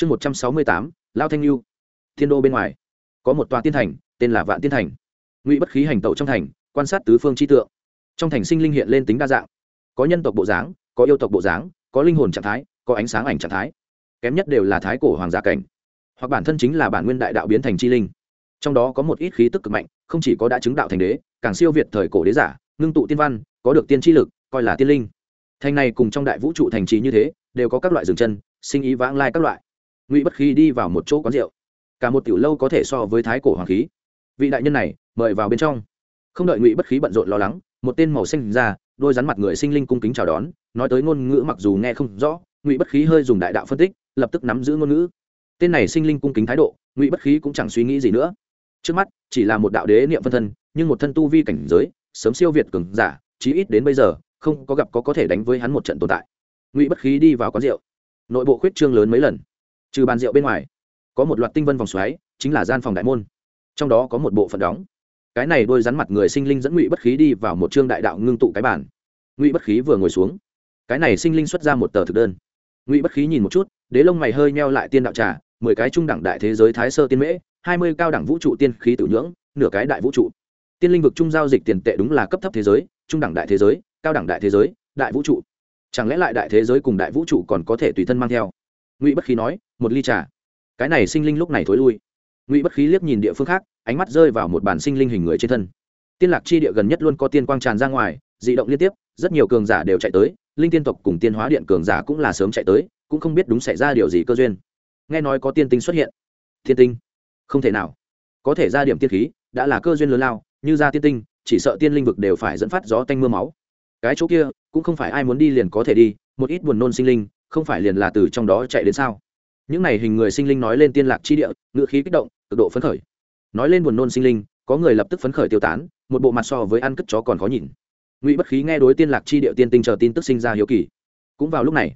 chương một trăm sáu mươi tám, lao thanh lưu thiên đô bên ngoài. Có một tòa tiên thành, tên là vạn tiên thành. Ngụy bất khí hành tẩu trong thành, quan sát tứ phương chi tượng. Trong thành sinh linh hiện lên tính đa dạng. Có nhân tộc bộ dáng, có yêu tộc bộ dáng, có linh hồn trạng thái, có ánh sáng ảnh trạng thái. Kém nhất đều là thái cổ hoàng gia cảnh. Hoặc bản thân chính là bản nguyên đại đạo biến thành chi linh. Trong đó có một ít khí tức cực mạnh, không chỉ có đã chứng đạo thành đế, càng siêu việt thời cổ đế giả, ngưng tụ tiên văn, có được tiên tri lực, coi là tiên linh. Thành này cùng trong đại vũ trụ thành trì như thế, đều có các loại dừng chân, sinh ý vãng lai các loại ngụy bất khí đi vào một chỗ quán rượu. Cả một tiểu lâu có thể so với thái cổ hoàng khí. Vị đại nhân này, mời vào bên trong. Không đợi ngụy bất khí bận rộn lo lắng, một tên màu xanh ra, đôi rắn mặt người sinh linh cung kính chào đón, nói tới ngôn ngữ mặc dù nghe không rõ, ngụy bất khí hơi dùng đại đạo phân tích, lập tức nắm giữ ngôn ngữ. Tên này sinh linh cung kính thái độ, ngụy bất khí cũng chẳng suy nghĩ gì nữa. Trước mắt, chỉ là một đạo đế niệm phân thân, nhưng một thân tu vi cảnh giới, sớm siêu việt cường giả, chí ít đến bây giờ, không có gặp có có thể đánh với hắn một trận tồn tại. Ngụy bất khí đi vào quán rượu. Nội bộ khuyết trương lớn mấy lần trừ bàn rượu bên ngoài, có một loạt tinh vân vòng xoáy, chính là gian phòng đại môn. Trong đó có một bộ phận đóng. Cái này đôi rắn mặt người sinh linh dẫn ngụy bất khí đi vào một chương đại đạo ngưng tụ cái bản ngụy bất khí vừa ngồi xuống. Cái này sinh linh xuất ra một tờ thực đơn. Ngụy bất khí nhìn một chút, đế lông mày hơi meo lại tiên đạo trà, mười cái trung đẳng đại thế giới thái sơ tiên mễ, hai mươi cao đẳng vũ trụ tiên khí tử nhưỡng, nửa cái đại vũ trụ. Tiên linh vực trung giao dịch tiền tệ đúng là cấp thấp thế giới, trung đẳng đại thế giới, cao đẳng đại thế giới, đại vũ trụ. Chẳng lẽ lại đại thế giới cùng đại vũ trụ còn có thể tùy thân mang theo? Ngụy bất khí nói, một ly trà. Cái này sinh linh lúc này thối lui. Ngụy bất khí liếc nhìn địa phương khác, ánh mắt rơi vào một bản sinh linh hình người trên thân. Tiên lạc chi địa gần nhất luôn có tiên quang tràn ra ngoài d ị động liên tiếp, rất nhiều cường giả đều chạy tới, linh tiên tộc cùng tiên hóa điện cường giả cũng là sớm chạy tới, cũng không biết đúng xảy ra điều gì cơ duyên. Nghe nói có tiên tinh xuất hiện. Thiên tinh? Không thể nào. Có thể ra điểm tiên khí, đã là cơ duyên lớn lao, như ra tiên tinh, chỉ sợ tiên linh vực đều phải dẫn phát gió tanh mưa máu. Cái chỗ kia, cũng không phải ai muốn đi liền có thể đi, một ít buồn nôn sinh linh không phải liền là từ trong đó chạy đến sao? Những này hình người sinh linh nói lên tiên lạc chi địa ngự khí kích động cực độ phấn khởi. Nói lên buồn nôn sinh linh có người lập tức phấn khởi tiêu tán một bộ mặt so với ăn cất chó còn khó nhìn. Ngụy bất khí nghe đối tiên lạc chi địa tiên tinh chờ tin tức sinh ra hiếu kỳ. Cũng vào lúc này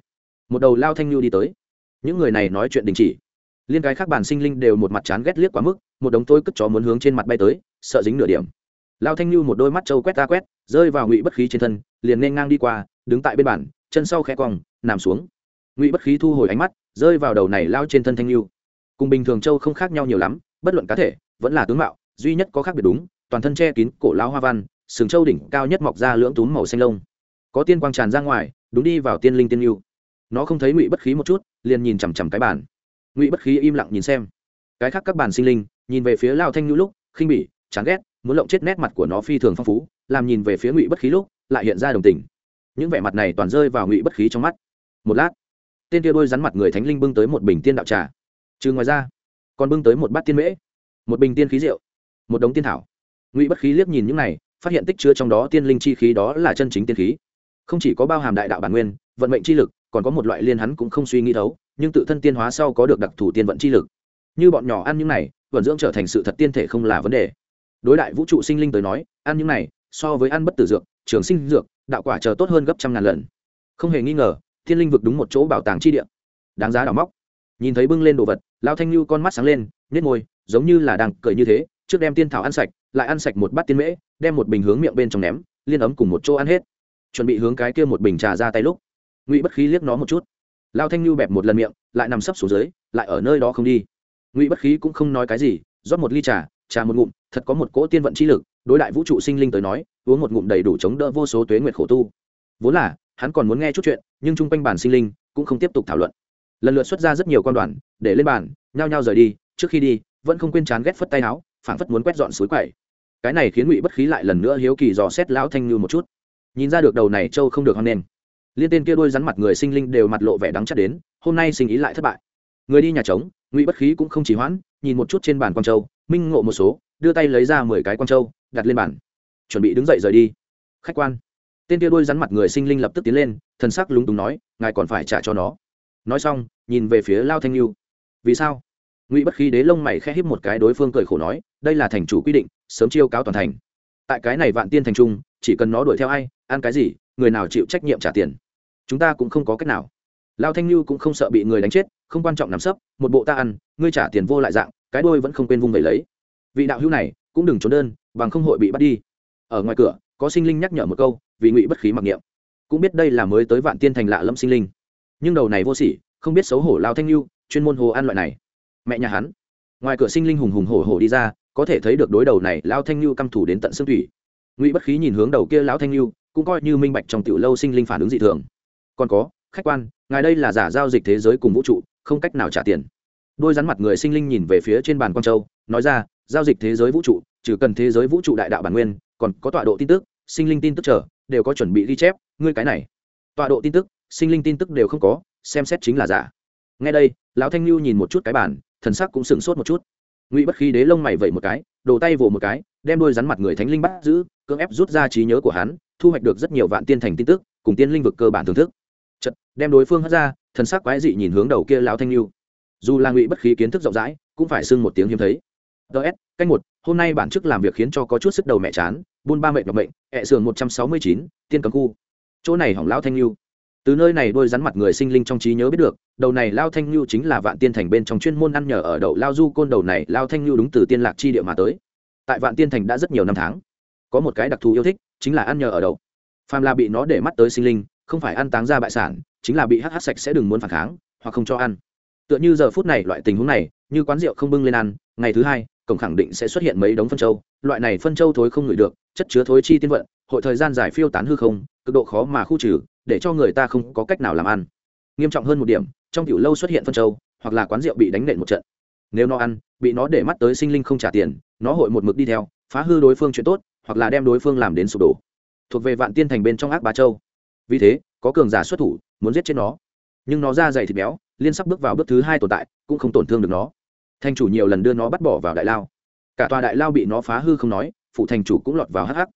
một đầu lao thanh lưu đi tới. Những người này nói chuyện đình chỉ. Liên cái khác bàn sinh linh đều một mặt chán ghét liếc quá mức một đống tôi cất chó muốn hướng trên mặt bay tới sợ dính nửa điểm. Lao thanh lưu một đôi mắt trâu quét ta quét rơi vào ngụy bất khí trên thân liền nên ngang đi qua đứng tại bên bản, chân sau khe cong nằm xuống ngụy bất khí thu hồi ánh mắt, rơi vào đầu này lao trên thân thanh lưu. Cùng bình thường châu không khác nhau nhiều lắm, bất luận cá thể, vẫn là tướng mạo, duy nhất có khác biệt đúng, toàn thân che kín cổ lao hoa văn, sừng châu đỉnh cao nhất mọc ra lưỡng túm màu xanh lông. Có tiên quang tràn ra ngoài, đúng đi vào tiên linh tiên lưu. Nó không thấy ngụy bất khí một chút, liền nhìn chằm chằm cái bản. ngụy bất khí im lặng nhìn xem. Cái khác các bản sinh linh, nhìn về phía lao thanh lưu lúc, khinh bỉ, chán ghét, muốn lộng chết nét mặt của nó phi thường phong phú, làm nhìn về phía ngụy bất khí lúc, lại hiện ra đồng tình. Những vẻ mặt này toàn rơi vào ngụy bất khí trong mắt. Một lát tên kia đôi rắn mặt người thánh linh bưng tới một bình tiên đạo trà. Trừ ngoài ra, còn bưng tới một bát tiên mễ, một bình tiên khí rượu, một đống tiên thảo. Ngụy bất khí liếc nhìn những này, phát hiện tích chứa trong đó tiên linh chi khí đó là chân chính tiên khí. Không chỉ có bao hàm đại đạo bản nguyên, vận mệnh chi lực, còn có một loại liên hắn cũng không suy nghĩ thấu, nhưng tự thân tiên hóa sau có được đặc thù tiên vận chi lực. Như bọn nhỏ ăn những này, vận dưỡng trở thành sự thật tiên thể không là vấn đề. Đối đại vũ trụ sinh linh tới nói, ăn những này, so với ăn bất tử dược, trường sinh dược, đạo quả chờ tốt hơn gấp trăm ngàn lần. Không hề nghi ngờ thiên linh vực đúng một chỗ bảo tàng chi địa. Đáng giá đào móc. Nhìn thấy bưng lên đồ vật, lao thanh lưu con mắt sáng lên nết môi, giống như là đang cười như thế, trước đem tiên thảo ăn sạch, lại ăn sạch một bát tiên mễ, đem một bình hướng miệng bên trong ném, liên ấm cùng một chỗ ăn hết. Chuẩn bị hướng cái kia một bình trà ra tay lúc, ngụy bất khí liếc nó một chút. Lao thanh lưu bẹp một lần miệng, lại nằm sấp xuống dưới, lại ở nơi đó không đi. Ngụy bất khí cũng không nói cái gì, rót một ly trà trà một ngụm, thật có một cỗ tiên vận chi lực, đối đại vũ trụ sinh linh tới nói, uống một ngụm đầy đủ chống đỡ vô số tuế nguyệt khổ tu vốn là, hắn còn muốn nghe chút chuyện, nhưng chung quanh bản sinh linh cũng không tiếp tục thảo luận. Lần lượt xuất ra rất nhiều quan đoàn, để lên bàn, nhao nhao rời đi, trước khi đi, vẫn không quên chán ghét phất tay áo, phảng phất muốn quét dọn suối quậy cái này khiến ngụy bất khí lại lần nữa hiếu kỳ dò xét lão thanh như một chút. Nhìn ra được đầu này châu không được hăng nền liên tên kia đôi rắn mặt người sinh linh đều mặt lộ vẻ đắng chắc đến, hôm nay sinh ý lại thất bại. Người đi nhà trống, ngụy bất khí cũng không chỉ hoãn, nhìn một chút trên bàn quang châu, minh ngộ một số, đưa tay lấy ra mười cái quang châu, đặt lên bàn. Chuẩn bị đứng dậy rời đi. Khách quan tên kia đôi rắn mặt người sinh linh lập tức tiến lên, thần sắc lúng túng nói, ngài còn phải trả cho nó. Nói xong, nhìn về phía lao thanh lưu vì sao? Ngụy bất khí đế lông mày khẽ híp một cái đối phương cười khổ nói, đây là thành chủ quy định, sớm chiêu cáo toàn thành. Tại cái này vạn tiên thành trung, chỉ cần nó đuổi theo ai, ăn cái gì, người nào chịu trách nhiệm trả tiền. Chúng ta cũng không có cách nào. Lao thanh lưu cũng không sợ bị người đánh chết, không quan trọng nằm sấp, một bộ ta ăn, ngươi trả tiền vô lại dạng, cái đôi vẫn không quên vung về lấy. Vị đạo hữu này, cũng đừng trốn đơn, bằng không hội bị bắt đi. Ở ngoài cửa, có sinh linh nhắc nhở một câu vì ngụy bất khí mặc niệm. Cũng biết đây là mới tới vạn tiên thành lạ lâm sinh linh. Nhưng đầu này vô sỉ, không biết xấu hổ lao thanh lưu, chuyên môn hồ ăn loại này. Mẹ nhà hắn. Ngoài cửa sinh linh hùng hùng hổ hổ đi ra, có thể thấy được đối đầu này lao thanh lưu căm thủ đến tận xương thủy. Ngụy bất khí nhìn hướng đầu kia lão thanh lưu, cũng coi như minh bạch trong tiểu lâu sinh linh phản ứng dị thường. Còn có, khách quan, ngài đây là giả giao dịch thế giới cùng vũ trụ, không cách nào trả tiền. Đôi rắn mặt người sinh linh nhìn về phía trên bàn quang châu, nói ra, giao dịch thế giới vũ trụ, trừ cần thế giới vũ trụ đại đạo bản nguyên, còn có tọa độ tin tức, sinh linh tin tức chờ đều có chuẩn bị ghi chép, ngươi cái này. Tọa độ tin tức, sinh linh tin tức đều không có, xem xét chính là giả. Ngay đây, lão thanh lưu nhìn một chút cái bản thần sắc cũng sửng sốt một chút. Ngụy bất khí đế lông mày vẩy một cái đổ tay vỗ một cái, đem đôi rắn mặt người thánh linh bắt giữ, cưỡng ép rút ra trí nhớ của hắn, thu hoạch được rất nhiều vạn tiên thành tin tức, cùng tiên linh vực cơ bản thưởng thức. Chật đem đối phương hất ra, thần sắc quái dị nhìn hướng đầu kia lão thanh lưu dù là ngụy bất khí kiến thức rộng rãi, cũng phải xưng một tiếng hiếm thấy. Ts canh một, hôm nay bản chức làm việc khiến cho có chút sức đầu mẹ chán buôn ba mệnh độc mệnh, ẹ sườn một trăm sáu mươi chín, tiên cấm khu. Chỗ này hỏng lão thanh lưu từ nơi này đôi rắn mặt người sinh linh trong trí nhớ biết được, đầu này lao thanh lưu chính là vạn tiên thành bên trong chuyên môn ăn nhờ ở đậu lao du côn đầu này, lao thanh lưu đúng từ tiên lạc chi địa mà tới. Tại vạn tiên thành đã rất nhiều năm tháng. Có một cái đặc thù yêu thích, chính là ăn nhờ ở đậu. Phàm là bị nó để mắt tới sinh linh, không phải ăn táng ra bại sản, chính là bị hắc hắc sạch sẽ đừng muốn phản kháng, hoặc không cho ăn. Tựa như giờ phút này loại tình huống này, như quán rượu không bưng lên ăn, ngày thứ hai cổng khẳng định sẽ xuất hiện mấy đống phân châu, loại này phân châu thối không ngửi được, chất chứa thối chi tiên vận, hội thời gian dài phiêu tán hư không, cực độ khó mà khu trừ, để cho người ta không có cách nào làm ăn. Nghiêm trọng hơn một điểm, trong tiểu lâu xuất hiện phân châu, hoặc là quán rượu bị đánh nện một trận. Nếu nó ăn, bị nó để mắt tới sinh linh không trả tiền, nó hội một mực đi theo, phá hư đối phương chuyện tốt, hoặc là đem đối phương làm đến sụp đổ. Thuộc về vạn tiên thành bên trong ác bá châu. Vì thế, có cường giả xuất thủ, muốn giết chết nó. Nhưng nó ra dày thịt béo, liên sắp bước vào bước thứ hai tồn tại, cũng không tổn thương được nó thành chủ nhiều lần đưa nó bắt bỏ vào đại lao. Cả tòa đại lao bị nó phá hư không nói phụ thành chủ cũng lọt vào hắc hắc.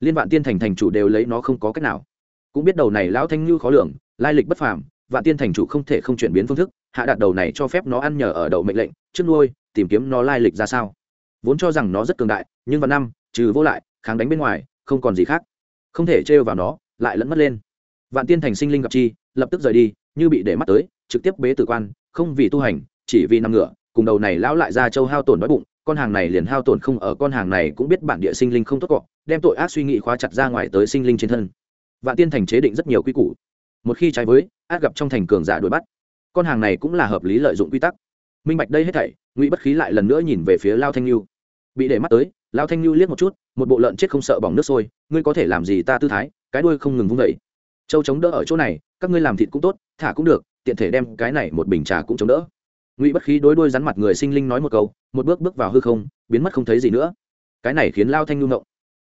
Liên vạn tiên thành thành chủ đều lấy nó không có cách nào. Cũng biết đầu này lão thanh như khó lường, lai lịch bất phàm, vạn tiên thành chủ không thể không chuyển biến phương thức, hạ đạt đầu này cho phép nó ăn nhờ ở đầu mệnh lệnh, trước nuôi, tìm kiếm nó lai lịch ra sao. Vốn cho rằng nó rất cường đại, nhưng vào năm, trừ vô lại, kháng đánh bên ngoài, không còn gì khác. Không thể trêu vào nó, lại lẫn mất lên. Vạn tiên thành sinh linh gặp chi, lập tức rời đi, như bị để mắt tới, trực tiếp bế tử quan, không vì tu hành, chỉ vì nằm ngựa cùng đầu này lão lại ra châu hao tổn đói bụng, con hàng này liền hao tổn không ở, con hàng này cũng biết bản địa sinh linh không tốt cọ, đem tội ác suy nghĩ khóa chặt ra ngoài tới sinh linh trên thân. Vạn tiên thành chế định rất nhiều quy củ. Một khi trái với át gặp trong thành cường giả đuổi bắt, con hàng này cũng là hợp lý lợi dụng quy tắc. Minh bạch đây hết thảy, ngụy bất khí lại lần nữa nhìn về phía lao thanh lưu bị để mắt tới, lao thanh lưu liếc một chút, một bộ lợn chết không sợ bỏng nước sôi, ngươi có thể làm gì ta tư thái? Cái đuôi không ngừng vung vẩy châu chống đỡ ở chỗ này, các ngươi làm thịt cũng tốt, thả cũng được, tiện thể đem cái này một bình trà cũng chống đỡ ngụy bất khí đối đôi rắn mặt người sinh linh nói một câu, một bước bước vào hư không, biến mất không thấy gì nữa. Cái này khiến lao thanh Nhu ngộng.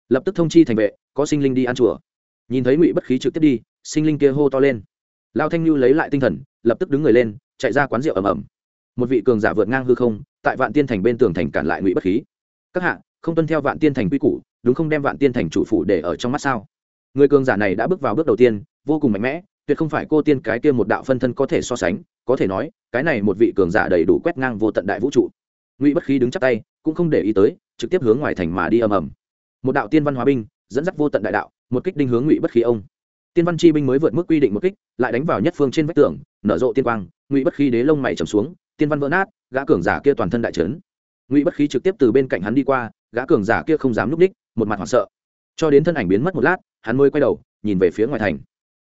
Lập tức thông chi thành vệ, có sinh linh đi ăn chùa. Nhìn thấy ngụy bất khí trực tiếp đi, sinh linh kia hô to lên. Lao thanh Nhu lấy lại tinh thần, lập tức đứng người lên, chạy ra quán rượu ầm ầm. Một vị cường giả vượt ngang hư không, tại vạn tiên thành bên tường thành cản lại ngụy bất khí. Các hạ, không tuân theo vạn tiên thành quy củ, đúng không đem vạn tiên thành chủ phủ để ở trong mắt sao? Người cường giả này đã bước vào bước đầu tiên, vô cùng mạnh mẽ tuyệt không phải cô tiên cái kia một đạo phân thân có thể so sánh, có thể nói, cái này một vị cường giả đầy đủ quét ngang vô tận đại vũ trụ. Ngụy bất khí đứng chắc tay, cũng không để ý tới, trực tiếp hướng ngoài thành mà đi ầm ầm. Một đạo tiên văn hóa binh, dẫn dắt vô tận đại đạo, một kích đinh hướng ngụy bất khí ông. Tiên văn chi binh mới vượt mức quy định một kích, lại đánh vào nhất phương trên vách tường, nở rộ tiên quang, ngụy bất khí đế lông mày trầm xuống, tiên văn vỡ nát, gã cường giả kia toàn thân đại trấn. Ngụy bất khí trực tiếp từ bên cạnh hắn đi qua, gã cường giả kia không dám núp đích, một mặt hoảng sợ. Cho đến thân ảnh biến mất một lát, hắn mới quay đầu, nhìn về phía ngoài thành.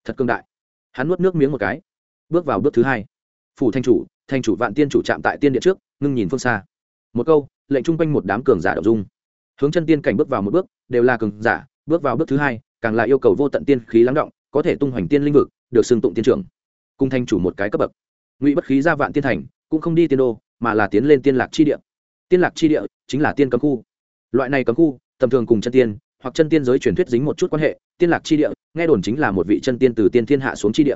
Thật cương đại hắn nuốt nước miếng một cái, bước vào bước thứ hai. Phủ thanh chủ thanh chủ vạn tiên chủ chạm tại tiên điện trước, ngưng nhìn phương xa. Một câu, lệnh chung quanh một đám cường giả đ dung. Hướng chân tiên cảnh bước vào một bước, đều là cường giả, bước vào bước thứ hai, càng là yêu cầu vô tận tiên khí lắng động, có thể tung hoành tiên linh vực, được xưng tụng tiên trưởng. Cung thanh chủ một cái cấp bậc. Ngụy bất khí ra vạn tiên thành, cũng không đi tiên đô, mà là tiến lên tiên lạc chi địa. Tiên lạc chi địa chính là tiên cấm khu. Loại này cấm khu, tầm thường cùng chân tiên, hoặc chân tiên giới truyền thuyết dính một chút quan hệ tiên lạc chi địa, nghe đồn chính là một vị chân tiên từ tiên thiên hạ xuống chi địa.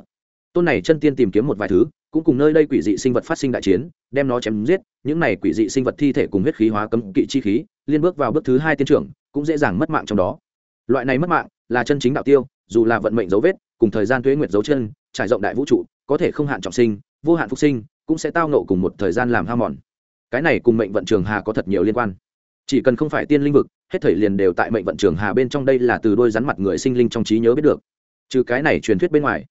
Tôn này chân tiên tìm kiếm một vài thứ, cũng cùng nơi đây quỷ dị sinh vật phát sinh đại chiến, đem nó chém giết, những này quỷ dị sinh vật thi thể cùng huyết khí hóa cấm kỵ chi khí, liên bước vào bước thứ hai tiên trưởng, cũng dễ dàng mất mạng trong đó. Loại này mất mạng là chân chính đạo tiêu, dù là vận mệnh dấu vết, cùng thời gian tuế nguyệt dấu chân, trải rộng đại vũ trụ, có thể không hạn trọng sinh, vô hạn phục sinh, cũng sẽ tao nộ cùng một thời gian làm hao mòn. Cái này cùng mệnh vận trường hà có thật nhiều liên quan. Chỉ cần không phải tiên linh vực hết thảy liền đều tại mệnh vận trường hà bên trong đây là từ đôi rắn mặt người sinh linh trong trí nhớ biết được. Trừ cái này truyền thuyết bên ngoài,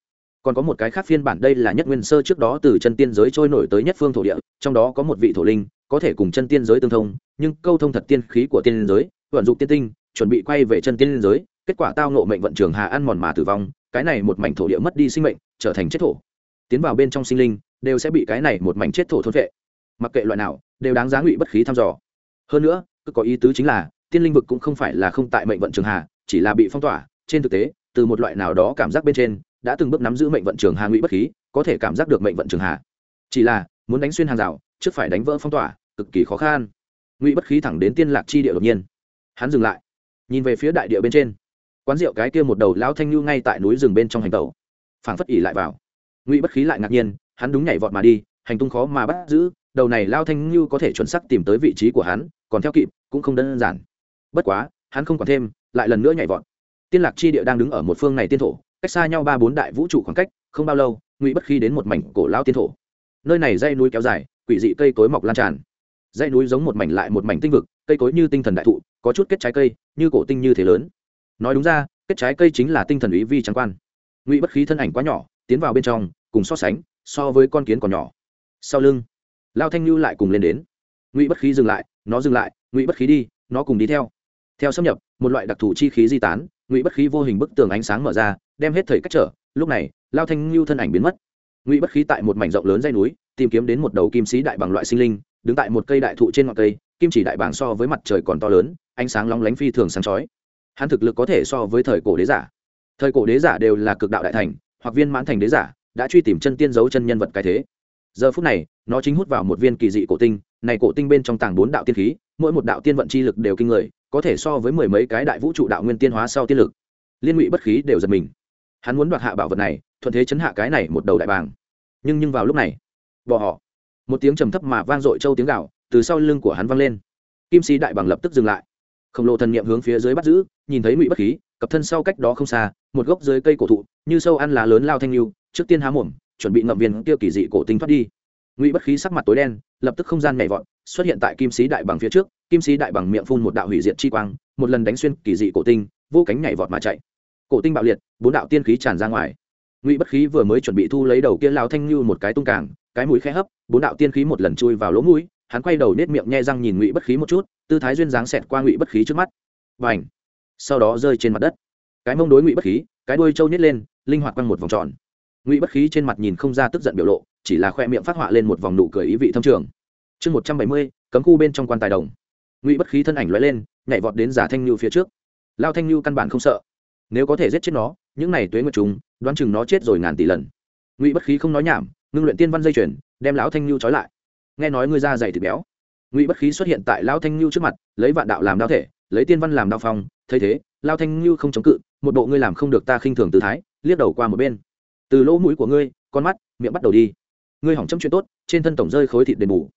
còn có một cái khác phiên bản đây là nhất nguyên sơ trước đó từ chân tiên giới trôi nổi tới nhất phương thổ địa, trong đó có một vị thổ linh, có thể cùng chân tiên giới tương thông, nhưng câu thông thật tiên khí của tiên giới, vận dụng tiên tinh, chuẩn bị quay về chân tiên giới, kết quả tao nộ mệnh vận trường hà ăn mòn mà tử vong, cái này một mảnh thổ địa mất đi sinh mệnh, trở thành chết thổ. Tiến vào bên trong sinh linh, đều sẽ bị cái này một mảnh chết thổ thôn vệ. Mặc kệ loại nào, đều đáng giá ngụy bất khí thăm dò. Hơn nữa, cứ có ý tứ chính là tiên linh vực cũng không phải là không tại mệnh vận trường hà, chỉ là bị phong tỏa. Trên thực tế, từ một loại nào đó cảm giác bên trên, đã từng bước nắm giữ mệnh vận trường hà ngụy bất khí, có thể cảm giác được mệnh vận trường hà. Chỉ là, muốn đánh xuyên hàng rào, trước phải đánh vỡ phong tỏa, cực kỳ khó khăn. Ngụy bất khí thẳng đến tiên lạc chi địa đột nhiên. Hắn dừng lại, nhìn về phía đại địa bên trên. Quán rượu cái kia một đầu lão thanh lưu ngay tại núi rừng bên trong hành tàu phảng phất ỉ lại vào. Ngụy bất khí lại ngạc nhiên, hắn đúng nhảy vọt mà đi, hành tung khó mà bắt giữ, đầu này lao thanh lưu có thể chuẩn xác tìm tới vị trí của hắn, còn theo kịp, cũng không đơn giản bất quá, hắn không còn thêm, lại lần nữa nhảy vọt. Tiên lạc chi địa đang đứng ở một phương này tiên thổ, cách xa nhau ba bốn đại vũ trụ khoảng cách, không bao lâu, ngụy bất khí đến một mảnh cổ lao tiên thổ. Nơi này dây núi kéo dài, quỷ dị cây cối mọc lan tràn. Dãy núi giống một mảnh lại một mảnh tinh vực, cây cối như tinh thần đại thụ, có chút kết trái cây, như cổ tinh như thế lớn. Nói đúng ra, kết trái cây chính là tinh thần ý vi trắng quan. Ngụy bất khí thân ảnh quá nhỏ, tiến vào bên trong, cùng so sánh, so với con kiến còn nhỏ. Sau lưng, lao thanh lưu lại cùng lên đến. Ngụy bất khí dừng lại, nó dừng lại, ngụy bất khí đi, nó cùng đi theo theo xâm nhập, một loại đặc thù chi khí di tán, ngụy bất khí vô hình bức tường ánh sáng mở ra, đem hết thời cách trở. Lúc này, lao thanh lưu thân ảnh biến mất. Ngụy bất khí tại một mảnh rộng lớn dây núi, tìm kiếm đến một đầu kim sĩ đại bằng loại sinh linh, đứng tại một cây đại thụ trên ngọn cây, kim chỉ đại bảng so với mặt trời còn to lớn, ánh sáng long lánh phi thường sáng chói. Hắn thực lực có thể so với thời cổ đế giả. Thời cổ đế giả đều là cực đạo đại thành, hoặc viên mãn thành đế giả, đã truy tìm chân tiên giấu chân nhân vật cái thế. Giờ phút này, nó chính hút vào một viên kỳ dị cổ tinh, này cổ tinh bên trong tàng bốn đạo tiên khí, mỗi một đạo tiên vận chi lực đều kinh người có thể so với mười mấy cái đại vũ trụ đạo nguyên tiên hóa sau tiên lực. Liên ngụy bất khí đều giật mình. Hắn muốn đoạt hạ bảo vật này, thuận thế chấn hạ cái này một đầu đại bàng. Nhưng nhưng vào lúc này bỏ họ. Một tiếng trầm thấp mà vang dội châu tiếng gạo từ sau lưng của hắn vang lên. Kim sĩ đại bàng lập tức dừng lại. Khổng lồ thần niệm hướng phía dưới bắt giữ, nhìn thấy ngụy bất khí, cặp thân sau cách đó không xa, một gốc dưới cây cổ thụ, như sâu ăn lá lớn lao thanh lưu, trước tiên há mồm, chuẩn bị ngậm viên kia kỳ dị cổ tinh thoát đi. Ngụy bất khí sắc mặt tối đen, lập tức không gian nhảy vọt, xuất hiện tại kim sĩ đại bằng phía trước kim sĩ đại bằng miệng phun một đạo hủy diệt chi quang, một lần đánh xuyên kỳ dị cổ tinh, vô cánh nhảy vọt mà chạy. Cổ tinh bạo liệt, bốn đạo tiên khí tràn ra ngoài. Ngụy bất khí vừa mới chuẩn bị thu lấy đầu kia lao thanh như một cái tung càng, cái mũi khẽ hấp, bốn đạo tiên khí một lần chui vào lỗ mũi, hắn quay đầu nết miệng nhe răng nhìn ngụy bất khí một chút, tư thái duyên dáng xẹt qua ngụy bất khí trước mắt. Và ảnh sau đó rơi trên mặt đất. Cái mông đối ngụy bất khí, cái đuôi trâu nhét lên, linh hoạt quăng một vòng tròn. Ngụy bất khí trên mặt nhìn không ra tức giận biểu lộ, chỉ là khoe miệng phát họa lên một vòng nụ cười ý vị thâm trường. Chương một trăm bảy mươi, cấm khu bên trong quan tài đồng ngụy bất khí thân ảnh l lên, nhảy vọt đến giả thanh Niu phía trước. Lao thanh Niu căn bản không sợ. Nếu có thể giết chết nó, những này tuế nguyệt chúng, đoán chừng nó chết rồi ngàn tỷ lần. Ngụy bất khí không nói nhảm, ngưng luyện tiên văn dây chuyển đem lão thanh Niu trói lại. Nghe nói ngươi ra dày thịt béo. Ngụy bất khí xuất hiện tại lão thanh Niu trước mặt, lấy vạn đạo làm đao thể, lấy tiên văn làm đao phong, thấy thế lao thanh Niu không chống cự, một bộ ngươi làm không được ta khinh thường tự thái, liếc đầu qua một bên. Từ lỗ mũi của ngươi, con mắt, miệng bắt đầu đi. Ngươi hỏng chấm chuyện tốt, trên thân tổng rơi khối thịt đền bù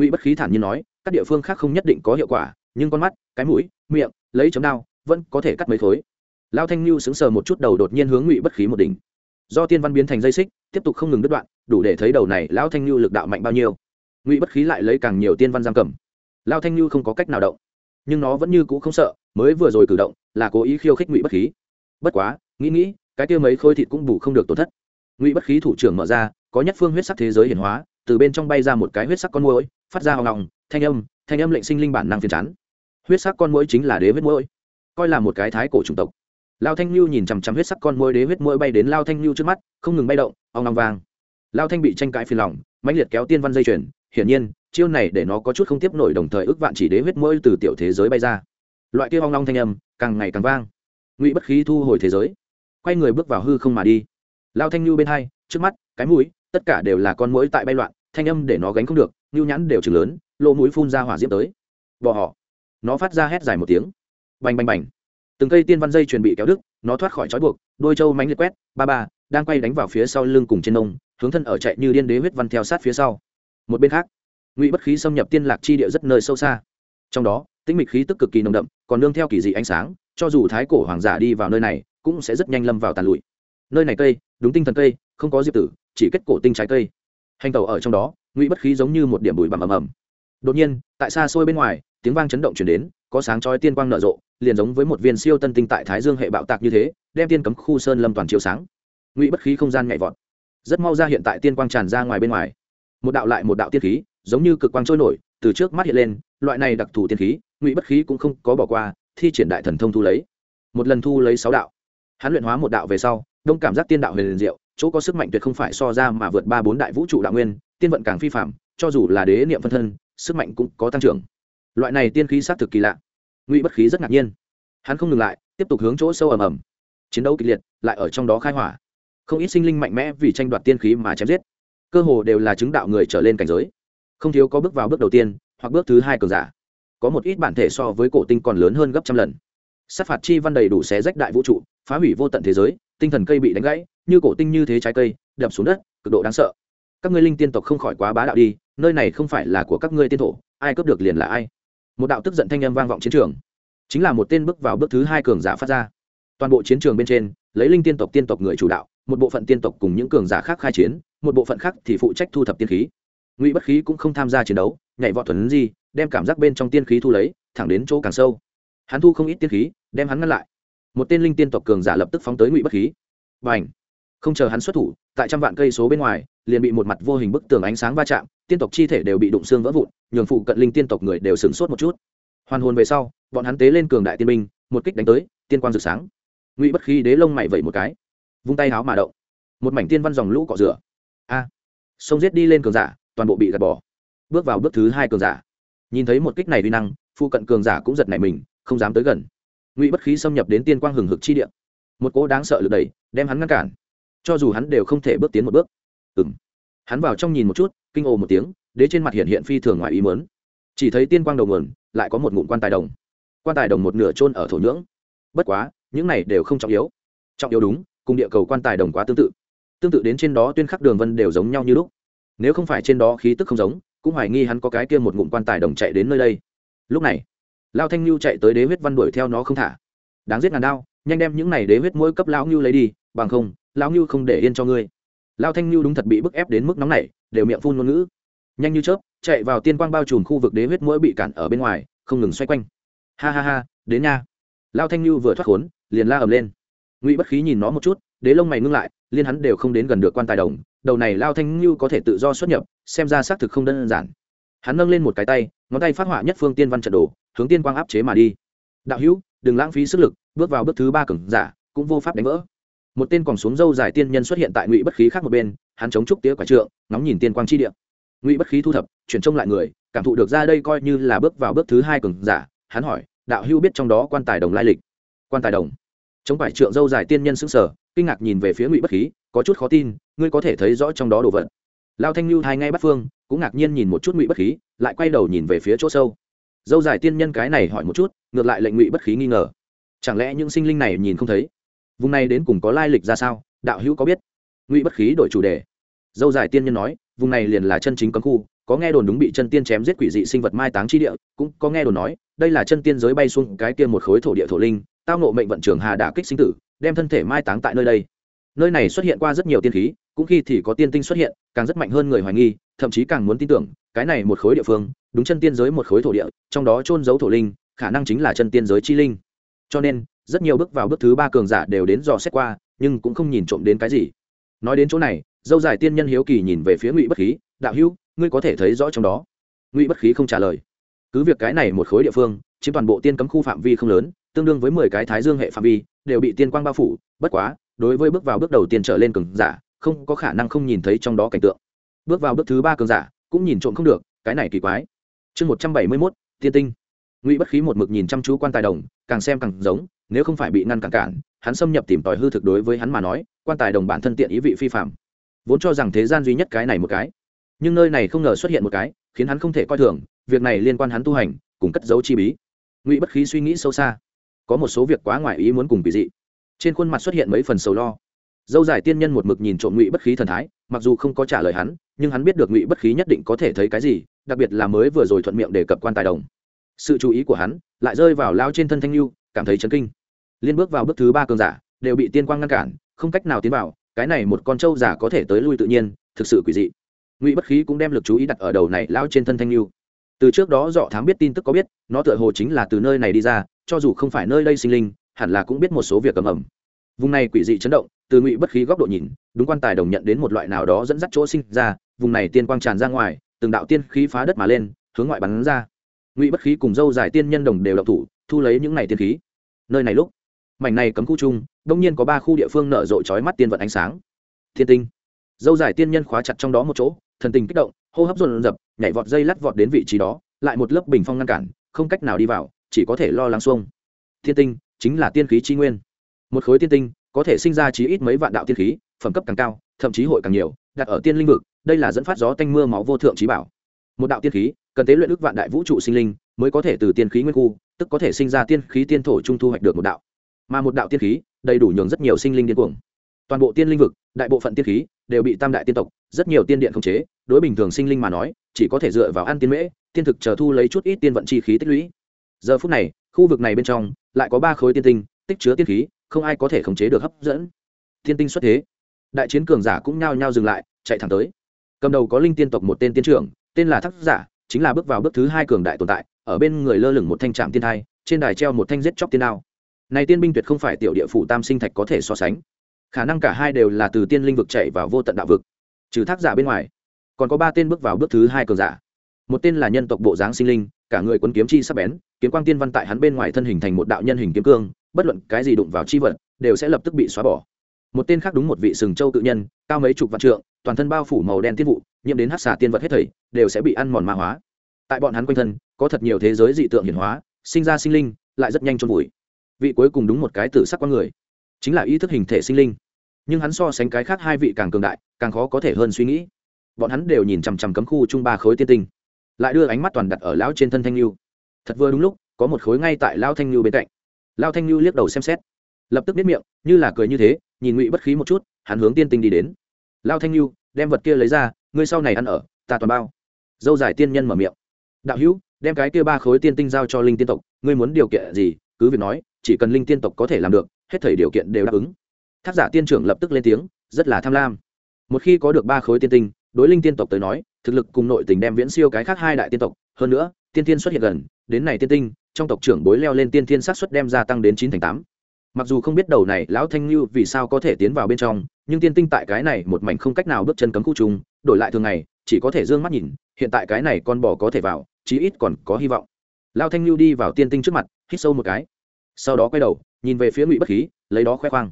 ngụy bất khí thản nhiên nói, các địa phương khác không nhất định có hiệu quả, nhưng con mắt, cái mũi, miệng, lấy chấm đao, vẫn có thể cắt mấy khối. Lao thanh lưu sững sờ một chút đầu đột nhiên hướng ngụy bất khí một đỉnh. Do tiên văn biến thành dây xích, tiếp tục không ngừng đứt đoạn, đủ để thấy đầu này lão thanh lưu lực đạo mạnh bao nhiêu. Ngụy bất khí lại lấy càng nhiều tiên văn giam cầm. Lao thanh lưu không có cách nào động, nhưng nó vẫn như cũ không sợ, mới vừa rồi cử động là cố ý khiêu khích ngụy bất khí. Bất quá, nghĩ nghĩ, cái kia mấy khôi thịt cũng bù không được tổn thất. Ngụy bất khí thủ trưởng mở ra, có nhất phương huyết sắc thế giới hiển hóa, từ bên trong bay ra một cái huyết sắc con môi phát ra hoang ngọng thanh âm thanh âm lệnh sinh linh bản năng phiền chán. Huyết sắc con mũi chính là đế huyết mũi coi là một cái thái cổ chủng tộc. Lao thanh lưu nhìn chằm chằm huyết sắc con mũi đế huyết mũi bay đến lao thanh lưu trước mắt, không ngừng bay động, ong ong vang. Lao thanh bị tranh cãi phiền lòng, mãnh liệt kéo tiên văn dây chuyển hiển nhiên, chiêu này để nó có chút không tiếp nổi đồng thời ước vạn chỉ đế huyết mũi từ tiểu thế giới bay ra. Loại kia ong ong thanh âm, càng ngày càng vang. Ngụy bất khí thu hồi thế giới, quay người bước vào hư không mà đi. Lao thanh lưu bên hai, trước mắt, cái mũi, tất cả đều là con mũi tại bay loạn, thanh âm để nó gánh không được nhu nhãn đều chừng lớn, lỗ mũi phun ra hỏa diễm tới. Bỏ họ. Nó phát ra hét dài một tiếng. Bành bành bành. Từng cây tiên văn dây chuẩn bị kéo đứt, nó thoát khỏi trói buộc, đôi trâu mánh liệt quét, ba ba, đang quay đánh vào phía sau lưng cùng trên nông, hướng thân ở chạy như điên đế huyết văn theo sát phía sau. Một bên khác, ngụy bất khí xâm nhập tiên lạc chi địa rất nơi sâu xa. Trong đó, tĩnh mịch khí tức cực kỳ nồng đậm, còn nương theo kỳ dị ánh sáng, cho dù thái cổ hoàng giả đi vào nơi này, cũng sẽ rất nhanh lâm vào tàn lụi. Nơi này cây, đúng tinh thần cây, không có diệp tử, chỉ kết cổ tinh trái cây. Hành tàu ở trong đó ngụy bất khí giống như một điểm bụi bằm ầm ầm. Đột nhiên, tại xa xôi bên ngoài, tiếng vang chấn động chuyển đến, có sáng chói tiên quang nở rộ, liền giống với một viên siêu tân tinh tại thái dương hệ bạo tạc như thế, đem tiên cấm khu sơn lâm toàn chiếu sáng. Ngụy bất khí không gian nhảy vọt. Rất mau ra hiện tại tiên quang tràn ra ngoài bên ngoài. Một đạo lại một đạo tiên khí, giống như cực quang trôi nổi, từ trước mắt hiện lên, loại này đặc thù tiên khí, ngụy bất khí cũng không có bỏ qua, thi triển đại thần thông thu lấy. Một lần thu lấy sáu đạo. Hắn luyện hóa một đạo về sau, đông cảm giác tiên đạo huyền liền diệu chỗ có sức mạnh tuyệt không phải so ra mà vượt ba bốn đại vũ trụ đạo nguyên, tiên vận càng phi phạm, cho dù là đế niệm phân thân, sức mạnh cũng có tăng trưởng. Loại này tiên khí xác thực kỳ lạ. Ngụy bất khí rất ngạc nhiên. Hắn không ngừng lại, tiếp tục hướng chỗ sâu ầm ầm. Chiến đấu kịch liệt, lại ở trong đó khai hỏa. Không ít sinh linh mạnh mẽ vì tranh đoạt tiên khí mà chém giết. Cơ hồ đều là chứng đạo người trở lên cảnh giới. Không thiếu có bước vào bước đầu tiên, hoặc bước thứ hai cường giả. Có một ít bản thể so với cổ tinh còn lớn hơn gấp trăm lần. Sát phạt chi văn đầy đủ xé rách đại vũ trụ, phá hủy vô tận thế giới, tinh thần cây bị đánh gãy như cổ tinh như thế trái cây, đập xuống đất, cực độ đáng sợ. Các ngươi linh tiên tộc không khỏi quá bá đạo đi, nơi này không phải là của các ngươi tiên thổ, ai cướp được liền là ai. Một đạo tức giận thanh âm vang vọng chiến trường. Chính là một tên bước vào bước thứ hai cường giả phát ra. Toàn bộ chiến trường bên trên, lấy linh tiên tộc tiên tộc người chủ đạo, một bộ phận tiên tộc cùng những cường giả khác khai chiến, một bộ phận khác thì phụ trách thu thập tiên khí. Ngụy bất khí cũng không tham gia chiến đấu, nhảy vọt thuần gì đem cảm giác bên trong tiên khí thu lấy, thẳng đến chỗ càng sâu. Hắn thu không ít tiên khí, đem hắn ngăn lại. Một tên linh tiên tộc cường giả lập tức phóng tới ngụy bất khí. Và ảnh không chờ hắn xuất thủ, tại trăm vạn cây số bên ngoài, liền bị một mặt vô hình bức tường ánh sáng va chạm, tiên tộc chi thể đều bị đụng xương vỡ vụn, nhường phụ cận linh tiên tộc người đều sửng sốt một chút. Hoàn hồn về sau, bọn hắn tế lên cường đại tiên binh, một kích đánh tới, tiên quang rực sáng. Ngụy bất khí đế lông mày vẩy một cái, vung tay háo mà động. Một mảnh tiên văn dòng lũ cọ rửa. A! Sông giết đi lên cường giả, toàn bộ bị gạt bỏ. Bước vào bước thứ hai cường giả. Nhìn thấy một kích này uy năng, phụ cận cường giả cũng giật nảy mình, không dám tới gần. Ngụy bất khí xâm nhập đến tiên quang hừng hực chi địa. Một cỗ đáng sợ lực đẩy, đem hắn ngăn cản cho dù hắn đều không thể bước tiến một bước. Ừ m hắn vào trong nhìn một chút, kinh ồ một tiếng, đế trên mặt hiện hiện phi thường ngoài ý mớn chỉ thấy tiên quang đầu nguồn, lại có một ngụm quan tài đồng. Quan tài đồng một nửa trôn ở thổ nhưỡng. Bất quá, những này đều không trọng yếu. Trọng yếu đúng, cùng địa cầu quan tài đồng quá tương tự. Tương tự đến trên đó tuyên khắc đường vân đều giống nhau như lúc. Nếu không phải trên đó khí tức không giống, cũng hoài nghi hắn có cái kia một ngụm quan tài đồng chạy đến nơi đây. Lúc này, lao thanh lưu chạy tới đế huyết văn đuổi theo nó không thả. Đáng giết ngàn đao, nhanh đem những này đế huyết mỗi cấp lão ngưu lấy đi, bằng không lão ngưu không để yên cho ngươi. Lao thanh ngưu đúng thật bị bức ép đến mức nóng này đều miệng phun ngôn ngữ. Nhanh như chớp, chạy vào tiên quang bao trùm khu vực đế huyết mũi bị cản ở bên ngoài, không ngừng xoay quanh. Ha ha ha, đến nha. Lao thanh ngưu vừa thoát khốn, liền la ầm lên. Ngụy bất khí nhìn nó một chút, đế lông mày ngưng lại, liên hắn đều không đến gần được quan tài đồng, đầu này lao thanh ngưu có thể tự do xuất nhập, xem ra xác thực không đơn giản. Hắn nâng lên một cái tay, ngón tay phát họa nhất phương tiên văn trận đồ, hướng tiên quang áp chế mà đi. Đạo hữu, đừng lãng phí sức lực, bước vào bước thứ ba cừng giả, cũng vô pháp đánh vỡ một tên còn xuống dâu dài tiên nhân xuất hiện tại ngụy bất khí khác một bên, hắn chống trúc tía quả trượng, ngóng nhìn tiên quang chi địa. Ngụy bất khí thu thập, chuyển trông lại người, cảm thụ được ra đây coi như là bước vào bước thứ hai cường giả, hắn hỏi, đạo hưu biết trong đó quan tài đồng lai lịch? Quan tài đồng? Chống phải trượng dâu dài tiên nhân xứng sở kinh ngạc nhìn về phía ngụy bất khí, có chút khó tin, ngươi có thể thấy rõ trong đó đồ vật. Lao thanh lưu hai ngay bắt phương, cũng ngạc nhiên nhìn một chút ngụy bất khí, lại quay đầu nhìn về phía chỗ sâu. Dâu dài tiên nhân cái này hỏi một chút, ngược lại lệnh ngụy bất khí nghi ngờ. Chẳng lẽ những sinh linh này nhìn không thấy? Vùng này đến cùng có lai lịch ra sao, đạo hữu có biết? Ngụy bất khí đổi chủ đề. Dâu dài tiên nhân nói, vùng này liền là chân chính cấm khu, có nghe đồn đúng bị chân tiên chém giết quỷ dị sinh vật mai táng chi địa, cũng có nghe đồn nói, đây là chân tiên giới bay xuống cái tiên một khối thổ địa thổ linh, tao nộ mệnh vận trưởng hà đả kích sinh tử, đem thân thể mai táng tại nơi đây. Nơi này xuất hiện qua rất nhiều tiên khí, cũng khi thì có tiên tinh xuất hiện, càng rất mạnh hơn người hoài nghi, thậm chí càng muốn tin tưởng, cái này một khối địa phương, đúng chân tiên giới một khối thổ địa, trong đó trôn giấu thổ linh, khả năng chính là chân tiên giới chi linh cho nên, rất nhiều bước vào bước thứ ba cường giả đều đến dò xét qua, nhưng cũng không nhìn trộm đến cái gì. Nói đến chỗ này, dâu dài tiên nhân hiếu kỳ nhìn về phía ngụy bất khí, đạo hữu, ngươi có thể thấy rõ trong đó. Ngụy bất khí không trả lời. Cứ việc cái này một khối địa phương, chiếm toàn bộ tiên cấm khu phạm vi không lớn, tương đương với mười cái thái dương hệ phạm vi, đều bị tiên quang bao phủ, bất quá, đối với bước vào bước đầu tiên trở lên cường giả, không có khả năng không nhìn thấy trong đó cảnh tượng. Bước vào bước thứ ba cường giả, cũng nhìn trộm không được, cái này kỳ quái. Chương một trăm bảy mươi mốt, tiên tinh ngụy bất khí một mực nhìn chăm chú quan tài đồng, càng xem càng giống, nếu không phải bị ngăn cản cản, hắn xâm nhập tìm tòi hư thực đối với hắn mà nói, quan tài đồng bản thân tiện ý vị phi phạm. Vốn cho rằng thế gian duy nhất cái này một cái, nhưng nơi này không ngờ xuất hiện một cái, khiến hắn không thể coi thường, việc này liên quan hắn tu hành, cùng cất dấu chi bí. Ngụy bất khí suy nghĩ sâu xa, có một số việc quá ngoài ý muốn cùng kỳ dị. Trên khuôn mặt xuất hiện mấy phần sầu lo. Dâu dài tiên nhân một mực nhìn trộm ngụy bất khí thần thái, mặc dù không có trả lời hắn, nhưng hắn biết được ngụy bất khí nhất định có thể thấy cái gì, đặc biệt là mới vừa rồi thuận miệng đề cập quan tài đồng sự chú ý của hắn lại rơi vào lao trên thân thanh lưu, cảm thấy chấn kinh. Liên bước vào bước thứ ba cường giả, đều bị tiên quang ngăn cản, không cách nào tiến vào, cái này một con trâu giả có thể tới lui tự nhiên, thực sự quỷ dị. Ngụy bất khí cũng đem lực chú ý đặt ở đầu này lao trên thân thanh lưu. Từ trước đó dọ thám biết tin tức có biết, nó tựa hồ chính là từ nơi này đi ra, cho dù không phải nơi đây sinh linh, hẳn là cũng biết một số việc cầm ẩm vùng này quỷ dị chấn động, từ ngụy bất khí góc độ nhìn, đúng quan tài đồng nhận đến một loại nào đó dẫn dắt chỗ sinh ra, vùng này tiên quang tràn ra ngoài, từng đạo tiên khí phá đất mà lên, hướng ngoại bắn ra ngụy bất khí cùng dâu dài tiên nhân đồng đều độc thủ, thu lấy những này tiên khí. Nơi này lúc, mảnh này cấm khu chung, đông nhiên có ba khu địa phương nở rộ trói mắt tiên vận ánh sáng. Thiên tinh. Dâu dài tiên nhân khóa chặt trong đó một chỗ, thần tình kích động, hô hấp dồn dập, nhảy vọt dây lắt vọt đến vị trí đó, lại một lớp bình phong ngăn cản, không cách nào đi vào, chỉ có thể lo lắng xuông. Thiên tinh, chính là tiên khí chi nguyên. Một khối tiên tinh, có thể sinh ra chí ít mấy vạn đạo tiên khí, phẩm cấp càng cao, thậm chí hội càng nhiều, đặt ở tiên linh vực, đây là dẫn phát gió tanh mưa máu vô thượng trí bảo một đạo tiên khí, cần tế luyện ước vạn đại vũ trụ sinh linh mới có thể từ tiên khí nguyên khu, tức có thể sinh ra tiên khí tiên thổ trung thu hoạch được một đạo. Mà một đạo tiên khí đầy đủ nhường rất nhiều sinh linh điên cuồng. Toàn bộ tiên linh vực, đại bộ phận tiên khí đều bị tam đại tiên tộc, rất nhiều tiên điện khống chế, đối bình thường sinh linh mà nói, chỉ có thể dựa vào ăn tiên mễ, tiên thực chờ thu lấy chút ít tiên vận chi khí tích lũy. Giờ phút này, khu vực này bên trong lại có ba khối tiên tinh, tích chứa tiên khí, không ai có thể khống chế được hấp dẫn. Tiên tinh xuất thế, đại chiến cường giả cũng nhao nhao dừng lại, chạy thẳng tới. Cầm đầu có linh tiên tộc một tên tiên trưởng tên là thác giả, chính là bước vào bước thứ hai cường đại tồn tại, ở bên người lơ lửng một thanh trạm tiên thai, trên đài treo một thanh giết chóc tiên đao. Này tiên binh tuyệt không phải tiểu địa phủ tam sinh thạch có thể so sánh. Khả năng cả hai đều là từ tiên linh vực chạy vào vô tận đạo vực, trừ thác giả bên ngoài. Còn có ba tên bước vào bước thứ hai cường giả. Một tên là nhân tộc bộ dáng sinh linh, cả người quân kiếm chi sắp bén, kiếm quang tiên văn tại hắn bên ngoài thân hình thành một đạo nhân hình kiếm cương, bất luận cái gì đụng vào chi vật, đều sẽ lập tức bị xóa bỏ một tên khác đúng một vị sừng châu tự nhân, cao mấy chục vạn trượng, toàn thân bao phủ màu đen tiên vụ, nhiễm đến hát xà tiên vật hết thảy, đều sẽ bị ăn mòn ma hóa. Tại bọn hắn quanh thân, có thật nhiều thế giới dị tượng hiển hóa, sinh ra sinh linh, lại rất nhanh trôn vùi. Vị cuối cùng đúng một cái tử sắc con người, chính là ý thức hình thể sinh linh. Nhưng hắn so sánh cái khác hai vị càng cường đại, càng khó có thể hơn suy nghĩ. Bọn hắn đều nhìn chằm chằm cấm khu chung ba khối tiên tinh, lại đưa ánh mắt toàn đặt ở lão trên thân thanh lưu thật vừa đúng lúc, có một khối ngay tại lao thanh lưu bên cạnh. Lao thanh lưu liếc đầu xem xét lập tức biết miệng, như là cười như thế, nhìn ngụy bất khí một chút, hắn hướng tiên tinh đi đến. Lao thanh lưu đem vật kia lấy ra, ngươi sau này ăn ở, ta toàn bao. Dâu dài tiên nhân mở miệng. Đạo hữu, đem cái kia ba khối tiên tinh giao cho linh tiên tộc, ngươi muốn điều kiện gì, cứ việc nói, chỉ cần linh tiên tộc có thể làm được, hết thảy điều kiện đều đáp ứng. Tháp giả tiên trưởng lập tức lên tiếng, rất là tham lam. Một khi có được ba khối tiên tinh, đối linh tiên tộc tới nói, thực lực cùng nội tình đem viễn siêu cái khác hai đại tiên tộc, hơn nữa, tiên tiên xuất hiện gần, đến này tiên tinh, trong tộc trưởng bối leo lên tiên tiên sát xuất đem gia tăng đến chín thành tám mặc dù không biết đầu này lão thanh lưu vì sao có thể tiến vào bên trong, nhưng tiên tinh tại cái này một mảnh không cách nào bước chân cấm khu trùng đổi lại thường ngày, chỉ có thể d ư ơ n g mắt nhìn, hiện tại cái này con bò có thể vào, chí ít còn có hy vọng. Lao thanh lưu đi vào tiên tinh trước mặt, hít sâu một cái. Sau đó quay đầu, nhìn về phía ngụy bất khí, lấy đó khoe khoang.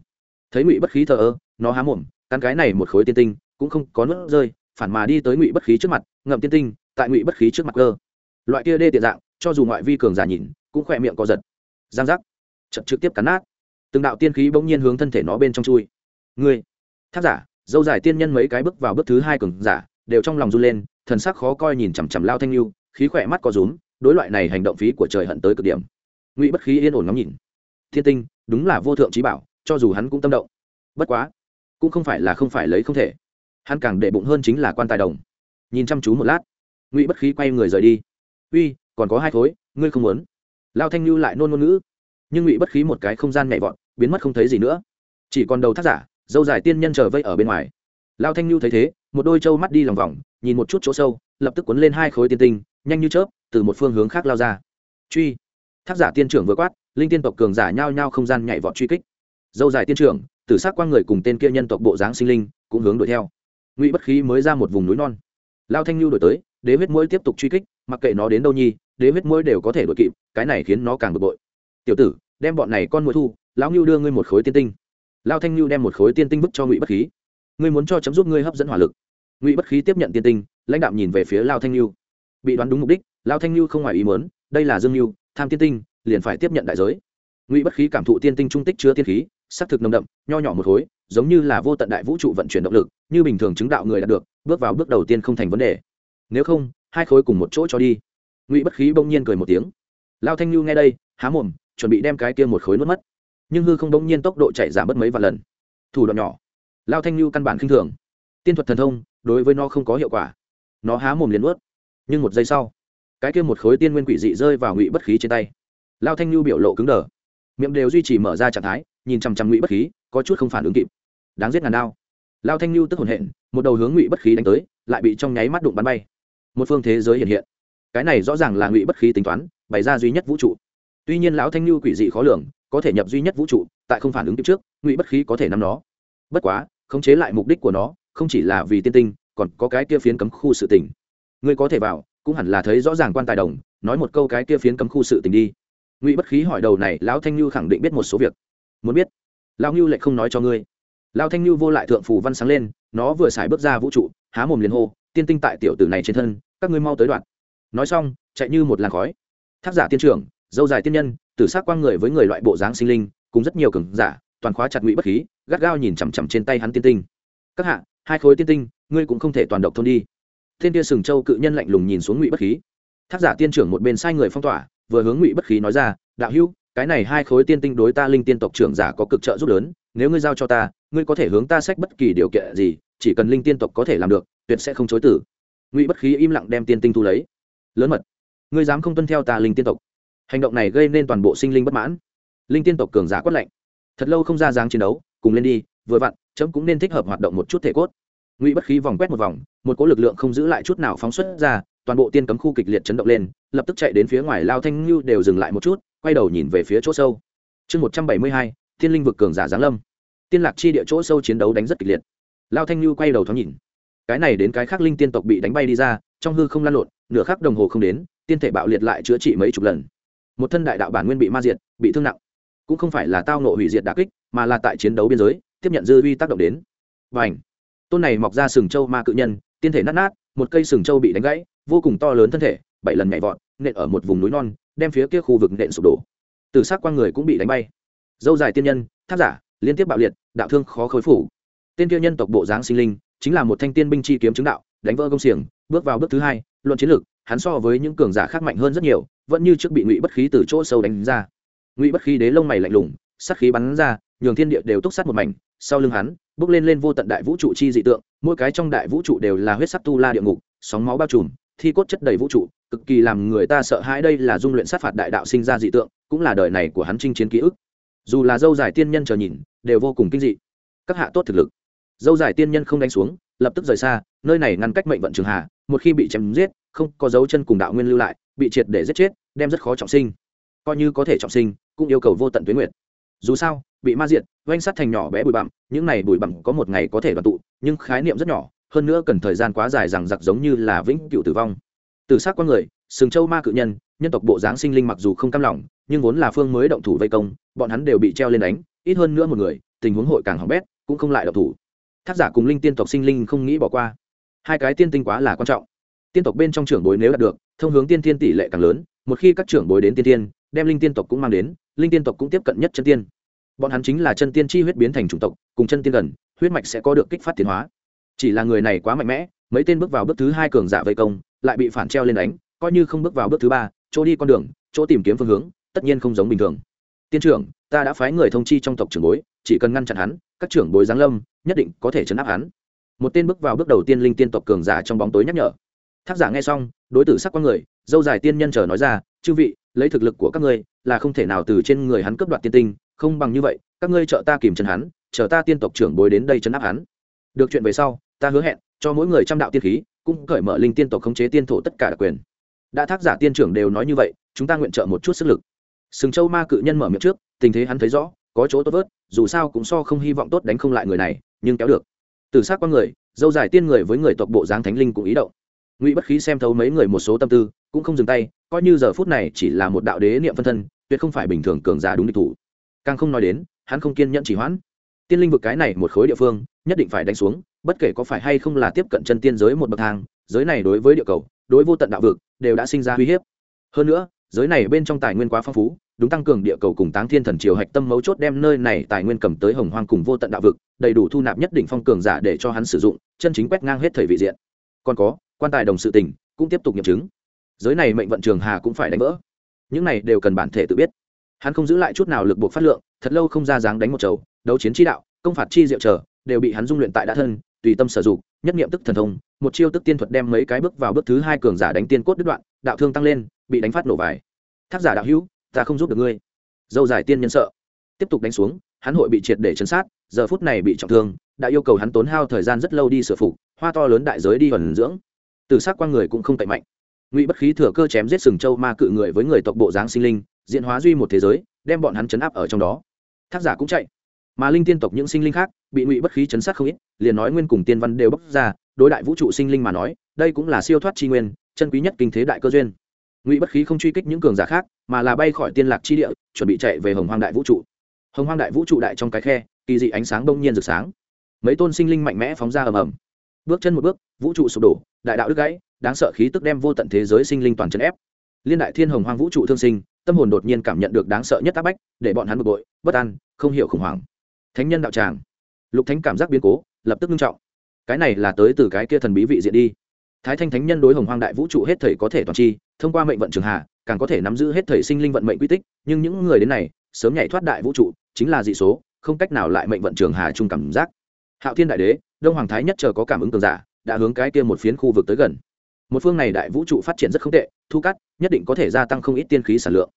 Thấy ngụy bất khí thờ ơ, nó há mồm căn cái này một khối tiên tinh, cũng không có nước rơi, phản mà đi tới ngụy bất khí trước mặt, ngậm tiên tinh, tại ngụy bất khí trước mặt cơ. Loại kia đê tiện dạng, cho dù ngoại vi cường giả nhìn, cũng khỏe miệng co giật. Giang giác. Chật trực tiếp cắn nát từng đạo tiên khí bỗng nhiên hướng thân thể nó bên trong chui. Ngươi tháp giả, dâu dài tiên nhân mấy cái bước vào bước thứ hai cường giả, đều trong lòng run lên, thần sắc khó coi nhìn chằm chằm lao thanh lưu khí khỏe mắt có rúm, đối loại này hành động phí của trời hận tới cực điểm. Ngụy bất khí yên ổn ngắm nhìn. Thiên tinh, đúng là vô thượng trí bảo, cho dù hắn cũng tâm động. Bất quá, cũng không phải là không phải lấy không thể. Hắn càng để bụng hơn chính là quan tài đồng. Nhìn chăm chú một lát, ngụy bất khí quay người rời đi. Uy, còn có hai khối ngươi không muốn? Lao thanh lưu lại nôn ngôn ngữ nhưng ngụy bất khí một cái không gian nhẹ vọt, biến mất không thấy gì nữa. Chỉ còn đầu thác giả, dâu dài tiên nhân chờ vây ở bên ngoài. Lao thanh lưu thấy thế, một đôi trâu mắt đi lòng vòng, nhìn một chút chỗ sâu, lập tức cuốn lên hai khối tiên tinh, nhanh như chớp, từ một phương hướng khác lao ra. Truy. Thác giả tiên trưởng vừa quát, linh tiên tộc cường giả nhao nhao không gian nhảy vọt truy kích. Dâu dài tiên trưởng tử sát quang người cùng tên kia nhân tộc bộ dáng sinh linh, cũng hướng đuổi theo. Ngụy bất khí mới ra một vùng núi non. Lao thanh lưu đổi tới, đế huyết mũi tiếp tục truy kích, mặc kệ nó đến đâu nhi, đế huyết mũi đều có thể đuổi kịp, cái này khiến nó càng bực bội tiểu tử, đem bọn này con mũi thu, lão ngưu đưa ngươi một khối tiên tinh. Lao thanh ngưu đem một khối tiên tinh vứt cho ngụy bất khí. Ngươi muốn cho chấm giúp ngươi hấp dẫn hỏa lực. Ngụy bất khí tiếp nhận tiên tinh, lãnh đạo nhìn về phía lao thanh ngưu bị đoán đúng mục đích lao thanh ngưu không ngoài ý mớn đây là dương ngưu tham tiên tinh, liền phải tiếp nhận đại giới. Ngụy bất khí cảm thụ tiên tinh trung tích chứa tiên khí xác thực nồng đậm, nho nhỏ một khối, giống như là vô tận đại vũ trụ vận chuyển động lực, như bình thường chứng đạo người đạt được, bước vào bước đầu tiên không thành vấn đề. Nếu không, hai khối cùng một chỗ cho đi. Ngụy bất khí bỗng nhiên cười một tiếng. Lao thanh ngưu nghe đây, há mồm chuẩn bị đem cái kia một khối nuốt mất. Nhưng hư không bỗng nhiên tốc độ chạy giảm mất mấy vài lần. Thủ đoạn nhỏ. Lao thanh lưu căn bản khinh thường. Tiên thuật thần thông, đối với nó không có hiệu quả. Nó há mồm liền nuốt. Nhưng một giây sau, cái kia một khối tiên nguyên quỷ dị rơi vào ngụy bất khí trên tay. Lao thanh lưu biểu lộ cứng đờ. Miệng đều duy trì mở ra trạng thái, nhìn chằm chằm ngụy bất khí, có chút không phản ứng kịp. Đáng giết ngàn đao. Lao thanh lưu tức hồn hện, một đầu hướng ngụy bất khí đánh tới, lại bị trong nháy mắt đụng bắn bay. Một phương thế giới hiện hiện. Cái này rõ ràng là ngụy bất khí tính toán, bày ra duy nhất vũ trụ tuy nhiên lão thanh lưu quỷ dị khó lường, có thể nhập duy nhất vũ trụ, tại không phản ứng kịp trước, ngụy bất khí có thể nắm nó. Bất quá, khống chế lại mục đích của nó, không chỉ là vì tiên tinh, còn có cái kia phiến cấm khu sự tình. Ngươi có thể vào, cũng hẳn là thấy rõ ràng quan tài đồng, nói một câu cái kia phiến cấm khu sự tình đi. Ngụy bất khí hỏi đầu này, lão thanh lưu khẳng định biết một số việc. Muốn biết? Lão lưu lại không nói cho ngươi. Lão thanh lưu vô lại thượng phù văn sáng lên, nó vừa xài bước ra vũ trụ, há mồm liền hô, tiên tinh tại tiểu tử này trên thân, các ngươi mau tới đoạn. Nói xong, chạy như một làn khói. Thác giả tiên trưởng dâu dài tiên nhân, tử s á c quang người với người loại bộ dáng sinh linh, cùng rất nhiều cường giả, toàn khóa chặt ngụy bất khí, gắt gao nhìn chằm chằm trên tay hắn tiên tinh. Các hạ, hai khối tiên tinh, ngươi cũng không thể toàn độc thôn đi. Thiên tia sừng châu cự nhân lạnh lùng nhìn xuống ngụy bất khí. Thác giả tiên trưởng một bên sai người phong tỏa, vừa hướng ngụy bất khí nói ra, đạo hữu, cái này hai khối tiên tinh đối ta linh tiên tộc trưởng giả có cực trợ giúp lớn, nếu ngươi giao cho ta, ngươi có thể hướng ta sách bất kỳ điều kiện gì, chỉ cần linh tiên tộc có thể làm được, tuyệt sẽ không chối tử. Ngụy bất khí im lặng đem tiên tinh thu lấy. Lớn mật, ngươi dám không tuân theo ta linh tiên tộc hành động này gây nên toàn bộ sinh linh bất mãn. Linh tiên tộc cường giả quất lạnh. Thật lâu không ra dáng chiến đấu, cùng lên đi, vừa vặn, chấm cũng nên thích hợp hoạt động một chút thể cốt. Ngụy bất khí vòng quét một vòng, một cỗ lực lượng không giữ lại chút nào phóng xuất ra, toàn bộ tiên cấm khu kịch liệt chấn động lên, lập tức chạy đến phía ngoài lao thanh ngưu đều dừng lại một chút, quay đầu nhìn về phía chỗ sâu. Chương một trăm bảy mươi hai, thiên linh vực cường giả giáng lâm. Tiên lạc chi địa chỗ sâu chiến đấu đánh rất kịch liệt. Lao thanh ngưu quay đầu thoáng nhìn. Cái này đến cái khác linh tiên tộc bị đánh bay đi ra, trong hư không lan lộn, nửa khắc đồng hồ không đến, tiên thể bạo liệt lại chữa trị mấy chục lần một thân đại đạo bản nguyên bị ma diệt, bị thương nặng. Cũng không phải là tao nộ hủy diệt đà kích, mà là tại chiến đấu biên giới, tiếp nhận dư vi tác động đến. Và ảnh tôn này mọc ra sừng châu ma cự nhân, tiên thể nát nát, một cây sừng châu bị đánh gãy, vô cùng to lớn thân thể, bảy lần nhảy vọt, nện ở một vùng núi non, đem phía kia khu vực nện sụp đổ. Từ xác quang người cũng bị đánh bay. Dâu dài tiên nhân thác giả, liên tiếp bạo liệt, đạo thương khó khối phủ tên kia nhân tộc bộ dáng sinh linh, chính là một thanh tiên binh chi kiếm chứng đạo, đánh vỡ công xiềng, bước vào bước thứ hai, luận chiến lược, hắn so với những cường giả khác mạnh hơn rất nhiều vẫn như trước bị ngụy bất khí từ chỗ sâu đánh ra. Ngụy bất khí đế lông mày lạnh lùng, sát khí bắn ra, nhường thiên địa đều túc sát một mảnh, sau lưng hắn, bước lên lên vô tận đại vũ trụ chi dị tượng, mỗi cái trong đại vũ trụ đều là huyết sắc tu la địa ngục, sóng máu bao trùm, thi cốt chất đầy vũ trụ, cực kỳ làm người ta sợ hãi đây là dung luyện sát phạt đại đạo sinh ra dị tượng, cũng là đời này của hắn chinh chiến ký ức. Dù là dâu dài tiên nhân chờ nhìn, đều vô cùng kinh dị. Các hạ tốt thực lực. Dâu dài tiên nhân không đánh xuống, lập tức rời xa, nơi này ngăn cách mệnh vận trường hạ một khi bị chém giết, không có dấu chân cùng đạo nguyên lưu lại bị triệt để giết chết, đem rất khó trọng sinh. Coi như có thể trọng sinh, cũng yêu cầu vô tận tuyến nguyện dù sao, bị ma diệt, oanh sắt thành nhỏ bé bụi bặm, những này bụi bặm có một ngày có thể đoàn tụ, nhưng khái niệm rất nhỏ, hơn nữa cần thời gian quá dài rằng giặc giống như là vĩnh cựu tử vong. Từ xác con người, sừng châu ma cự nhân nhân tộc bộ dáng sinh linh mặc dù không cam lòng, nhưng vốn là phương mới động thủ vây công, bọn hắn đều bị treo lên đánh, ít hơn nữa một người, tình huống hội càng hỏng bét, cũng không lại động thủ. Thác giả cùng linh tiên tộc sinh linh không nghĩ bỏ qua. Hai cái tiên tinh quá là quan trọng. Tiên tộc bên trong trưởng bối nếu đạt được thông hướng tiên tiên tỷ lệ càng lớn, một khi các trưởng bối đến tiên tiên đem linh tiên tộc cũng mang đến, linh tiên tộc cũng tiếp cận nhất chân tiên. Bọn hắn chính là chân tiên chi huyết biến thành chủng tộc, cùng chân tiên gần, huyết mạch sẽ có được kích phát tiến hóa. Chỉ là người này quá mạnh mẽ, mấy tên bước vào bước thứ hai cường giả vây công, lại bị phản treo lên đánh, coi như không bước vào bước thứ ba, chỗ đi con đường, chỗ tìm kiếm phương hướng, tất nhiên không giống bình thường. Tiên trưởng, ta đã phái người thông chi trong tộc trưởng bối, chỉ cần ngăn chặn hắn, các trưởng bối giáng lâm, nhất định có thể chấn áp hắn. Một tên bước vào bước đầu tiên linh tiên tộc cường giả trong bóng tối nhắc nhở thác giả nghe xong, đối tử sắc con người, dâu dài tiên nhân chờ nói ra, chư vị, lấy thực lực của các ngươi, là không thể nào từ trên người hắn cướp đoạt tiên tinh, không bằng như vậy, các ngươi trợ ta kìm chân hắn, chờ ta tiên tộc trưởng bối đến đây chấn áp hắn. Được chuyện về sau, ta hứa hẹn, cho mỗi người trăm đạo tiên khí, cũng cởi mở linh tiên tộc khống chế tiên thổ tất cả đặc quyền. Đã thác giả tiên trưởng đều nói như vậy, chúng ta nguyện trợ một chút sức lực. Sừng châu ma cự nhân mở miệng trước, tình thế hắn thấy rõ, có chỗ tốt vớt, dù sao cũng so không hy vọng tốt đánh không lại người này, nhưng kéo được. Từ xác con người, dâu dài tiên người với người tộc bộ dáng thánh linh cũng ý động ngụy bất khí xem thấu mấy người một số tâm tư, cũng không dừng tay, coi như giờ phút này chỉ là một đạo đế niệm phân thân, tuyệt không phải bình thường cường giả đúng địch thủ. Càng không nói đến, hắn không kiên nhẫn chỉ hoãn. Tiên linh vực cái này một khối địa phương, nhất định phải đánh xuống, bất kể có phải hay không là tiếp cận chân tiên giới một bậc thang, giới này đối với địa cầu, đối vô tận đạo vực, đều đã sinh ra uy hiếp. Hơn nữa, giới này bên trong tài nguyên quá phong phú, đúng tăng cường địa cầu cùng táng thiên thần triều hạch tâm mấu chốt đem nơi này tài nguyên cầm tới hồng hoang cùng vô tận đạo vực, đầy đủ thu nạp nhất định phong cường giả để cho hắn sử dụng, chân chính quét ngang hết thời vị diện. Còn có quan tài đồng sự tình, cũng tiếp tục nghiệm chứng. Giới này mệnh vận trường hà cũng phải đánh vỡ. Những này đều cần bản thể tự biết. Hắn không giữ lại chút nào lực buộc phát lượng, thật lâu không ra dáng đánh một chầu, đấu chiến chi đạo, công phạt chi diệu trở, đều bị hắn dung luyện tại đã thân, tùy tâm sử dụng, nhất niệm tức thần thông, một chiêu tức tiên thuật đem mấy cái bước vào bước thứ hai cường giả đánh tiên cốt đứt đoạn, đạo thương tăng lên, bị đánh phát nổ vải thác giả đạo hữu, ta không giúp được ngươi. Dâu giải tiên nhân sợ. Tiếp tục đánh xuống, hắn hội bị triệt để chấn sát, giờ phút này bị trọng thương, đã yêu cầu hắn tốn hao thời gian rất lâu đi sửa phục, hoa to lớn đại giới đi thuần dưỡng từ s á c quan người cũng không tệ mạnh. Ngụy bất khí thừa cơ chém giết sừng châu ma cự người với người tộc bộ dáng sinh linh diện hóa duy một thế giới, đem bọn hắn chấn áp ở trong đó. Thác giả cũng chạy. Mà linh tiên tộc những sinh linh khác, bị ngụy bất khí chấn sát không ít, liền nói nguyên cùng tiên văn đều bốc ra, đối đại vũ trụ sinh linh mà nói, đây cũng là siêu thoát tri nguyên, chân quý nhất kinh thế đại cơ duyên. Ngụy bất khí không truy kích những cường giả khác, mà là bay khỏi tiên lạc chi địa, chuẩn bị chạy về hồng hoang đại vũ trụ. Hồng hoang đại vũ trụ đại trong cái khe, kỳ dị ánh sáng đông nhiên rực sáng. Mấy tôn sinh linh mạnh mẽ phóng ra ầm ầm bước chân một bước, vũ trụ sụp đổ, đại đạo đứt gãy, đáng sợ khí tức đem vô tận thế giới sinh linh toàn chân ép. Liên đại thiên hồng hoang vũ trụ thương sinh, tâm hồn đột nhiên cảm nhận được đáng sợ nhất áp bách, để bọn hắn bực bội, bất an, không hiểu khủng hoảng. Thánh nhân đạo tràng. Lục thánh cảm giác biến cố, lập tức nghiêm trọng. Cái này là tới từ cái kia thần bí vị diện đi. Thái thanh thánh nhân đối hồng hoang đại vũ trụ hết thầy có thể toàn chi, thông qua mệnh vận trường hạ, càng có thể nắm giữ hết thầy sinh linh vận mệnh quy tích, nhưng những người đến này, sớm nhảy thoát đại vũ trụ, chính là dị số, không cách nào lại mệnh vận trường hà chung cảm giác. Hạo thiên đại đế đông hoàng thái nhất chờ có cảm ứng cường giả, đã hướng cái kia một phiến khu vực tới gần. Một phương này đại vũ trụ phát triển rất không tệ, thu cắt nhất định có thể gia tăng không ít tiên khí sản lượng.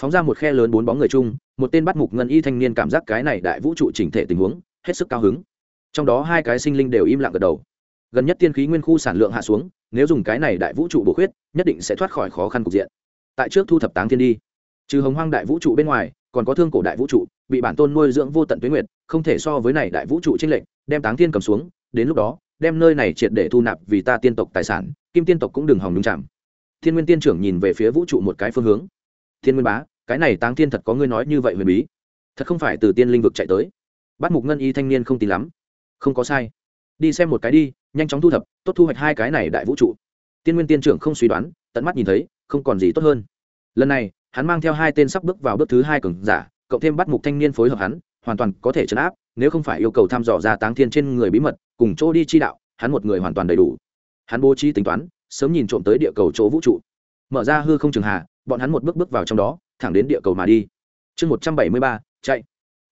Phóng ra một khe lớn bốn bóng người chung, một tên bắt mục ngân y thanh niên cảm giác cái này đại vũ trụ chỉnh thể tình huống, hết sức cao hứng. Trong đó hai cái sinh linh đều im lặng gật đầu. Gần nhất tiên khí nguyên khu sản lượng hạ xuống, nếu dùng cái này đại vũ trụ bổ khuyết, nhất định sẽ thoát khỏi khó khăn cục diện. Tại trước thu thập táng thiên đi. Trừ hồng hoang đại vũ trụ bên ngoài còn có thương cổ đại vũ trụ, bị bản tôn nuôi dưỡng vô tận tuyến nguyệt, không thể so với này đại vũ trụ trinh lệnh đem táng thiên cầm xuống, đến lúc đó, đem nơi này triệt để thu nạp vì ta tiên tộc tài sản, kim tiên tộc cũng đừng hòng đúng chạm thiên nguyên tiên trưởng nhìn về phía vũ trụ một cái phương hướng. Thiên nguyên bá, cái này táng thiên thật có ngươi nói như vậy huyền bí. Thật không phải từ tiên linh vực chạy tới. Bắt mục ngân y thanh niên không tin lắm. Không có sai. Đi xem một cái đi, nhanh chóng thu thập, tốt thu hoạch hai cái này đại vũ trụ. Tiên nguyên tiên trưởng không suy đoán, tận mắt nhìn thấy, không còn gì tốt hơn. Lần này hắn mang theo hai tên sắp bước vào bước thứ hai cường giả, cộng thêm bắt mục thanh niên phối hợp hắn, hoàn toàn có thể chấn áp, nếu không phải yêu cầu thăm dò ra táng thiên trên người bí mật, cùng chỗ đi chi đạo, hắn một người hoàn toàn đầy đủ. Hắn bố trí tính toán, sớm nhìn trộm tới địa cầu chỗ vũ trụ. Mở ra hư không trường hà, bọn hắn một bước bước vào trong đó, thẳng đến địa cầu mà đi. Chương một trăm bảy mươi ba, chạy.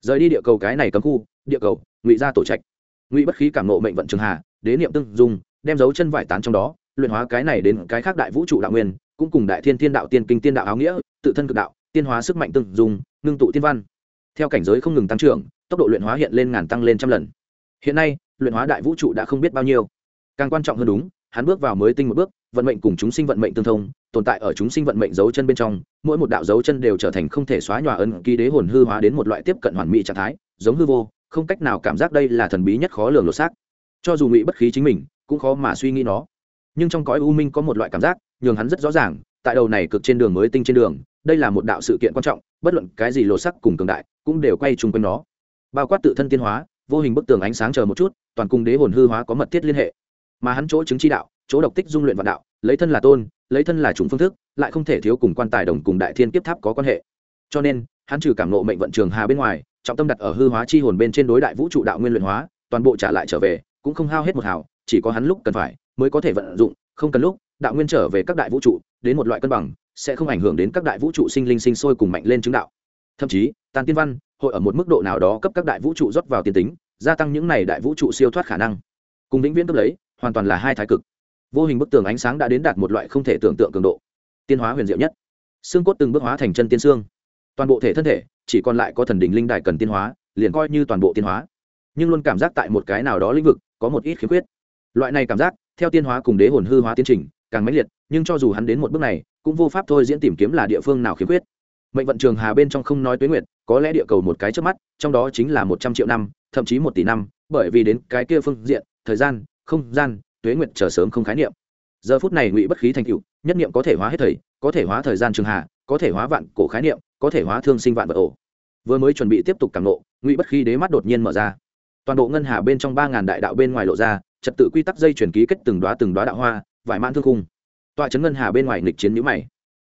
Rời đi địa cầu cái này cấm khu, địa cầu, ngụy ra tổ trạch. Ngụy bất khí cảm nộ mệnh vận trường hà, đế niệm tương dùng đem dấu chân vải tán trong đó, luyện hóa cái này đến cái khác đại vũ trụ đạo nguyên, cũng cùng đại thiên thiên đạo tiên kinh tiên đạo áo nghĩa tự thân cực đạo, tiên hóa sức mạnh tương dùng ngưng tụ tiên văn. Theo cảnh giới không ngừng tăng trưởng, tốc độ luyện hóa hiện lên ngàn tăng lên trăm lần. Hiện nay, luyện hóa đại vũ trụ đã không biết bao nhiêu. Càng quan trọng hơn đúng, hắn bước vào mới tinh một bước, vận mệnh cùng chúng sinh vận mệnh tương thông, tồn tại ở chúng sinh vận mệnh dấu chân bên trong, mỗi một đạo dấu chân đều trở thành không thể xóa nhòa ân ký đế hồn hư hóa đến một loại tiếp cận hoàn mỹ trạng thái, giống hư vô, không cách nào cảm giác đây là thần bí nhất khó lường lột xác. Cho dù ngụy bất khí chính mình, cũng khó mà suy nghĩ nó. Nhưng trong cõi u minh có một loại cảm giác, nhường hắn rất rõ ràng, tại đầu này cực trên đường mới tinh trên đường đây là một đạo sự kiện quan trọng, bất luận cái gì lột sắc cùng cường đại, cũng đều quay chung quanh nó. Bao quát tự thân tiên hóa, vô hình bức tường ánh sáng chờ một chút, toàn cùng đế hồn hư hóa có mật thiết liên hệ. Mà hắn chỗ chứng chi đạo, chỗ độc tích dung luyện vạn đạo, lấy thân là tôn, lấy thân là chủng phương thức, lại không thể thiếu cùng quan tài đồng cùng đại thiên kiếp tháp có quan hệ. Cho nên, hắn trừ cảm nộ mệnh vận trường hà bên ngoài, trọng tâm đặt ở hư hóa chi hồn bên trên đối đại vũ trụ đạo nguyên luyện hóa, toàn bộ trả lại trở về, cũng không hao hết một hào, chỉ có hắn lúc cần phải mới có thể vận dụng, không cần lúc, đạo nguyên trở về các đại vũ trụ, đến một loại cân bằng sẽ không ảnh hưởng đến các đại vũ trụ sinh linh sinh sôi cùng mạnh lên chứng đạo. Thậm chí, tàn tiên văn hội ở một mức độ nào đó cấp các đại vũ trụ rót vào tiền tính, gia tăng những này đại vũ trụ siêu thoát khả năng. Cùng vĩnh viễn cấp lấy, hoàn toàn là hai thái cực. Vô hình bức tường ánh sáng đã đến đạt một loại không thể tưởng tượng cường độ. Tiên hóa huyền diệu nhất. Xương cốt từng bước hóa thành chân tiên xương. Toàn bộ thể thân thể, chỉ còn lại có thần đình linh đài cần tiên hóa, liền coi như toàn bộ tiên hóa. Nhưng luôn cảm giác tại một cái nào đó lĩnh vực, có một ít khiếm khuyết. Loại này cảm giác, theo tiên hóa cùng đế hồn hư hóa tiến trình, càng mãnh liệt, nhưng cho dù hắn đến một bước này cũng vô pháp thôi diễn tìm kiếm là địa phương nào khiếm khuyết. Mệnh vận trường hà bên trong không nói tuyến nguyệt, có lẽ địa cầu một cái trước mắt, trong đó chính là một trăm triệu năm, thậm chí một tỷ năm, bởi vì đến cái kia phương diện, thời gian, không gian, tuế nguyệt chờ sớm không khái niệm. Giờ phút này ngụy bất khí thành cựu nhất niệm có thể hóa hết thời có thể hóa thời gian trường hà, có thể hóa vạn cổ khái niệm, có thể hóa thương sinh vạn vật ổ. Vừa mới chuẩn bị tiếp tục càng lộ ngụy bất khí đế mắt đột nhiên mở ra. Toàn bộ ngân hà bên trong ba ngàn đại đạo bên ngoài lộ ra, trật tự quy tắc dây chuyển ký kết từng đoá từng đoá đạo hoa, vải mãn thương khung tọa chấn ngân hà bên ngoài nghịch chiến nhữ mày.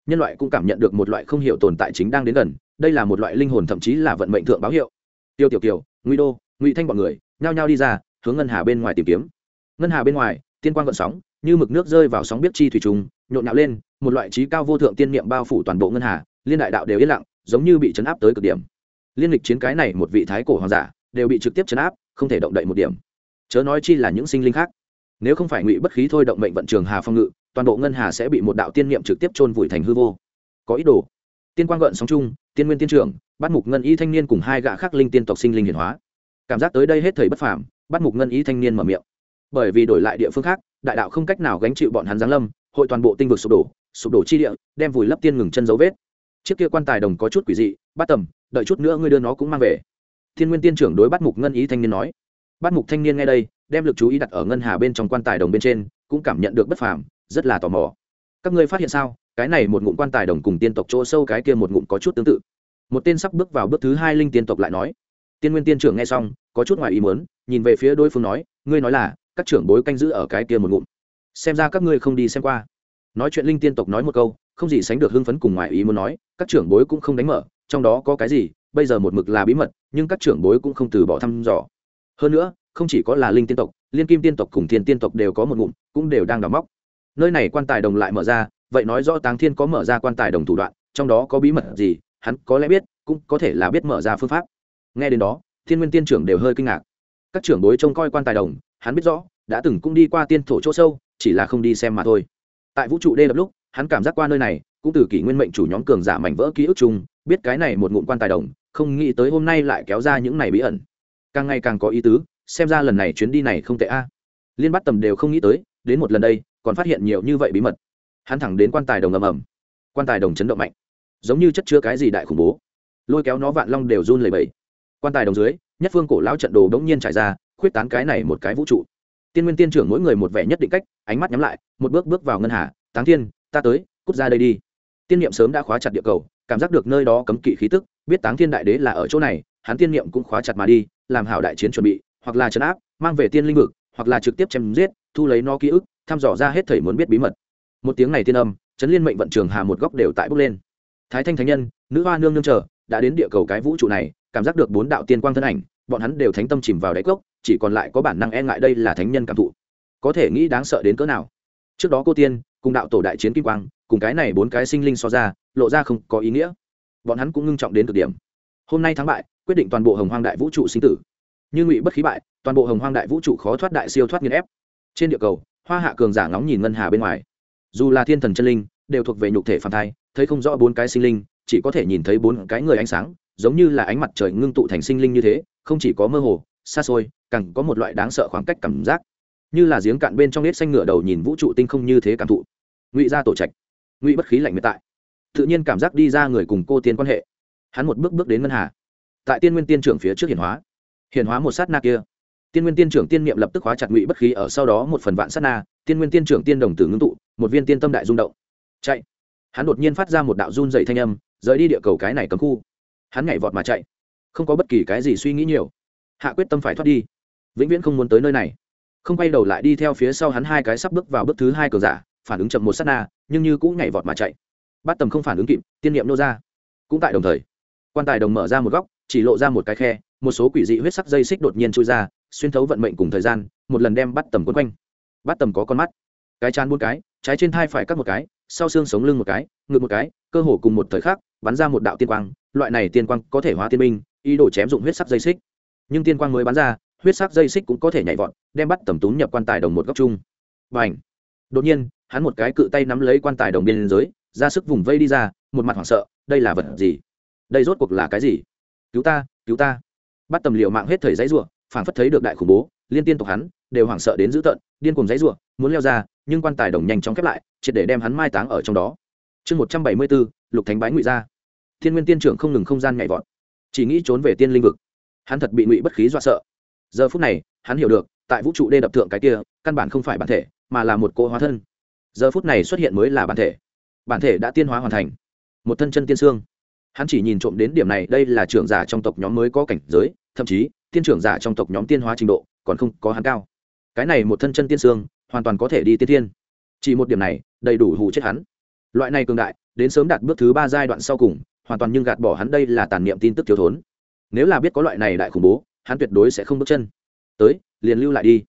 Nhân loại cũng cảm nhận được một loại không hiểu tồn tại chính đang đến gần, đây là một loại linh hồn thậm chí là vận mệnh thượng báo hiệu. Tiêu tiểu kiều nguy đô, ngụy thanh bọn người, nhao nhao đi ra, hướng ngân hà bên ngoài tìm kiếm. Ngân hà bên ngoài, tiên quang gợn sóng, như mực nước rơi vào sóng biết chi thủy trùng, nhộn nhạo lên, một loại trí cao vô thượng tiên niệm bao phủ toàn bộ ngân hà, liên đại đạo đều yên lặng, giống như bị chấn áp tới cực điểm. Liên lịch chiến cái này một vị thái cổ hoàng giả, đều bị trực tiếp chấn áp, không thể động đậy một điểm. Chớ nói chi là những sinh linh khác. Nếu không phải ngụy bất khí thôi động mệnh vận trường hà phong ngự toàn bộ ngân hà sẽ bị một đạo tiên niệm trực tiếp chôn vùi thành hư vô. Có ý đồ. Tiên quang gợn sóng chung, tiên nguyên tiên trưởng bắt mục ngân y thanh niên cùng hai gã khác linh tiên tộc sinh linh hiển hóa. Cảm giác tới đây hết thời bất phàm bắt mục ngân y thanh niên mở miệng. Bởi vì đổi lại địa phương khác, đại đạo không cách nào gánh chịu bọn hắn giáng lâm, hội toàn bộ tinh vực sụp đổ sụp đổ chi địa, đem vùi lấp tiên ngừng chân dấu vết. Chiếc kia quan tài đồng có chút quỷ dị bắt tầm, đợi chút nữa ngươi đưa nó cũng mang về. Thiên nguyên tiên trưởng đối bắt mục ngân ý thanh niên nói. Bắt mục thanh niên ngay đây, đem lực chú ý đặt ở ngân hà bên trong quan tài đồng bên trên, cũng cảm nhận được bất phàm rất là tò mò. Các ngươi phát hiện sao? Cái này một ngụm quan tài đồng cùng tiên tộc chỗ sâu cái kia một ngụm có chút tương tự. Một tên sắp bước vào bước thứ hai linh tiên tộc lại nói. Tiên nguyên tiên trưởng nghe xong, có chút ngoài ý muốn, nhìn về phía đối phương nói, ngươi nói là, các trưởng bối canh giữ ở cái kia một ngụm. Xem ra các ngươi không đi xem qua. Nói chuyện linh tiên tộc nói một câu, không gì sánh được hưng phấn cùng ngoài ý muốn nói, các trưởng bối cũng không đánh mở, trong đó có cái gì, bây giờ một mực là bí mật, nhưng các trưởng bối cũng không từ bỏ thăm dò. Hơn nữa, không chỉ có là linh tiên tộc, liên kim tiên tộc cùng thiên tiên tộc đều có một ngụm, cũng đều đang đào móc nơi này quan tài đồng lại mở ra, vậy nói rõ táng thiên có mở ra quan tài đồng thủ đoạn, trong đó có bí mật gì, hắn có lẽ biết, cũng có thể là biết mở ra phương pháp. Nghe đến đó, thiên nguyên tiên trưởng đều hơi kinh ngạc. Các trưởng bối trông coi quan tài đồng, hắn biết rõ, đã từng cũng đi qua tiên thổ chỗ sâu, chỉ là không đi xem mà thôi. Tại vũ trụ đê đập lúc, hắn cảm giác qua nơi này, cũng từ kỷ nguyên mệnh chủ nhóm cường giả mảnh vỡ ký ức chung, biết cái này một ngụm quan tài đồng, không nghĩ tới hôm nay lại kéo ra những này bí ẩn. Càng ngày càng có ý tứ, xem ra lần này chuyến đi này không tệ a. Liên bắt tầm đều không nghĩ tới, đến một lần đây còn phát hiện nhiều như vậy bí mật. Hắn thẳng đến quan tài đồng ầm ầm. Quan tài đồng chấn động mạnh. Giống như chất chứa cái gì đại khủng bố. Lôi kéo nó vạn long đều run lẩy bẩy. Quan tài đồng dưới, nhất phương cổ lão trận đồ đống nhiên trải ra, khuyết tán cái này một cái vũ trụ. Tiên nguyên tiên trưởng mỗi người một vẻ nhất định cách, ánh mắt nhắm lại, một bước bước vào ngân hà, táng thiên, ta tới, cút ra đây đi. Tiên niệm sớm đã khóa chặt địa cầu, cảm giác được nơi đó cấm kỵ khí tức, biết táng thiên đại đế là ở chỗ này, hắn tiên niệm cũng khóa chặt mà đi, làm hảo đại chiến chuẩn bị, hoặc là trấn áp, mang về tiên linh vực, hoặc là trực tiếp chém giết, thu lấy nó ký ức thăm dò ra hết thầy muốn biết bí mật. Một tiếng này tiên âm chấn liên mệnh vận trường hà một góc đều tại bốc lên. Thái thanh thánh nhân, nữ hoa nương nương chờ, đã đến địa cầu cái vũ trụ này, cảm giác được bốn đạo tiên quang thân ảnh, bọn hắn đều thánh tâm chìm vào đáy cốc, chỉ còn lại có bản năng e ngại đây là thánh nhân cảm thụ. Có thể nghĩ đáng sợ đến cỡ nào. Trước đó cô tiên, cùng đạo tổ đại chiến kim quang, cùng cái này bốn cái sinh linh so ra, lộ ra không có ý nghĩa. Bọn hắn cũng ngưng trọng đến cực điểm. Hôm nay thắng bại, quyết định toàn bộ hồng hoang đại vũ trụ sinh tử. Như ngụy bất khí bại, toàn bộ hồng hoang đại vũ trụ khó thoát đại siêu thoát nghiên ép trên địa cầu, hoa hạ cường giả ngóng nhìn ngân hà bên ngoài. Dù là thiên thần chân linh, đều thuộc về nhục thể phản thai, thấy không rõ bốn cái sinh linh, chỉ có thể nhìn thấy bốn cái người ánh sáng, giống như là ánh mặt trời ngưng tụ thành sinh linh như thế, không chỉ có mơ hồ, xa xôi, càng có một loại đáng sợ khoảng cách cảm giác. Như là giếng cạn bên trong nết xanh ngựa đầu nhìn vũ trụ tinh không như thế cảm thụ. Ngụy ra tổ trạch. Ngụy bất khí lạnh miệt tại. Tự nhiên cảm giác đi ra người cùng cô tiên quan hệ. Hắn một bước bước đến ngân hà. Tại tiên nguyên tiên trưởng phía trước hiển hóa. Hiển hóa một sát na kia tiên nguyên tiên trưởng tiên niệm lập tức hóa chặt ngụy bất khí ở sau đó một phần vạn sát na, tiên nguyên tiên trưởng tiên đồng tử ngưng tụ, một viên tiên tâm đại rung động. Chạy. Hắn đột nhiên phát ra một đạo run dày thanh âm, rời đi địa cầu cái này cấm khu. Hắn nhảy vọt mà chạy. Không có bất kỳ cái gì suy nghĩ nhiều. Hạ quyết tâm phải thoát đi. Vĩnh viễn không muốn tới nơi này. Không quay đầu lại đi theo phía sau hắn hai cái sắp bước vào bước thứ hai cờ giả, phản ứng chậm một s á t na, nhưng như cũng nhảy vọt mà chạy. Bát tầm không phản ứng kịp, tiên niệm nô ra. Cũng tại đồng thời, quan tài đồng mở ra một góc, chỉ lộ ra một cái khe, một số quỷ dị huyết sắc dây xích đột nhiên trôi ra xuyên thấu vận mệnh cùng thời gian, một lần đem bắt tầm quấn quanh. Bắt tầm có con mắt, cái chán bốn cái, trái trên thai phải cắt một cái, sau xương sống lưng một cái, ngực một cái, cơ hồ cùng một thời khắc, bắn ra một đạo tiên quang. Loại này tiên quang có thể hóa tiên minh ý đồ chém dụng huyết sắc dây xích. Nhưng tiên quang mới bắn ra, huyết sắc dây xích cũng có thể nhảy vọt, đem bắt tầm túng nhập quan tài đồng một góc chung. Và ảnh đột nhiên, hắn một cái cự tay nắm lấy quan tài đồng biên giới, ra sức vùng vây đi ra, một mặt hoảng sợ, đây là vật gì? Đây rốt cuộc là cái gì? Cứu ta cứu ta! Bắt tầm liệu mạng hết thời giấy ruộng phảng phất thấy được đại khủng bố, liên tiên tộc hắn đều hoảng sợ đến dữ tợn, điên cùng dãy ruộng muốn leo ra, nhưng quan tài đồng nhanh chóng khép lại, triệt để đem hắn mai táng ở trong đó. Chương một trăm bảy mươi bốn, lục thánh bái ngụy ra thiên nguyên tiên trưởng không ngừng không gian nhảy vọt, chỉ nghĩ trốn về tiên linh vực. Hắn thật bị ngụy bất khí dọa sợ. Giờ phút này, hắn hiểu được, tại vũ trụ đê đập thượng cái kia, căn bản không phải bản thể, mà là một cô hóa thân. Giờ phút này xuất hiện mới là bản thể. Bản thể đã tiên hóa hoàn thành. Một thân chân tiên xương. Hắn chỉ nhìn trộm đến điểm này, đây là trưởng giả trong tộc nhóm mới có cảnh giới, thậm chí tiên trưởng giả trong tộc nhóm tiên hóa trình độ còn không có hắn cao. Cái này một thân chân tiên xương hoàn toàn có thể đi tiên thiên, chỉ một điểm này đầy đủ hù chết hắn. Loại này cường đại đến sớm đạt bước thứ ba giai đoạn sau cùng hoàn toàn nhưng gạt bỏ hắn đây là tàn niệm tin tức thiếu thốn. Nếu là biết có loại này đại khủng bố hắn tuyệt đối sẽ không bước chân. Tới liền lưu lại đi.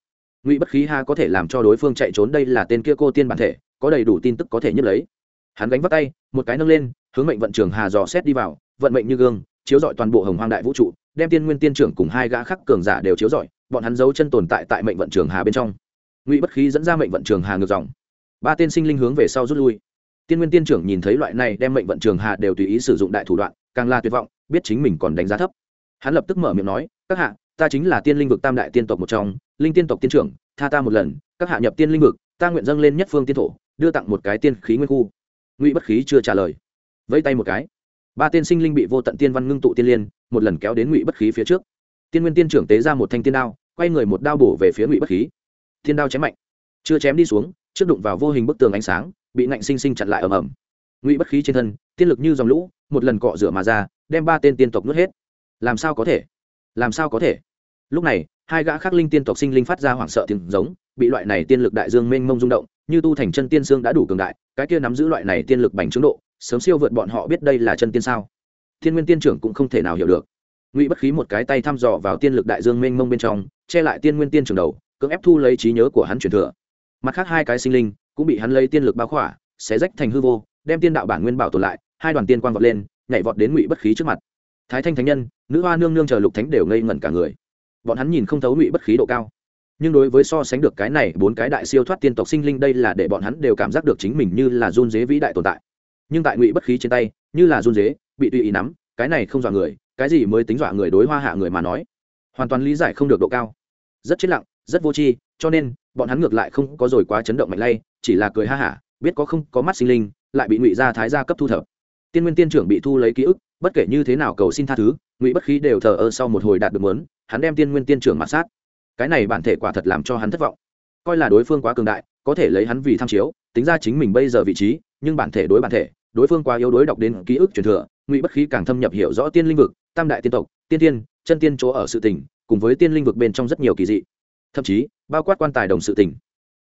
Ngụy bất khí ha có thể làm cho đối phương chạy trốn đây là tên kia cô tiên bản thể có đầy đủ tin tức có thể nhấp lấy. Hắn gánh vác tay một cái nâng lên hướng mệnh vận trường hà dò xét đi vào vận mệnh như gương chiếu dọi toàn bộ hồng hoang đại vũ trụ đem tiên nguyên tiên trưởng cùng hai gã khắc cường giả đều chiếu rọi, bọn hắn giấu chân tồn tại tại mệnh vận trường hà bên trong. Ngụy bất khí dẫn ra mệnh vận trường hà ngược dòng. Ba tên sinh linh hướng về sau rút lui. Tiên nguyên tiên trưởng nhìn thấy loại này đem mệnh vận trường hà đều tùy ý sử dụng đại thủ đoạn, càng là tuyệt vọng, biết chính mình còn đánh giá thấp. Hắn lập tức mở miệng nói, các hạ, ta chính là tiên linh vực tam đại tiên tộc một trong, linh tiên tộc tiên trưởng, tha ta một lần, các hạ nhập tiên linh vực, ta nguyện dâng lên nhất phương tiên thổ, đưa tặng một cái tiên khí nguyên khu. Ngụy bất khí chưa trả lời. Vẫy tay một cái. Ba tiên sinh linh bị vô tận tiên văn ngưng tụ tiên liên một lần kéo đến ngụy bất khí phía trước. Tiên nguyên tiên trưởng tế ra một thanh tiên đao, quay người một đao bổ về phía ngụy bất khí. Tiên đao chém mạnh, chưa chém đi xuống, trước đụng vào vô hình bức tường ánh sáng, bị ngạnh sinh sinh chặn lại ầm ầm. Ngụy bất khí trên thân, tiên lực như dòng lũ, một lần cọ rửa mà ra, đem ba tên tiên tộc nuốt hết. Làm sao có thể? Làm sao có thể? Lúc này, hai gã khắc linh tiên tộc sinh linh phát ra hoảng sợ tiếng giống, bị loại này tiên lực đại dương mênh mông rung động, như tu thành chân tiên xương đã đủ cường đại, cái kia nắm giữ loại này tiên lực bành trướng độ, sớm siêu vượt bọn họ biết đây là chân tiên sao? Thiên nguyên tiên trưởng cũng không thể nào hiểu được. Ngụy bất khí một cái tay thăm dò vào tiên lực đại dương mênh mông bên trong, che lại tiên nguyên tiên trưởng đầu, cưỡng ép thu lấy trí nhớ của hắn truyền thừa. Mặt khác hai cái sinh linh cũng bị hắn lấy tiên lực bao khỏa, xé rách thành hư vô, đem tiên đạo bản nguyên bảo tồn lại, hai đoàn tiên quang vọt lên, nhảy vọt đến ngụy bất khí trước mặt. Thái thanh thánh nhân, nữ hoa nương nương chờ lục thánh đều ngây ngẩn cả người. Bọn hắn nhìn không thấu ngụy bất khí độ cao. Nhưng đối với so sánh được cái này, bốn cái đại siêu thoát tiên tộc sinh linh đây là để bọn hắn đều cảm giác được chính mình như là run dế vĩ đại tồn tại. Nhưng tại ngụy bất khí trên tay, như là run dế bị tùy ý nắm, cái này không dọa người, cái gì mới tính dọa người đối hoa hạ người mà nói. Hoàn toàn lý giải không được độ cao. Rất chết lặng, rất vô tri, cho nên, bọn hắn ngược lại không có rồi quá chấn động mạnh lay, chỉ là cười ha hả, biết có không có mắt sinh linh, lại bị ngụy gia thái gia cấp thu thập. Tiên nguyên tiên trưởng bị thu lấy ký ức, bất kể như thế nào cầu xin tha thứ, ngụy bất khí đều thờ ơ sau một hồi đạt được mớn hắn đem tiên nguyên tiên trưởng mạt sát. Cái này bản thể quả thật làm cho hắn thất vọng. Coi là đối phương quá cường đại, có thể lấy hắn vì tham chiếu, tính ra chính mình bây giờ vị trí, nhưng bản thể đối bản thể, đối phương quá yếu đối đọc đến ký ức truyền thừa ngụy bất khí càng thâm nhập hiểu rõ tiên linh vực, tam đại tiên tộc, tiên tiên, chân tiên chỗ ở sự tỉnh cùng với tiên linh vực bên trong rất nhiều kỳ dị. Thậm chí, bao quát quan tài đồng sự tỉnh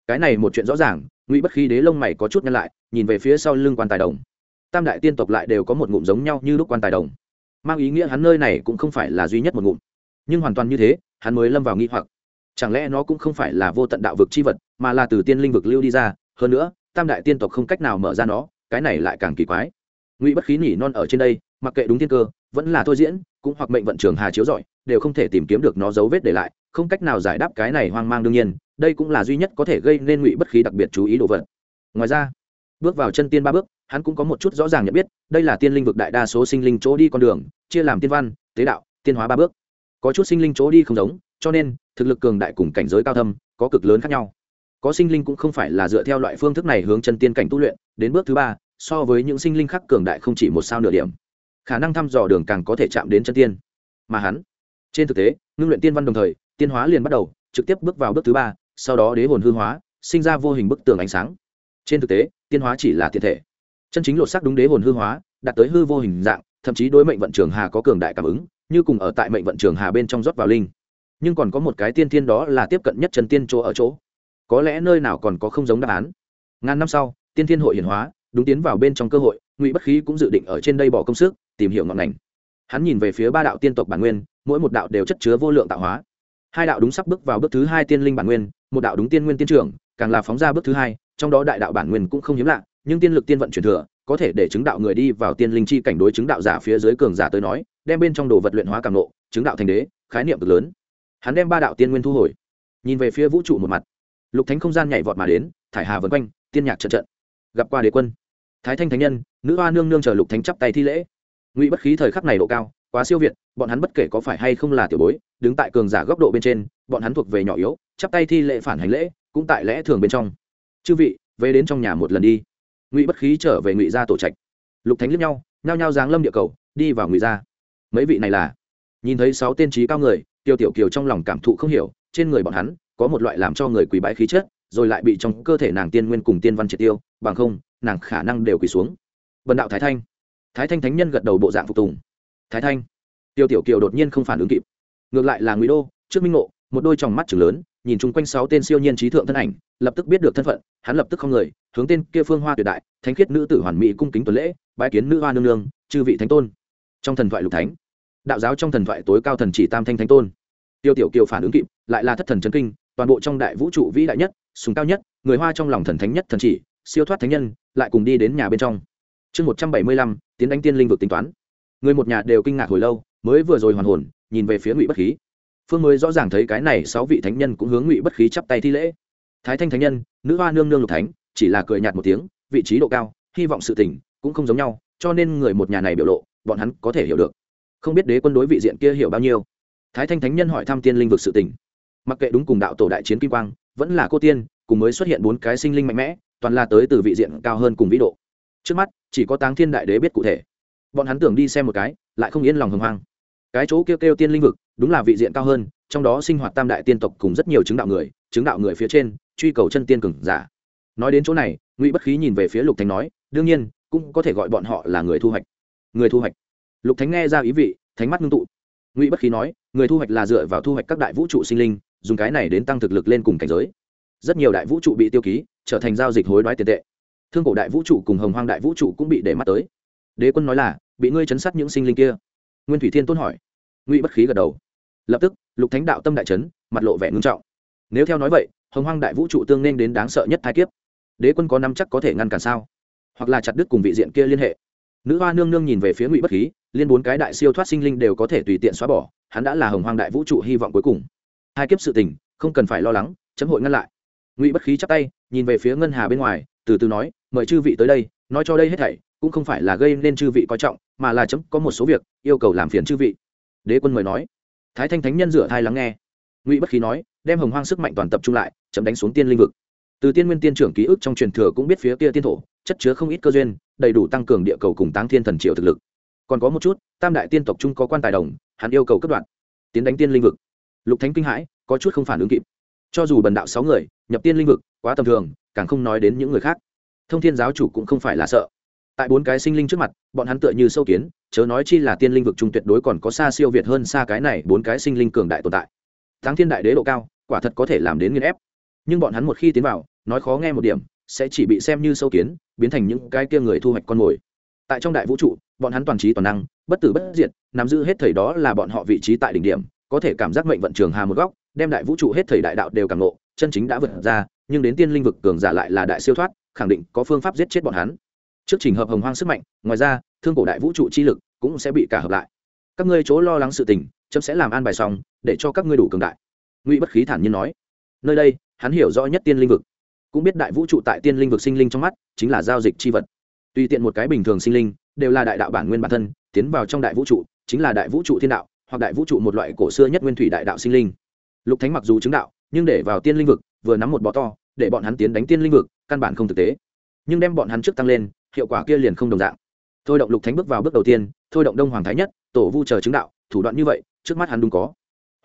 cái này một chuyện rõ ràng, ngụy bất khí đế lông mày có chút nhăn lại, nhìn về phía sau lưng quan tài đồng. Tam đại tiên tộc lại đều có một ngụm giống nhau như lúc quan tài đồng. Mang ý nghĩa hắn nơi này cũng không phải là duy nhất một ngụm. Nhưng hoàn toàn như thế, hắn mới lâm vào nghi hoặc. Chẳng lẽ nó cũng không phải là vô tận đạo vực c h i vật, mà là từ tiên linh vực lưu đi ra? Hơn nữa, tam đại tiên tộc không cách nào mở ra nó, cái này lại càng kỳ quái ngụy bất khí nỉ non ở trên đây, mặc kệ đúng thiên cơ, vẫn là thôi diễn, cũng hoặc mệnh vận trường hà chiếu giỏi đều không thể tìm kiếm được nó dấu vết để lại, không cách nào giải đáp cái này hoang mang đương nhiên, đây cũng là duy nhất có thể gây nên ngụy bất khí đặc biệt chú ý đồ vật. Ngoài ra, bước vào chân tiên ba bước, hắn cũng có một chút rõ ràng nhận biết, đây là tiên linh vực đại đa số sinh linh chỗ đi con đường, chia làm tiên văn, tế đạo, tiên hóa ba bước. Có chút sinh linh chỗ đi không giống, cho nên, thực lực cường đại cùng cảnh giới cao thâm, có cực lớn khác nhau. Có sinh linh cũng không phải là dựa theo loại phương thức này hướng chân tiên cảnh tu luyện, đến bước thứ ba so với những sinh linh khác cường đại không chỉ một sao nửa điểm. Khả năng thăm dò đường càng có thể chạm đến chân tiên. Mà hắn, trên thực tế, ngưng luyện tiên văn đồng thời, tiên hóa liền bắt đầu, trực tiếp bước vào bước thứ ba, sau đó đế hồn hư hóa, sinh ra vô hình bức tường ánh sáng. Trên thực tế, tiên hóa chỉ là tiền thể. Chân chính lột xác đúng đế hồn hư hóa, đạt tới hư vô hình dạng, thậm chí đối mệnh vận trường hà có cường đại cảm ứng, như cùng ở tại mệnh vận trường hà bên trong rót vào linh. Nhưng còn có một cái tiên thiên đó là tiếp cận nhất chân tiên chỗ ở chỗ. Có lẽ nơi nào còn có không giống đáp án. Ngàn năm sau, tiên thiên hội hiển hóa đúng tiến vào bên trong cơ hội, ngụy bất khí cũng dự định ở trên đây bỏ công sức, tìm hiểu ngọn ngành. Hắn nhìn về phía ba đạo tiên tộc bản nguyên, mỗi một đạo đều chất chứa vô lượng tạo hóa. Hai đạo đúng sắp bước vào bước thứ hai tiên linh bản nguyên, một đạo đúng tiên nguyên tiên trưởng, càng là phóng ra bước thứ hai, trong đó đại đạo bản nguyên cũng không hiếm lạ, nhưng tiên lực tiên vận chuyển thừa, có thể để chứng đạo người đi vào tiên linh chi cảnh đối chứng đạo giả phía dưới cường giả tới nói, đem bên trong đồ vật luyện hóa càng nộ chứng đạo thành đế, khái niệm cực lớn. Hắn đem ba đạo tiên nguyên thu hồi, nhìn về phía vũ trụ một mặt. Lục thánh không gian nhảy vọt mà đến, thải hà vân quanh, tiên nhạc trận trận gặp qua đế quân thái thanh thánh nhân, nữ hoa nương nương chờ lục thánh chắp tay thi lễ. Ngụy bất khí thời khắc này độ cao, quá siêu việt, bọn hắn bất kể có phải hay không là tiểu bối, đứng tại cường giả góc độ bên trên, bọn hắn thuộc về nhỏ yếu, chắp tay thi lễ phản hành lễ, cũng tại lẽ thường bên trong. Chư vị, về đến trong nhà một lần đi. Ngụy bất khí trở về ngụy gia tổ trạch. Lục thánh liếc nhau, nhao nhao giáng lâm địa cầu, đi vào ngụy gia. Mấy vị này là, nhìn thấy sáu tên trí cao người, tiêu tiểu kiều trong lòng cảm thụ không hiểu, trên người bọn hắn có một loại làm cho người quỳ bái khí chất rồi lại bị trong cơ thể nàng tiên nguyên cùng tiên văn triệt tiêu, bằng không, nàng khả năng đều quỳ xuống. Bần đạo thái thanh. Thái thanh thánh nhân gật đầu bộ dạng phục tùng. Thái thanh. Tiêu tiểu kiều đột nhiên không phản ứng kịp. Ngược lại là ngụy đô, trước minh ngộ, một đôi tròng mắt chừng lớn, nhìn chung quanh sáu tên siêu nhiên trí thượng thân ảnh, lập tức biết được thân phận, hắn lập tức không người, hướng tên kia phương hoa tuyệt đại, thánh khiết nữ tử hoàn mỹ cung kính tuần lễ, bái kiến nữ hoa nương nương, chư vị thánh tôn. Trong thần thoại lục thánh, đạo giáo trong thần thoại tối cao thần chỉ tam thanh thánh tôn. Tiêu tiểu kiều phản ứng kịp, lại là thất thần chấn kinh, toàn bộ trong đại vũ trụ vĩ đại nhất sùng cao nhất người hoa trong lòng thần thánh nhất thần chỉ siêu thoát thánh nhân lại cùng đi đến nhà bên trong. Chương một trăm bảy mươi lăm tiến đánh tiên linh vực tính toán. Người một nhà đều kinh ngạc hồi lâu mới vừa rồi hoàn hồn nhìn về phía ngụy bất khí. Phương mới rõ ràng thấy cái này sáu vị thánh nhân cũng hướng ngụy bất khí chắp tay thi lễ. Thái thanh thánh nhân nữ hoa nương nương lục thánh chỉ là cười nhạt một tiếng vị trí độ cao hy vọng sự tỉnh cũng không giống nhau cho nên người một nhà này biểu lộ bọn hắn có thể hiểu được. Không biết đế quân đối vị diện kia hiểu bao nhiêu. Thái thanh thánh nhân hỏi thăm tiên linh vực sự tỉnh, mặc kệ đúng cùng đạo tổ đại chiến kim quang vẫn là cô tiên, cùng mới xuất hiện bốn cái sinh linh mạnh mẽ, toàn là tới từ vị diện cao hơn cùng vĩ độ. Trước mắt, chỉ có táng thiên đại đế biết cụ thể. Bọn hắn tưởng đi xem một cái, lại không yên lòng hồng hoang. Cái chỗ kêu kêu tiên linh vực, đúng là vị diện cao hơn, trong đó sinh hoạt tam đại tiên tộc cùng rất nhiều chứng đạo người, chứng đạo người phía trên, truy cầu chân tiên cường giả. Nói đến chỗ này, ngụy bất khí nhìn về phía lục thánh nói, đương nhiên, cũng có thể gọi bọn họ là người thu hoạch. Người thu hoạch? Lục thánh nghe ra ý vị, thánh mắt ngưng tụ. Ngụy bất khí nói, người thu hoạch là dựa vào thu hoạch các đại vũ trụ sinh linh dùng cái này đến tăng thực lực lên cùng cảnh giới. Rất nhiều đại vũ trụ bị tiêu ký trở thành giao dịch hối đoái tiền tệ. Thương cổ đại vũ trụ cùng hồng hoang đại vũ trụ cũng bị để mắt tới. Đế quân nói là bị ngươi chấn sát những sinh linh kia. Nguyên thủy thiên tôn hỏi. Ngụy bất khí gật đầu. Lập tức lục thánh đạo tâm đại chấn, mặt lộ vẻ ngưng trọng. Nếu theo nói vậy hồng hoang đại vũ trụ tương nên đến đáng sợ nhất thái kiếp. Đế quân có năm chắc có thể ngăn cản sao? Hoặc là chặt đứt cùng vị diện kia liên hệ? Nữ hoa nương nương nhìn về phía ngụy bất khí liên bốn cái đại siêu thoát sinh linh đều có thể tùy tiện xóa bỏ hắn đã là hồng hoang đại vũ trụ hy vọng cuối cùng hai kiếp sự tình, không cần phải lo lắng, chấm hội ngăn lại. Ngụy bất khí chắp tay, nhìn về phía ngân hà bên ngoài, từ từ nói, mời chư vị tới đây, nói cho đây hết thảy, cũng không phải là gây nên chư vị coi trọng, mà là chấm có một số việc, yêu cầu làm phiền chư vị. Đế quân mời nói. Thái thanh thánh nhân rửa thai lắng nghe. Ngụy bất khí nói, đem hồng hoang sức mạnh toàn tập trung lại, chấm đánh xuống tiên linh vực. Từ tiên nguyên tiên trưởng ký ức trong truyền thừa cũng biết phía kia tiên thổ, chất chứa không ít cơ duyên, đầy đủ tăng cường địa cầu cùng táng thiên thần triệu thực lực. Còn có một chút, tam đại tiên tộc chung có quan tài đồng, hắn yêu cầu cấp đoạn, tiến đánh tiên linh vực lục thánh kinh hãi, có chút không phản ứng kịp. Cho dù bần đạo sáu người, nhập tiên linh vực, quá tầm thường, càng không nói đến những người khác. Thông thiên giáo chủ cũng không phải là sợ. Tại bốn cái sinh linh trước mặt, bọn hắn tựa như sâu kiến, chớ nói chi là tiên linh vực chung tuyệt đối còn có xa siêu việt hơn xa cái này bốn cái sinh linh cường đại tồn tại. Thắng thiên đại đế độ cao, quả thật có thể làm đến nghiên ép. Nhưng bọn hắn một khi tiến vào, nói khó nghe một điểm, sẽ chỉ bị xem như sâu kiến, biến thành những cái kia người thu hoạch con mồi. Tại trong đại vũ trụ, bọn hắn toàn trí toàn năng, bất tử bất diệt, nắm giữ hết thầy đó là bọn họ vị trí tại đỉnh điểm có thể cảm giác mệnh vận trường hà một góc, đem đại vũ trụ hết thầy đại đạo đều càng ngộ, chân chính đã vượt ra, nhưng đến tiên linh vực cường giả lại là đại siêu thoát, khẳng định có phương pháp giết chết bọn hắn. Trước trình hợp hồng hoang sức mạnh, ngoài ra, thương cổ đại vũ trụ chi lực cũng sẽ bị cả hợp lại. Các ngươi chỗ lo lắng sự tình, chấm sẽ làm an bài xong, để cho các ngươi đủ cường đại. Ngụy bất khí thản nhiên nói. Nơi đây, hắn hiểu rõ nhất tiên linh vực. Cũng biết đại vũ trụ tại tiên linh vực sinh linh trong mắt chính là giao dịch c h i vật. Tùy tiện một cái bình thường sinh linh, đều là đại đạo bản nguyên bản thân, tiến vào trong đại vũ trụ, chính là đại vũ trụ thiên đạo hoặc đại vũ trụ một loại cổ xưa nhất nguyên thủy đại đạo sinh linh. Lục thánh mặc dù chứng đạo, nhưng để vào tiên linh vực, vừa nắm một bọ to, để bọn hắn tiến đánh tiên linh vực, căn bản không thực tế. Nhưng đem bọn hắn trước tăng lên, hiệu quả kia liền không đồng dạng. Thôi động lục thánh bước vào bước đầu tiên, thôi động đông hoàng thái nhất, tổ vu chờ chứng đạo, thủ đoạn như vậy, trước mắt hắn đúng có.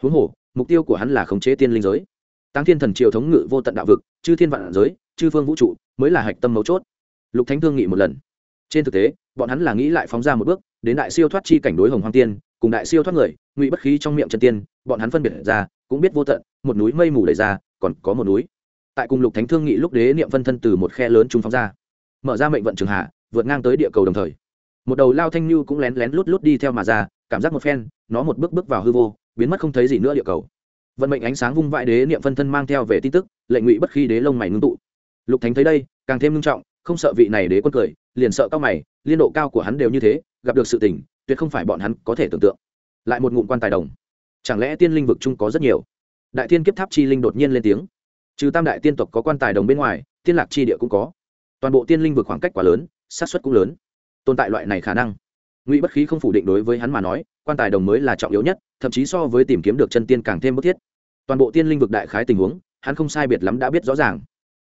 Huống hồ, mục tiêu của hắn là khống chế tiên linh giới. Tăng thiên thần triều thống ngự vô tận đạo vực, chư thiên vạn giới, chư phương vũ trụ, mới là hạch tâm mấu chốt. Lục thánh thương nghị một lần. Trên thực tế, bọn hắn là nghĩ lại phóng ra một bước, đến đại siêu thoát chi cảnh đối hồng hoàng tiên cùng đại siêu thoát người, ngụy bất khí trong miệng chân tiên, bọn hắn phân biệt ra, cũng biết vô tận, một núi mây mù đầy ra, còn có một núi. Tại cùng lục thánh thương nghị lúc đế niệm phân thân từ một khe lớn trung phóng ra. Mở ra mệnh vận trường hạ, vượt ngang tới địa cầu đồng thời. Một đầu lao thanh như cũng lén lén lút lút đi theo mà ra, cảm giác một phen, nó một bước bước vào hư vô, biến mất không thấy gì nữa địa cầu. Vận mệnh ánh sáng vung vãi đế niệm phân thân mang theo về tin tức, lệnh ngụy bất khi đế lông mày ngưng tụ. Lục thánh thấy đây, càng thêm ngưng trọng, không sợ vị này đế quân cười, liền sợ cao mày, liên độ cao của hắn đều như thế, gặp được sự tình tuyệt không phải bọn hắn có thể tưởng tượng. Lại một ngụm quan tài đồng. Chẳng lẽ tiên linh vực chung có rất nhiều? Đại tiên kiếp tháp chi linh đột nhiên lên tiếng. Trừ tam đại tiên tộc có quan tài đồng bên ngoài, tiên lạc chi địa cũng có. Toàn bộ tiên linh vực khoảng cách quá lớn sát xuất cũng lớn. Tồn tại loại này khả năng. Ngụy bất khí không phủ định đối với hắn mà nói, quan tài đồng mới là trọng yếu nhất, thậm chí so với tìm kiếm được chân tiên càng thêm bức thiết. Toàn bộ tiên linh vực đại khái tình huống, hắn không sai biệt lắm đã biết rõ ràng.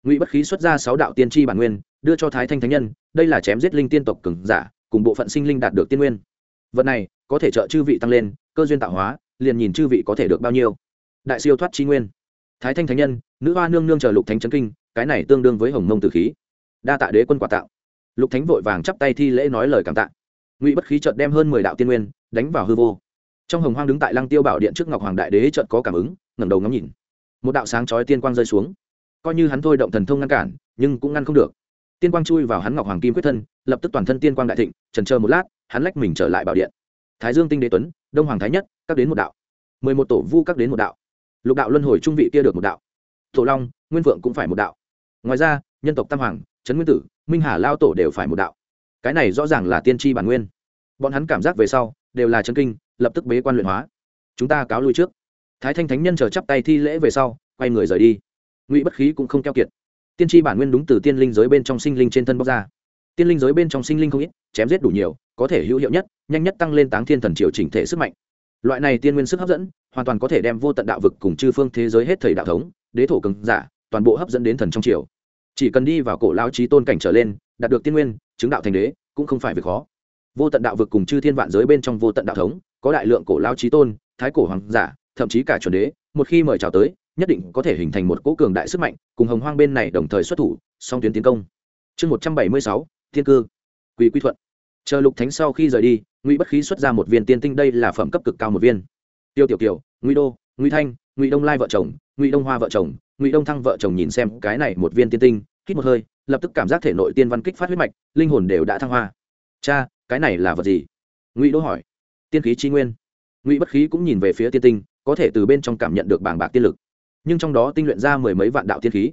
Ngụy bất khí xuất ra sáu đạo tiên tri bản nguyên, đưa cho thái thanh thánh nhân, đây là chém giết linh tiên tộc cường giả, cùng bộ phận sinh linh đạt được tiên nguyên vật này, có thể trợ chư vị tăng lên, cơ duyên tạo hóa, liền nhìn chư vị có thể được bao nhiêu. Đại siêu thoát chi nguyên. Thái thanh thánh nhân, nữ hoa nương nương chờ lục thánh trấn kinh, cái này tương đương với hồng mông tử khí. Đa tạ đế quân quả tạo. Lục thánh vội vàng chắp tay thi lễ nói lời cảm tạ. Ngụy bất khí trợt đem hơn mười đạo tiên nguyên, đánh vào hư vô. Trong hồng hoang đứng tại lăng tiêu bảo điện trước ngọc hoàng đại đế trợt có cảm ứng, ngẩng đầu ngắm nhìn. Một đạo sáng chói tiên quang rơi xuống. Coi như hắn thôi động thần thông ngăn cản, nhưng cũng ngăn không được. Tiên quang chui vào hắn ngọc hoàng kim quyết thân, lập tức toàn thân tiên quang đại thịnh trần chờ một lát hắn lách mình trở lại bảo điện. Thái dương tinh đế tuấn, đông hoàng thái nhất, các đến một đạo. Mười một tổ vu các đến một đạo. Lục đạo luân hồi trung vị kia được một đạo. Tổ long, nguyên vượng cũng phải một đạo. Ngoài ra, nhân tộc tam hoàng, trấn nguyên tử, minh hà lao tổ đều phải một đạo. Cái này rõ ràng là tiên tri bản nguyên. Bọn hắn cảm giác về sau, đều là chân kinh, lập tức bế quan luyện hóa. Chúng ta cáo lui trước. Thái thanh thánh nhân chờ chắp tay thi lễ về sau, quay người rời đi. Ngụy bất khí cũng không keo kiệt. Tiên tri bản nguyên đúng từ tiên linh giới bên trong sinh linh trên thân bóc ra. Tiên linh giới bên trong sinh linh không ít, chém giết đủ nhiều có thể hữu hiệu nhất, nhanh nhất tăng lên táng thiên thần triều chỉnh thể sức mạnh. Loại này tiên nguyên sức hấp dẫn, hoàn toàn có thể đem vô tận đạo vực cùng chư phương thế giới hết thầy đạo thống, đế thổ cường giả, toàn bộ hấp dẫn đến thần trong triều. Chỉ cần đi vào cổ lao trí tôn cảnh trở lên, đạt được tiên nguyên, chứng đạo thành đế, cũng không phải việc khó. Vô tận đạo vực cùng chư thiên vạn giới bên trong vô tận đạo thống, có đại lượng cổ lao trí tôn, thái cổ hoàng giả, thậm chí cả chuẩn đế, một khi mời chào tới, nhất định có thể hình thành một cỗ cường đại sức mạnh, cùng hồng hoang bên này đồng thời xuất thủ, song tuyến tiến công. Chương một trăm bảy mươi sáu, thiên cư. Quỳ quy thuận chờ lục thánh sau khi rời đi, ngụy bất khí xuất ra một viên tiên tinh, đây là phẩm cấp cực cao một viên. Tiêu tiểu kiều, ngụy đô, ngụy thanh, ngụy đông lai vợ chồng, ngụy đông hoa vợ chồng, ngụy đông thăng vợ chồng nhìn xem cái này một viên tiên tinh, hít một hơi, lập tức cảm giác thể nội tiên văn kích phát huyết mạch, linh hồn đều đã thăng hoa. Cha, cái này là vật gì? Ngụy đô hỏi. Tiên khí tri nguyên. Ngụy bất khí cũng nhìn về phía tiên tinh, có thể từ bên trong cảm nhận được bảng bạc tiên lực. Nhưng trong đó tinh luyện ra mười mấy vạn đạo tiên khí.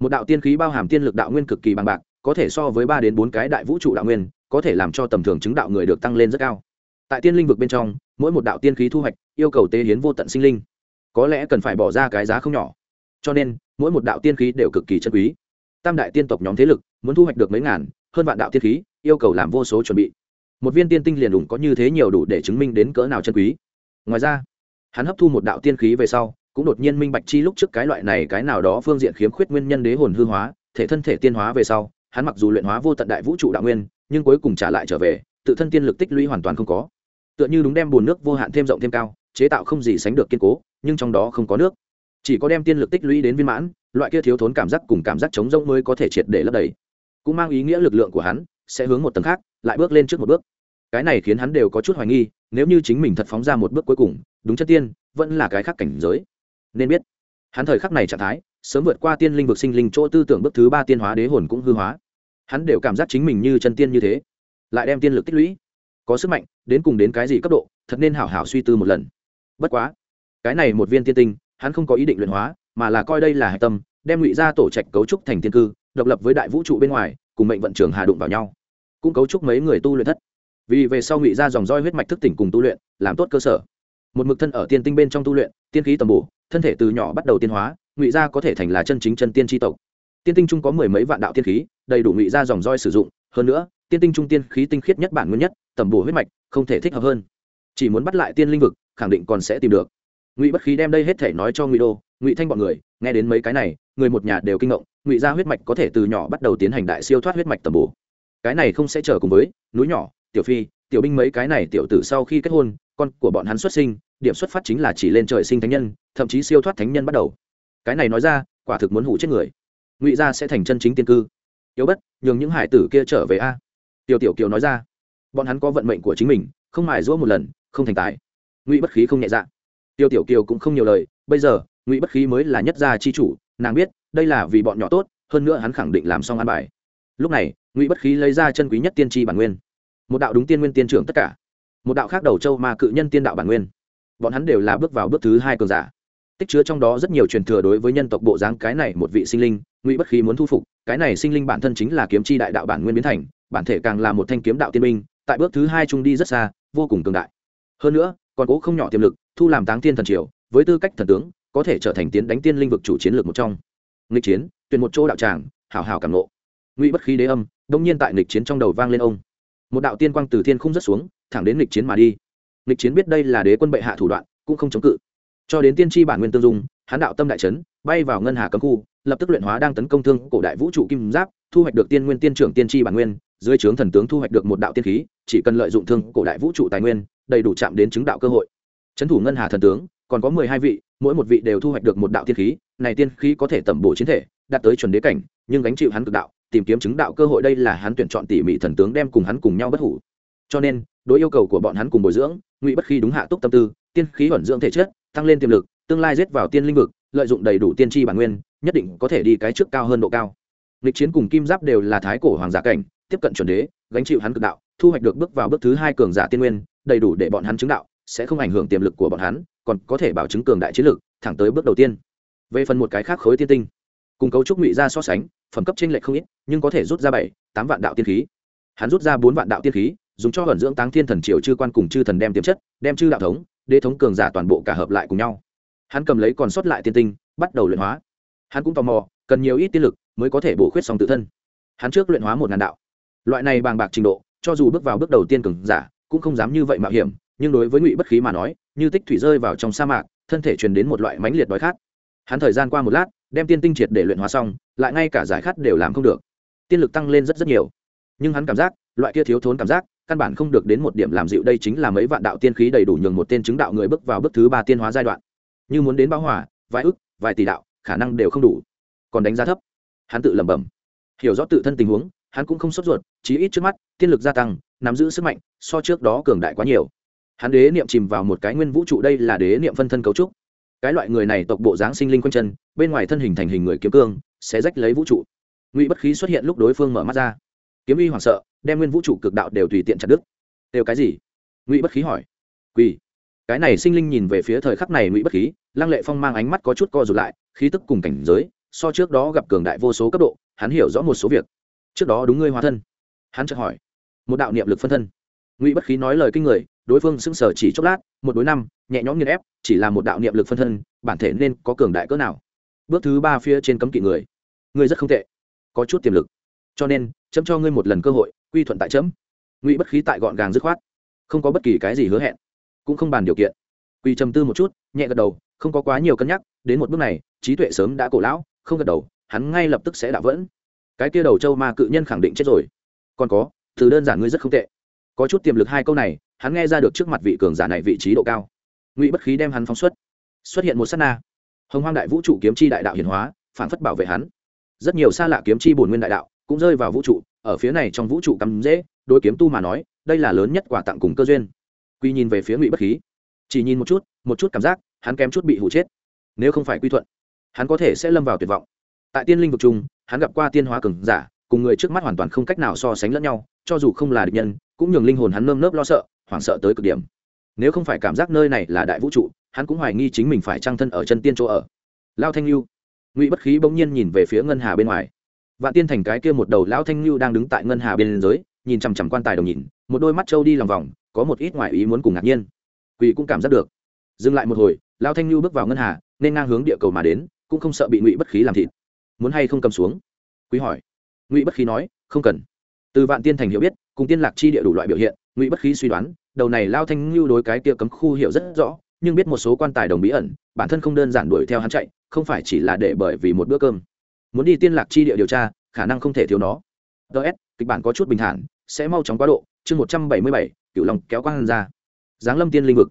Một đạo tiên khí bao hàm tiên lực đạo nguyên cực kỳ bằng bạc, có thể so với ba đến bốn cái đại vũ trụ đạo nguyên có thể làm cho tầm thường chứng đạo người được tăng lên rất cao. Tại tiên linh vực bên trong, mỗi một đạo tiên khí thu hoạch, yêu cầu tế hiến vô tận sinh linh. Có lẽ cần phải bỏ ra cái giá không nhỏ. Cho nên, mỗi một đạo tiên khí đều cực kỳ chân quý. Tam đại tiên tộc nhóm thế lực, muốn thu hoạch được mấy ngàn, hơn vạn đạo tiên khí, yêu cầu làm vô số chuẩn bị. Một viên tiên tinh liền đủ có như thế nhiều đủ để chứng minh đến cỡ nào chân quý. Ngoài ra, hắn hấp thu một đạo tiên khí về sau, cũng đột nhiên minh bạch chi lúc trước cái loại này, cái nào đó phương diện khiếm khuyết nguyên nhân đế hồn hư hóa, thể thân thể tiên hóa về sau, hắn mặc dù luyện hóa vô tận đại vũ trụ đạo nguyên nhưng cuối cùng trả lại trở về, tự thân tiên lực tích lũy hoàn toàn không có. Tựa như đúng đem bùn nước vô hạn thêm rộng thêm cao, chế tạo không gì sánh được kiên cố, nhưng trong đó không có nước. Chỉ có đem tiên lực tích lũy đến viên mãn, loại kia thiếu thốn cảm giác cùng cảm giác chống rỗng mới có thể triệt để lấp đầy. Cũng mang ý nghĩa lực lượng của hắn sẽ hướng một tầng khác, lại bước lên trước một bước. Cái này khiến hắn đều có chút hoài nghi, nếu như chính mình thật phóng ra một bước cuối cùng, đúng chất tiên, vẫn là cái khác cảnh giới. Nên biết, hắn thời khắc này trạng thái, sớm vượt qua tiên linh vực sinh linh chỗ tư tưởng bước thứ ba tiên hóa đế hồn cũng hư hóa hắn đều cảm giác chính mình như chân tiên như thế, lại đem tiên lực tích lũy, có sức mạnh, đến cùng đến cái gì cấp độ, thật nên hảo hảo suy tư một lần. Bất quá, cái này một viên tiên tinh, hắn không có ý định luyện hóa, mà là coi đây là hạch tâm, đem ngụy ra tổ trạch cấu trúc thành tiên cư, độc lập với đại vũ trụ bên ngoài, cùng mệnh vận trường hà đụng vào nhau. Cũng cấu trúc mấy người tu luyện thất. Vì về sau ngụy ra dòng roi huyết mạch thức tỉnh cùng tu luyện, làm tốt cơ sở. Một mực thân ở tiên tinh bên trong tu luyện, tiên khí tầm bổ, thân thể từ nhỏ bắt đầu tiên hóa, ngụy gia có thể thành là chân chính chân tiên tri tộc tiên tinh trung có mười mấy vạn đạo tiên khí, đầy đủ ngụy gia dòng roi sử dụng. Hơn nữa, tiên tinh trung tiên khí tinh khiết nhất bản nguyên nhất, tầm bổ huyết mạch, không thể thích hợp hơn. Chỉ muốn bắt lại tiên linh vực, khẳng định còn sẽ tìm được. Ngụy bất khí đem đây hết thể nói cho ngụy đô, ngụy thanh bọn người, nghe đến mấy cái này, người một nhà đều kinh ngộng, ngụy gia huyết mạch có thể từ nhỏ bắt đầu tiến hành đại siêu thoát huyết mạch tầm bổ. Cái này không sẽ chờ cùng với, núi nhỏ, tiểu phi, tiểu binh mấy cái này tiểu tử sau khi kết hôn, con của bọn hắn xuất sinh, điểm xuất phát chính là chỉ lên trời sinh thánh nhân, thậm chí siêu thoát thánh nhân bắt đầu. Cái này nói ra, quả thực muốn hủ chết người ngụy gia sẽ thành chân chính tiên cư. Yếu bất, nhường những hải tử kia trở về a. Tiểu tiểu kiều nói ra. Bọn hắn có vận mệnh của chính mình, không mài giũa một lần, không thành tài. Ngụy bất khí không nhẹ dạ. Tiêu tiểu kiều cũng không nhiều lời, bây giờ, ngụy bất khí mới là nhất gia chi chủ, nàng biết, đây là vì bọn nhỏ tốt, hơn nữa hắn khẳng định làm xong an bài. Lúc này, ngụy bất khí lấy ra chân quý nhất tiên tri bản nguyên. Một đạo đúng tiên nguyên tiên trưởng tất cả. Một đạo khác đầu châu ma cự nhân tiên đạo bản nguyên. Bọn hắn đều là bước vào bước thứ hai cường giả tích chứa trong đó rất nhiều truyền thừa đối với nhân tộc bộ dáng cái này một vị sinh linh, ngụy bất khí muốn thu phục, cái này sinh linh bản thân chính là kiếm chi đại đạo bản nguyên biến thành, bản thể càng là một thanh kiếm đạo tiên minh tại bước thứ hai trung đi rất xa, vô cùng cường đại. Hơn nữa, còn cố không nhỏ tiềm lực, thu làm táng tiên thần triều, với tư cách thần tướng, có thể trở thành tiến đánh tiên linh vực chủ chiến lược một trong. Nghịch chiến, tuyển một chỗ đạo tràng hảo hảo cảm nộ ngụy bất khí đế âm, đông nhiên tại nghịch chiến trong đầu vang lên ông. Một đạo tiên quang từ thiên không rất xuống, thẳng đến nghịch chiến mà đi. Nghịch chiến biết đây là đế quân bệ hạ thủ đoạn, cũng không chống cự cho đến tiên tri bản nguyên tương dung, hán đạo tâm đại trấn bay vào ngân hà cấm khu, lập tức luyện hóa đang tấn công thương cổ đại vũ trụ kim giáp, thu hoạch được tiên nguyên tiên trưởng tiên tri bản nguyên, dưới trướng thần tướng thu hoạch được một đạo tiên khí, chỉ cần lợi dụng thương cổ đại vũ trụ tài nguyên, đầy đủ chạm đến chứng đạo cơ hội. Trấn thủ ngân hà thần tướng, còn có mười hai vị, mỗi một vị đều thu hoạch được một đạo tiên khí, này tiên khí có thể tẩm bổ chiến thể, đạt tới chuẩn đế cảnh, nhưng gánh chịu hắn cực đạo, tìm kiếm chứng đạo cơ hội đây là hắn tuyển chọn tỉ mỉ thần tướng đem cùng hắn cùng nhau bất hủ. Cho nên, đối yêu cầu của bọn hắn cùng bồi dưỡng, ngụy bất khi đúng hạ túc tâm tư, tiên khí ẩn dưỡng thể chất tăng lên tiềm lực, tương lai giết vào tiên linh vực, lợi dụng đầy đủ tiên tri bản nguyên, nhất định có thể đi cái trước cao hơn độ cao. Lịch chiến cùng kim giáp đều là thái cổ hoàng giả cảnh, tiếp cận chuẩn đế, gánh chịu hắn cực đạo, thu hoạch được bước vào bước thứ hai cường giả tiên nguyên, đầy đủ để bọn hắn chứng đạo, sẽ không ảnh hưởng tiềm lực của bọn hắn, còn có thể bảo chứng cường đại chiến lực, thẳng tới bước đầu tiên. Về phần một cái khác khối tiên tinh, cùng cấu trúc ngụy ra so sánh, phẩm cấp trên lệch không ít, nhưng có thể rút ra bảy, tám vạn đạo tiên khí. Hắn rút ra bốn vạn đạo tiên khí, dùng cho vận dưỡng táng thiên thần triều chư quan cùng chư thần đem tiềm chất, đem chư đạo thống đế thống cường giả toàn bộ cả hợp lại cùng nhau. Hắn cầm lấy còn sót lại tiên tinh, bắt đầu luyện hóa. Hắn cũng tò mò, cần nhiều ít tiên lực mới có thể bổ khuyết xong tự thân. Hắn trước luyện hóa một ngàn đạo. Loại này bàng bạc trình độ, cho dù bước vào bước đầu tiên cường giả, cũng không dám như vậy mạo hiểm, nhưng đối với ngụy bất khí mà nói, như tích thủy rơi vào trong sa mạc, thân thể truyền đến một loại mãnh liệt đói khát. Hắn thời gian qua một lát, đem tiên tinh triệt để luyện hóa xong, lại ngay cả giải khát đều làm không được. Tiên lực tăng lên rất rất nhiều. Nhưng hắn cảm giác, loại kia thiếu thốn cảm giác căn bản không được đến một điểm làm dịu. Đây chính là mấy vạn đạo tiên khí đầy đủ nhường một tên chứng đạo người bước vào bước thứ ba tiên hóa giai đoạn. Như muốn đến báo hỏa vài ức, vài tỷ đạo, khả năng đều không đủ. Còn đánh giá thấp. Hắn tự lẩm bẩm. Hiểu rõ tự thân tình huống, hắn cũng không sốt ruột, chí ít trước mắt, tiên lực gia tăng, nắm giữ sức mạnh, so trước đó cường đại quá nhiều. Hắn đế niệm chìm vào một cái nguyên vũ trụ, đây là đế niệm phân thân cấu trúc. Cái loại người này tộc bộ dáng sinh linh quanh chân, bên ngoài thân hình thành hình người kiếm cương, sẽ rách lấy vũ trụ. Ngụy bất khí xuất hiện lúc đối phương mở mắt ra. Kiếm uy hoảng sợ đem nguyên vũ trụ cực đạo đều tùy tiện chặt đứt. Đều cái gì? Ngụy bất khí hỏi. Quỳ. Cái này sinh linh nhìn về phía thời khắc này ngụy bất khí, lăng lệ phong mang ánh mắt có chút co rụt lại, khí tức cùng cảnh giới, so trước đó gặp cường đại vô số cấp độ, hắn hiểu rõ một số việc. Trước đó đúng ngươi hóa thân. Hắn chợt hỏi. Một đạo niệm lực phân thân. Ngụy bất khí nói lời kinh người, đối phương sững sờ chỉ chốc lát, một đối năm, nhẹ nhõm nghiền ép, chỉ là một đạo niệm lực phân thân, bản thể nên có cường đại cỡ nào? Bước thứ ba phía trên cấm kỵ người. Người rất không tệ. Có chút tiềm lực. Cho nên chấm cho ngươi một lần cơ hội, quy thuận tại chấm. Ngụy bất khí tại gọn gàng dứt khoát, không có bất kỳ cái gì hứa hẹn, cũng không bàn điều kiện. Quy trầm tư một chút, nhẹ gật đầu, không có quá nhiều cân nhắc, đến một bước này, trí tuệ sớm đã cổ lão, không gật đầu, hắn ngay lập tức sẽ đạo vẫn. Cái kia đầu châu ma cự nhân khẳng định chết rồi. Còn có, từ đơn giản ngươi rất không tệ. Có chút tiềm lực hai câu này, hắn nghe ra được trước mặt vị cường giả này vị trí độ cao. Ngụy bất khí đem hắn phóng xuất. Xuất hiện một s á t na. Hồng hoang đại vũ trụ kiếm chi đại đạo hiển hóa, phản phất bảo vệ hắn. Rất nhiều xa lạ kiếm chi bổn nguyên đại đạo cũng rơi vào vũ trụ, ở phía này trong vũ trụ cắm dễ, đối kiếm tu mà nói, đây là lớn nhất quà tặng cùng cơ duyên. Quy nhìn về phía ngụy bất khí, chỉ nhìn một chút một chút cảm giác, hắn kém chút bị hụ chết. Nếu không phải quy thuận, hắn có thể sẽ lâm vào tuyệt vọng. Tại tiên linh vực chung hắn gặp qua tiên hóa cường giả, cùng người trước mắt hoàn toàn không cách nào so sánh lẫn nhau, cho dù không là địch nhân, cũng nhường linh hồn hắn nơm nớp lo sợ, hoảng sợ tới cực điểm. Nếu không phải cảm giác nơi này là đại vũ trụ, hắn cũng hoài nghi chính mình phải trang thân ở chân tiên chỗ ở. Lao thanh lưu, ngụy bất khí bỗng nhiên nhìn về phía ngân hà bên ngoài vạn tiên thành cái kia một đầu lão thanh lưu đang đứng tại ngân hà bên giới nhìn chằm chằm quan tài đồng nhìn, một đôi mắt trâu đi lòng vòng, có một ít ngoại ý muốn cùng ngạc nhiên. Quỷ cũng cảm giác được. Dừng lại một hồi, Lão thanh lưu bước vào ngân hà, nên ngang hướng địa cầu mà đến, cũng không sợ bị ngụy bất khí làm thịt. Muốn hay không cầm xuống? Quý hỏi. Ngụy bất khí nói, không cần. Từ vạn tiên thành hiểu biết, cùng tiên lạc chi địa đủ loại biểu hiện, ngụy bất khí suy đoán, đầu này lao thanh lưu đối cái kia cấm khu hiểu rất rõ, nhưng biết một số quan tài đồng bí ẩn, bản thân không đơn giản đuổi theo hắn chạy, không phải chỉ là để bởi vì một bữa cơm muốn đi tiên lạc chi địa điều tra, khả năng không thể thiếu nó. Ts kịch bản có chút bình thản, sẽ mau chóng quá độ. Chương một trăm bảy mươi bảy cựu lòng kéo quang ra. Giáng lâm tiên linh vực.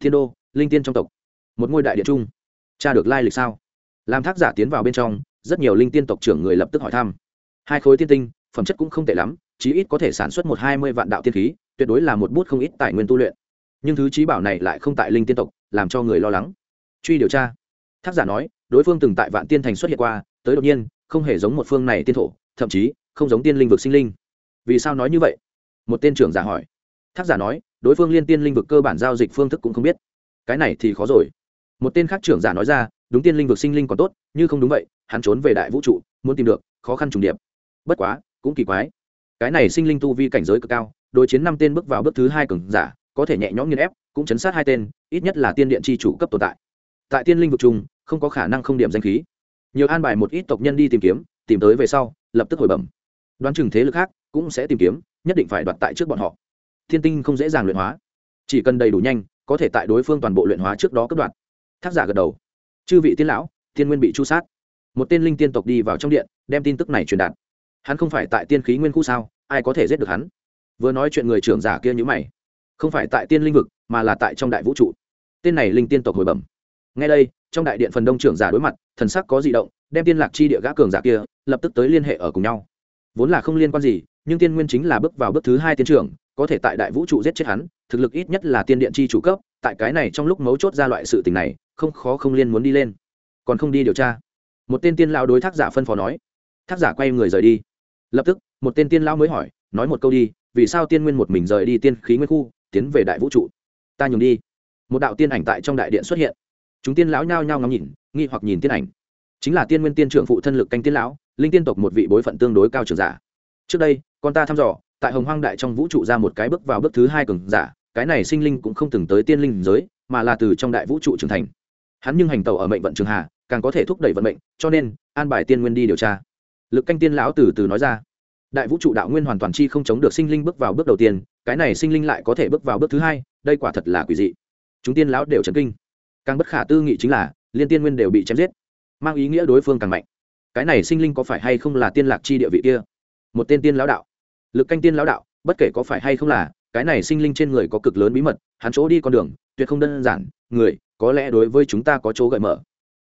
Thiên đô, linh tiên trong tộc. Một ngôi đại địa trung cha được lai lịch sao? Làm thác giả tiến vào bên trong, rất nhiều linh tiên tộc trưởng người lập tức hỏi thăm. Hai khối tiên tinh, phẩm chất cũng không tệ lắm, chí ít có thể sản xuất một hai mươi vạn đạo tiên khí, tuyệt đối là một bút không ít tài nguyên tu luyện. Nhưng thứ trí bảo này lại không tại linh tiên tộc, làm cho người lo lắng. Truy điều tra. Thác giả nói, đối phương từng tại vạn tiên thành xuất hiện qua tới đột nhiên, không hề giống một phương này tiên thổ, thậm chí, không giống tiên linh vực sinh linh. Vì sao nói như vậy? Một tên trưởng giả hỏi. Thác giả nói, đối phương liên tiên linh vực cơ bản giao dịch phương thức cũng không biết. Cái này thì khó rồi. Một tên khác trưởng giả nói ra, đúng tiên linh vực sinh linh còn tốt, như không đúng vậy, hắn trốn về đại vũ trụ, muốn tìm được, khó khăn trùng điệp. Bất quá, cũng kỳ quái. Cái này sinh linh tu vi cảnh giới cực cao, đối chiến năm tên bước vào bước thứ hai cường giả, có thể nhẹ nhõm nghiên ép, cũng chấn sát hai tên, ít nhất là tiên điện chi chủ cấp tồn tại. Tại tiên linh vực chung, không có khả năng không điểm danh khí nhiều an bài một ít tộc nhân đi tìm kiếm, tìm tới về sau, lập tức hồi bẩm. Đoán chừng thế lực khác cũng sẽ tìm kiếm, nhất định phải đoạt tại trước bọn họ. Thiên tinh không dễ dàng luyện hóa. Chỉ cần đầy đủ nhanh, có thể tại đối phương toàn bộ luyện hóa trước đó cấp đoạt. Thác giả gật đầu. Chư vị tiên lão tiên nguyên bị chu sát. Một tên linh tiên tộc đi vào trong điện, đem tin tức này truyền đạt. Hắn không phải tại tiên khí nguyên khu sao, ai có thể giết được hắn? Vừa nói chuyện người trưởng giả kia nhữ mày. Không phải tại tiên linh vực, mà là tại trong đại vũ trụ. Tên này linh tiên tộc hồi bẩm. Ngay đây trong đại điện phần đông trưởng giả đối mặt, thần sắc có di động, đem tiên lạc chi địa gã cường giả kia lập tức tới liên hệ ở cùng nhau. Vốn là không liên quan gì, nhưng tiên nguyên chính là bước vào bước thứ hai tiên trưởng, có thể tại đại vũ trụ giết chết hắn, thực lực ít nhất là tiên điện chi chủ cấp, tại cái này trong lúc mấu chốt ra loại sự tình này, không khó không liên muốn đi lên. Còn không đi điều tra. Một tên tiên lao đối thác giả phân phó nói. Thác giả quay người rời đi. Lập tức, một tên tiên lao mới hỏi, nói một câu đi, vì sao tiên nguyên một mình rời đi tiên khí nguyên khu, tiến về đại vũ trụ? Ta nhường đi. Một đạo tiên ảnh tại trong đại điện xuất hiện chúng tiên lão nhao nhao ngắm nhìn, nghi hoặc nhìn tiên ảnh. Chính là tiên nguyên tiên trưởng phụ thân lực canh tiên lão, linh tiên tộc một vị bối phận tương đối cao trường giả. Trước đây, con ta thăm dò, tại hồng hoang đại trong vũ trụ ra một cái bước vào bước thứ hai cường giả, cái này sinh linh cũng không từng tới tiên linh giới, mà là từ trong đại vũ trụ trưởng thành. Hắn nhưng hành tàu ở mệnh vận trường hà, càng có thể thúc đẩy vận mệnh, cho nên, an bài tiên nguyên đi điều tra. Lực canh tiên lão từ từ nói ra. Đại vũ trụ đạo nguyên hoàn toàn chi không chống được sinh linh bước vào bước đầu tiên, cái này sinh linh lại có thể bước vào bước thứ hai, đây quả thật là quỷ dị. Chúng tiên lão đều chấn kinh càng bất khả tư nghị chính là, liên tiên nguyên đều bị chém giết. Mang ý nghĩa đối phương càng mạnh. Cái này sinh linh có phải hay không là tiên lạc chi địa vị kia? Một tên tiên lão đạo. Lực canh tiên lão đạo, bất kể có phải hay không là, cái này sinh linh trên người có cực lớn bí mật, hắn chỗ đi con đường, tuyệt không đơn giản. Người, có lẽ đối với chúng ta có chỗ gợi mở.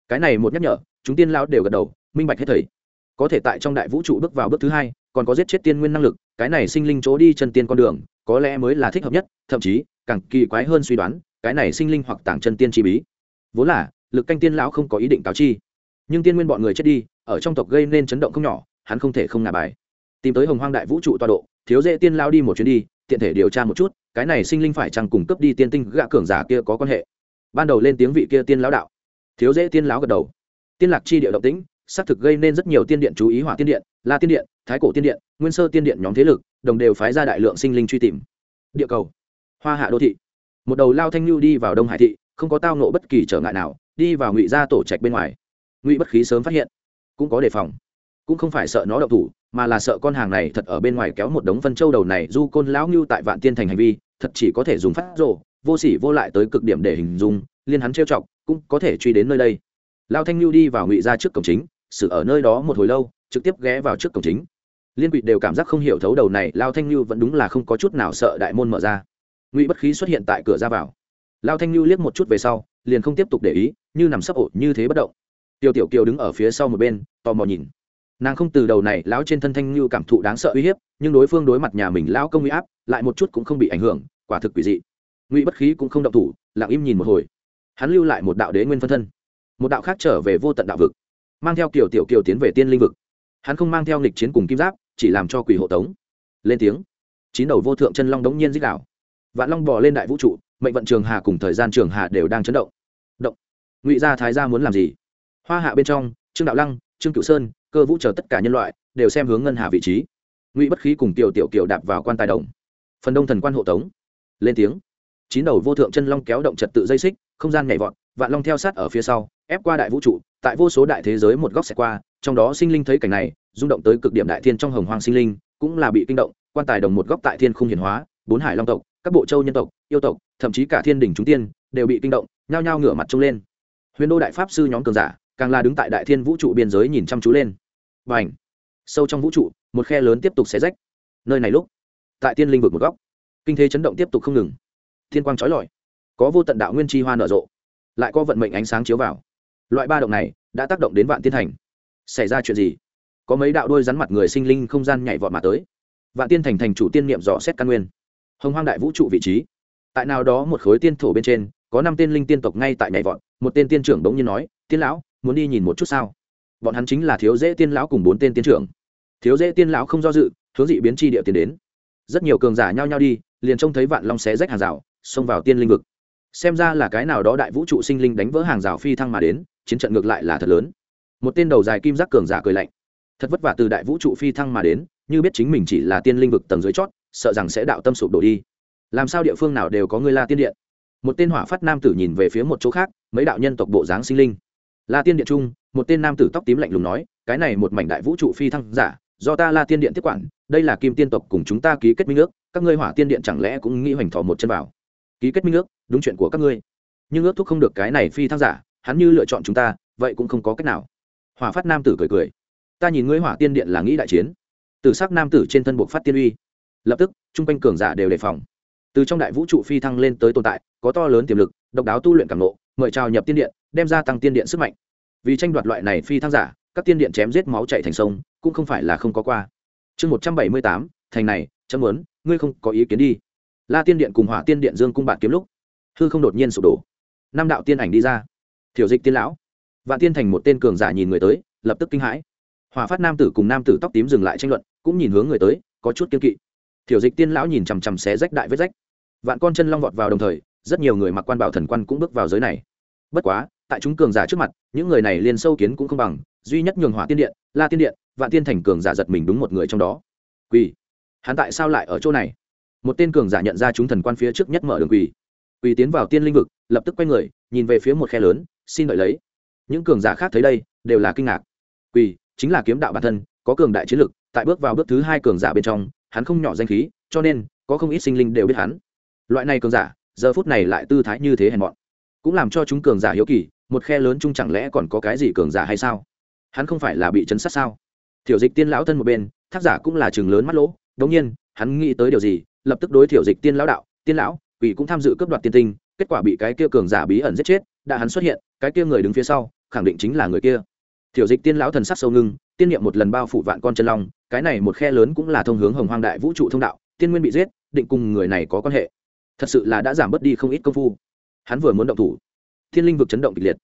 Cái này một nhắc nhở, chúng tiên lão đều gật đầu, minh bạch hết thầy. Có thể tại trong đại vũ trụ bước vào bước thứ hai, còn có giết chết tiên nguyên năng lực, cái này sinh linh chỗ đi chân tiên con đường, có lẽ mới là thích hợp nhất, thậm chí, càng kỳ quái hơn suy đoán cái này sinh linh hoặc tảng chân tiên chi bí. Vốn là, lực canh tiên lão không có ý định cáo chi. Nhưng tiên nguyên bọn người chết đi, ở trong tộc gây nên chấn động không nhỏ, hắn không thể không ngả bài. Tìm tới hồng hoang đại vũ trụ toa độ, thiếu dễ tiên lao đi một chuyến đi, tiện thể điều tra một chút, cái này sinh linh phải chăng cung cấp đi tiên tinh gạ cường giả kia có quan hệ. Ban đầu lên tiếng vị kia tiên lão đạo. Thiếu dễ tiên lão gật đầu. Tiên lạc chi địa động tĩnh, xác thực gây nên rất nhiều tiên điện chú ý hỏa tiên điện, la tiên điện, thái cổ tiên điện, nguyên sơ tiên điện nhóm thế lực, đồng đều phái ra đại lượng sinh linh truy tìm. Địa cầu. Hoa hạ đô thị một đầu lao thanh lưu đi vào đông hải thị không có tao nộ bất kỳ trở ngại nào đi vào ngụy gia tổ trạch bên ngoài. Ngụy bất khí sớm phát hiện cũng có đề phòng. Cũng không phải sợ nó động thủ mà là sợ con hàng này thật ở bên ngoài kéo một đống phân châu đầu này du côn lão ngưu tại vạn tiên thành hành vi thật chỉ có thể dùng phát rồ, vô sỉ vô lại tới cực điểm để hình dung liên hắn trêu chọc cũng có thể truy đến nơi đây. Lao thanh lưu đi vào ngụy ra trước cổng chính xử ở nơi đó một hồi lâu trực tiếp ghé vào trước cổng chính. Liên quỵ đều cảm giác không hiểu thấu đầu này lao thanh lưu vẫn đúng là không có chút nào sợ đại môn mở ra ngụy bất khí xuất hiện tại cửa ra vào. Lao thanh ngưu liếc một chút về sau, liền không tiếp tục để ý, như nằm sấp ổ, như thế bất động. Tiêu tiểu kiều đứng ở phía sau một bên, tò mò nhìn. Nàng không từ đầu này, lão trên thân thanh như cảm thụ đáng sợ uy hiếp, nhưng đối phương đối mặt nhà mình lão công uy áp, lại một chút cũng không bị ảnh hưởng, quả thực quỷ dị. Ngụy bất khí cũng không động thủ, lặng im nhìn một hồi. Hắn lưu lại một đạo đế nguyên phân thân. Một đạo khác trở về vô tận đạo vực, mang theo kiểu tiểu kiều tiến về tiên linh vực. Hắn không mang theo nghịch chiến cùng kim giáp, chỉ làm cho quỷ hộ tống. Lên tiếng. Chín đầu vô thượng chân long đống nhiên dích đảo vạn long bò lên đại vũ trụ, mệnh vận trường hà cùng thời gian trường hà đều đang chấn động. Động. Ngụy gia thái gia muốn làm gì? Hoa hạ bên trong, trương đạo lăng, trương cửu sơn, cơ vũ chờ tất cả nhân loại đều xem hướng ngân hà vị trí. Ngụy bất khí cùng tiểu tiểu kiều đạp vào quan tài đồng. Phần đông thần quan hộ tống. Lên tiếng. Chín đầu vô thượng chân long kéo động trật tự dây xích, không gian nhảy vọt, vạn long theo sát ở phía sau, ép qua đại vũ trụ, tại vô số đại thế giới một góc xẻ qua, trong đó sinh linh thấy cảnh này, rung động tới cực điểm đại thiên trong hồng hoang sinh linh, cũng là bị kinh động, quan tài đồng một góc tại thiên không hiển hóa, bốn hải long tộc các bộ châu nhân tộc, yêu tộc, thậm chí cả thiên đình chúng tiên đều bị kinh động, nhao nhao ngửa mặt trông lên. Huyền đô đại pháp sư nhóm cường giả, càng là đứng tại đại thiên vũ trụ biên giới nhìn chăm chú lên. Và ảnh sâu trong vũ trụ, một khe lớn tiếp tục xé rách. Nơi này lúc, tại tiên linh vực một góc, kinh thế chấn động tiếp tục không ngừng. Thiên quang trói lọi, có vô tận đạo nguyên chi hoa nở rộ, lại có vận mệnh ánh sáng chiếu vào. Loại ba động này đã tác động đến vạn tiên thành. Xảy ra chuyện gì? Có mấy đạo đôi rắn mặt người sinh linh không gian nhảy vọt mà tới. Vạn tiên thành thành chủ tiên niệm dò xét căn nguyên hồng hoang đại vũ trụ vị trí. Tại nào đó một khối tiên thổ bên trên, có năm tên linh tiên tộc ngay tại nhảy vọt, một tên tiên trưởng đống nhiên nói, tiên lão, muốn đi nhìn một chút sao? Bọn hắn chính là thiếu dễ tiên lão cùng bốn tên tiên trưởng. Thiếu dễ tiên lão không do dự, hướng dị biến tri địa tiến đến. Rất nhiều cường giả nhao nhao đi, liền trông thấy vạn long xé rách hàng rào, xông vào tiên linh vực. Xem ra là cái nào đó đại vũ trụ sinh linh đánh vỡ hàng rào phi thăng mà đến, chiến trận ngược lại là thật lớn. Một tên đầu dài kim giác cường giả cười lạnh. Thật vất vả từ đại vũ trụ phi thăng mà đến, như biết chính mình chỉ là tiên linh vực tầng dưới chót sợ rằng sẽ đạo tâm sụp đổ đi. Làm sao địa phương nào đều có người la tiên điện? Một tên hỏa phát nam tử nhìn về phía một chỗ khác, mấy đạo nhân tộc bộ dáng sinh linh. La tiên điện trung, một tên nam tử tóc tím lạnh lùng nói, cái này một mảnh đại vũ trụ phi thăng giả, do ta la tiên điện tiếp quản, đây là kim tiên tộc cùng chúng ta ký kết minh ước, các ngươi hỏa tiên điện chẳng lẽ cũng nghĩ hoành thọ một chân vào? Ký kết minh ước, đúng chuyện của các ngươi. Nhưng ước thúc không được cái này phi thăng giả, hắn như lựa chọn chúng ta, vậy cũng không có cách nào. Hỏa phát nam tử cười cười. Ta nhìn ngươi hỏa tiên điện là nghĩ đại chiến. Từ sắc nam tử trên thân buộc phát tiên uy lập tức, chung quanh cường giả đều đề phòng. Từ trong đại vũ trụ phi thăng lên tới tồn tại, có to lớn tiềm lực, độc đáo tu luyện cảm nộ mời chào nhập tiên điện, đem ra tăng tiên điện sức mạnh. Vì tranh đoạt loại này phi thăng giả, các tiên điện chém giết máu chạy thành sông, cũng không phải là không có qua. Chương một trăm bảy mươi tám, thành này, chấm muốn, ngươi không có ý kiến đi. La tiên điện cùng hỏa tiên điện dương cung bạn kiếm lúc, hư không đột nhiên sụp đổ. Năm đạo tiên ảnh đi ra. Thiểu dịch tiên lão và tiên thành một tên cường giả nhìn người tới, lập tức kinh hãi. Hỏa phát nam tử cùng nam tử tóc tím dừng lại tranh luận, cũng nhìn hướng người tới, có chút kiên kỵ thiểu dịch tiên lão nhìn chằm chằm xé rách đại vết rách. Vạn con chân long vọt vào đồng thời, rất nhiều người mặc quan bảo thần quan cũng bước vào giới này. Bất quá, tại chúng cường giả trước mặt, những người này liền sâu kiến cũng không bằng, duy nhất nhường hỏa tiên điện, la tiên điện, vạn tiên thành cường giả giật mình đúng một người trong đó. Quỳ. Hắn tại sao lại ở chỗ này? Một tên cường giả nhận ra chúng thần quan phía trước nhất mở đường quỳ. Quỳ tiến vào tiên linh vực, lập tức quay người, nhìn về phía một khe lớn, xin đợi lấy. Những cường giả khác thấy đây, đều là kinh ngạc. Quỳ, chính là kiếm đạo bản thân, có cường đại chiến lực, tại bước vào bước thứ hai cường giả bên trong hắn không nhỏ danh khí, cho nên, có không ít sinh linh đều biết hắn. Loại này cường giả, giờ phút này lại tư thái như thế hèn mọn. Cũng làm cho chúng cường giả hiếu kỳ, một khe lớn chung chẳng lẽ còn có cái gì cường giả hay sao? Hắn không phải là bị chấn sát sao? Thiểu dịch tiên lão thân một bên, thác giả cũng là chừng lớn mắt lỗ. Đống nhiên, hắn nghĩ tới điều gì, lập tức đối thiểu dịch tiên lão đạo, tiên lão, quỷ cũng tham dự cướp đoạt tiên tinh, kết quả bị cái kia cường giả bí ẩn giết chết, đã hắn xuất hiện, cái kia người đứng phía sau, khẳng định chính là người kia. Tiểu dịch tiên lão thần sắc sâu ngưng, tiên niệm một lần bao phủ vạn con chân long, cái này một khe lớn cũng là thông hướng hồng hoang đại vũ trụ thông đạo, tiên nguyên bị giết, định cùng người này có quan hệ. Thật sự là đã giảm bớt đi không ít công phu. Hắn vừa muốn động thủ, thiên linh vực chấn động kịch liệt.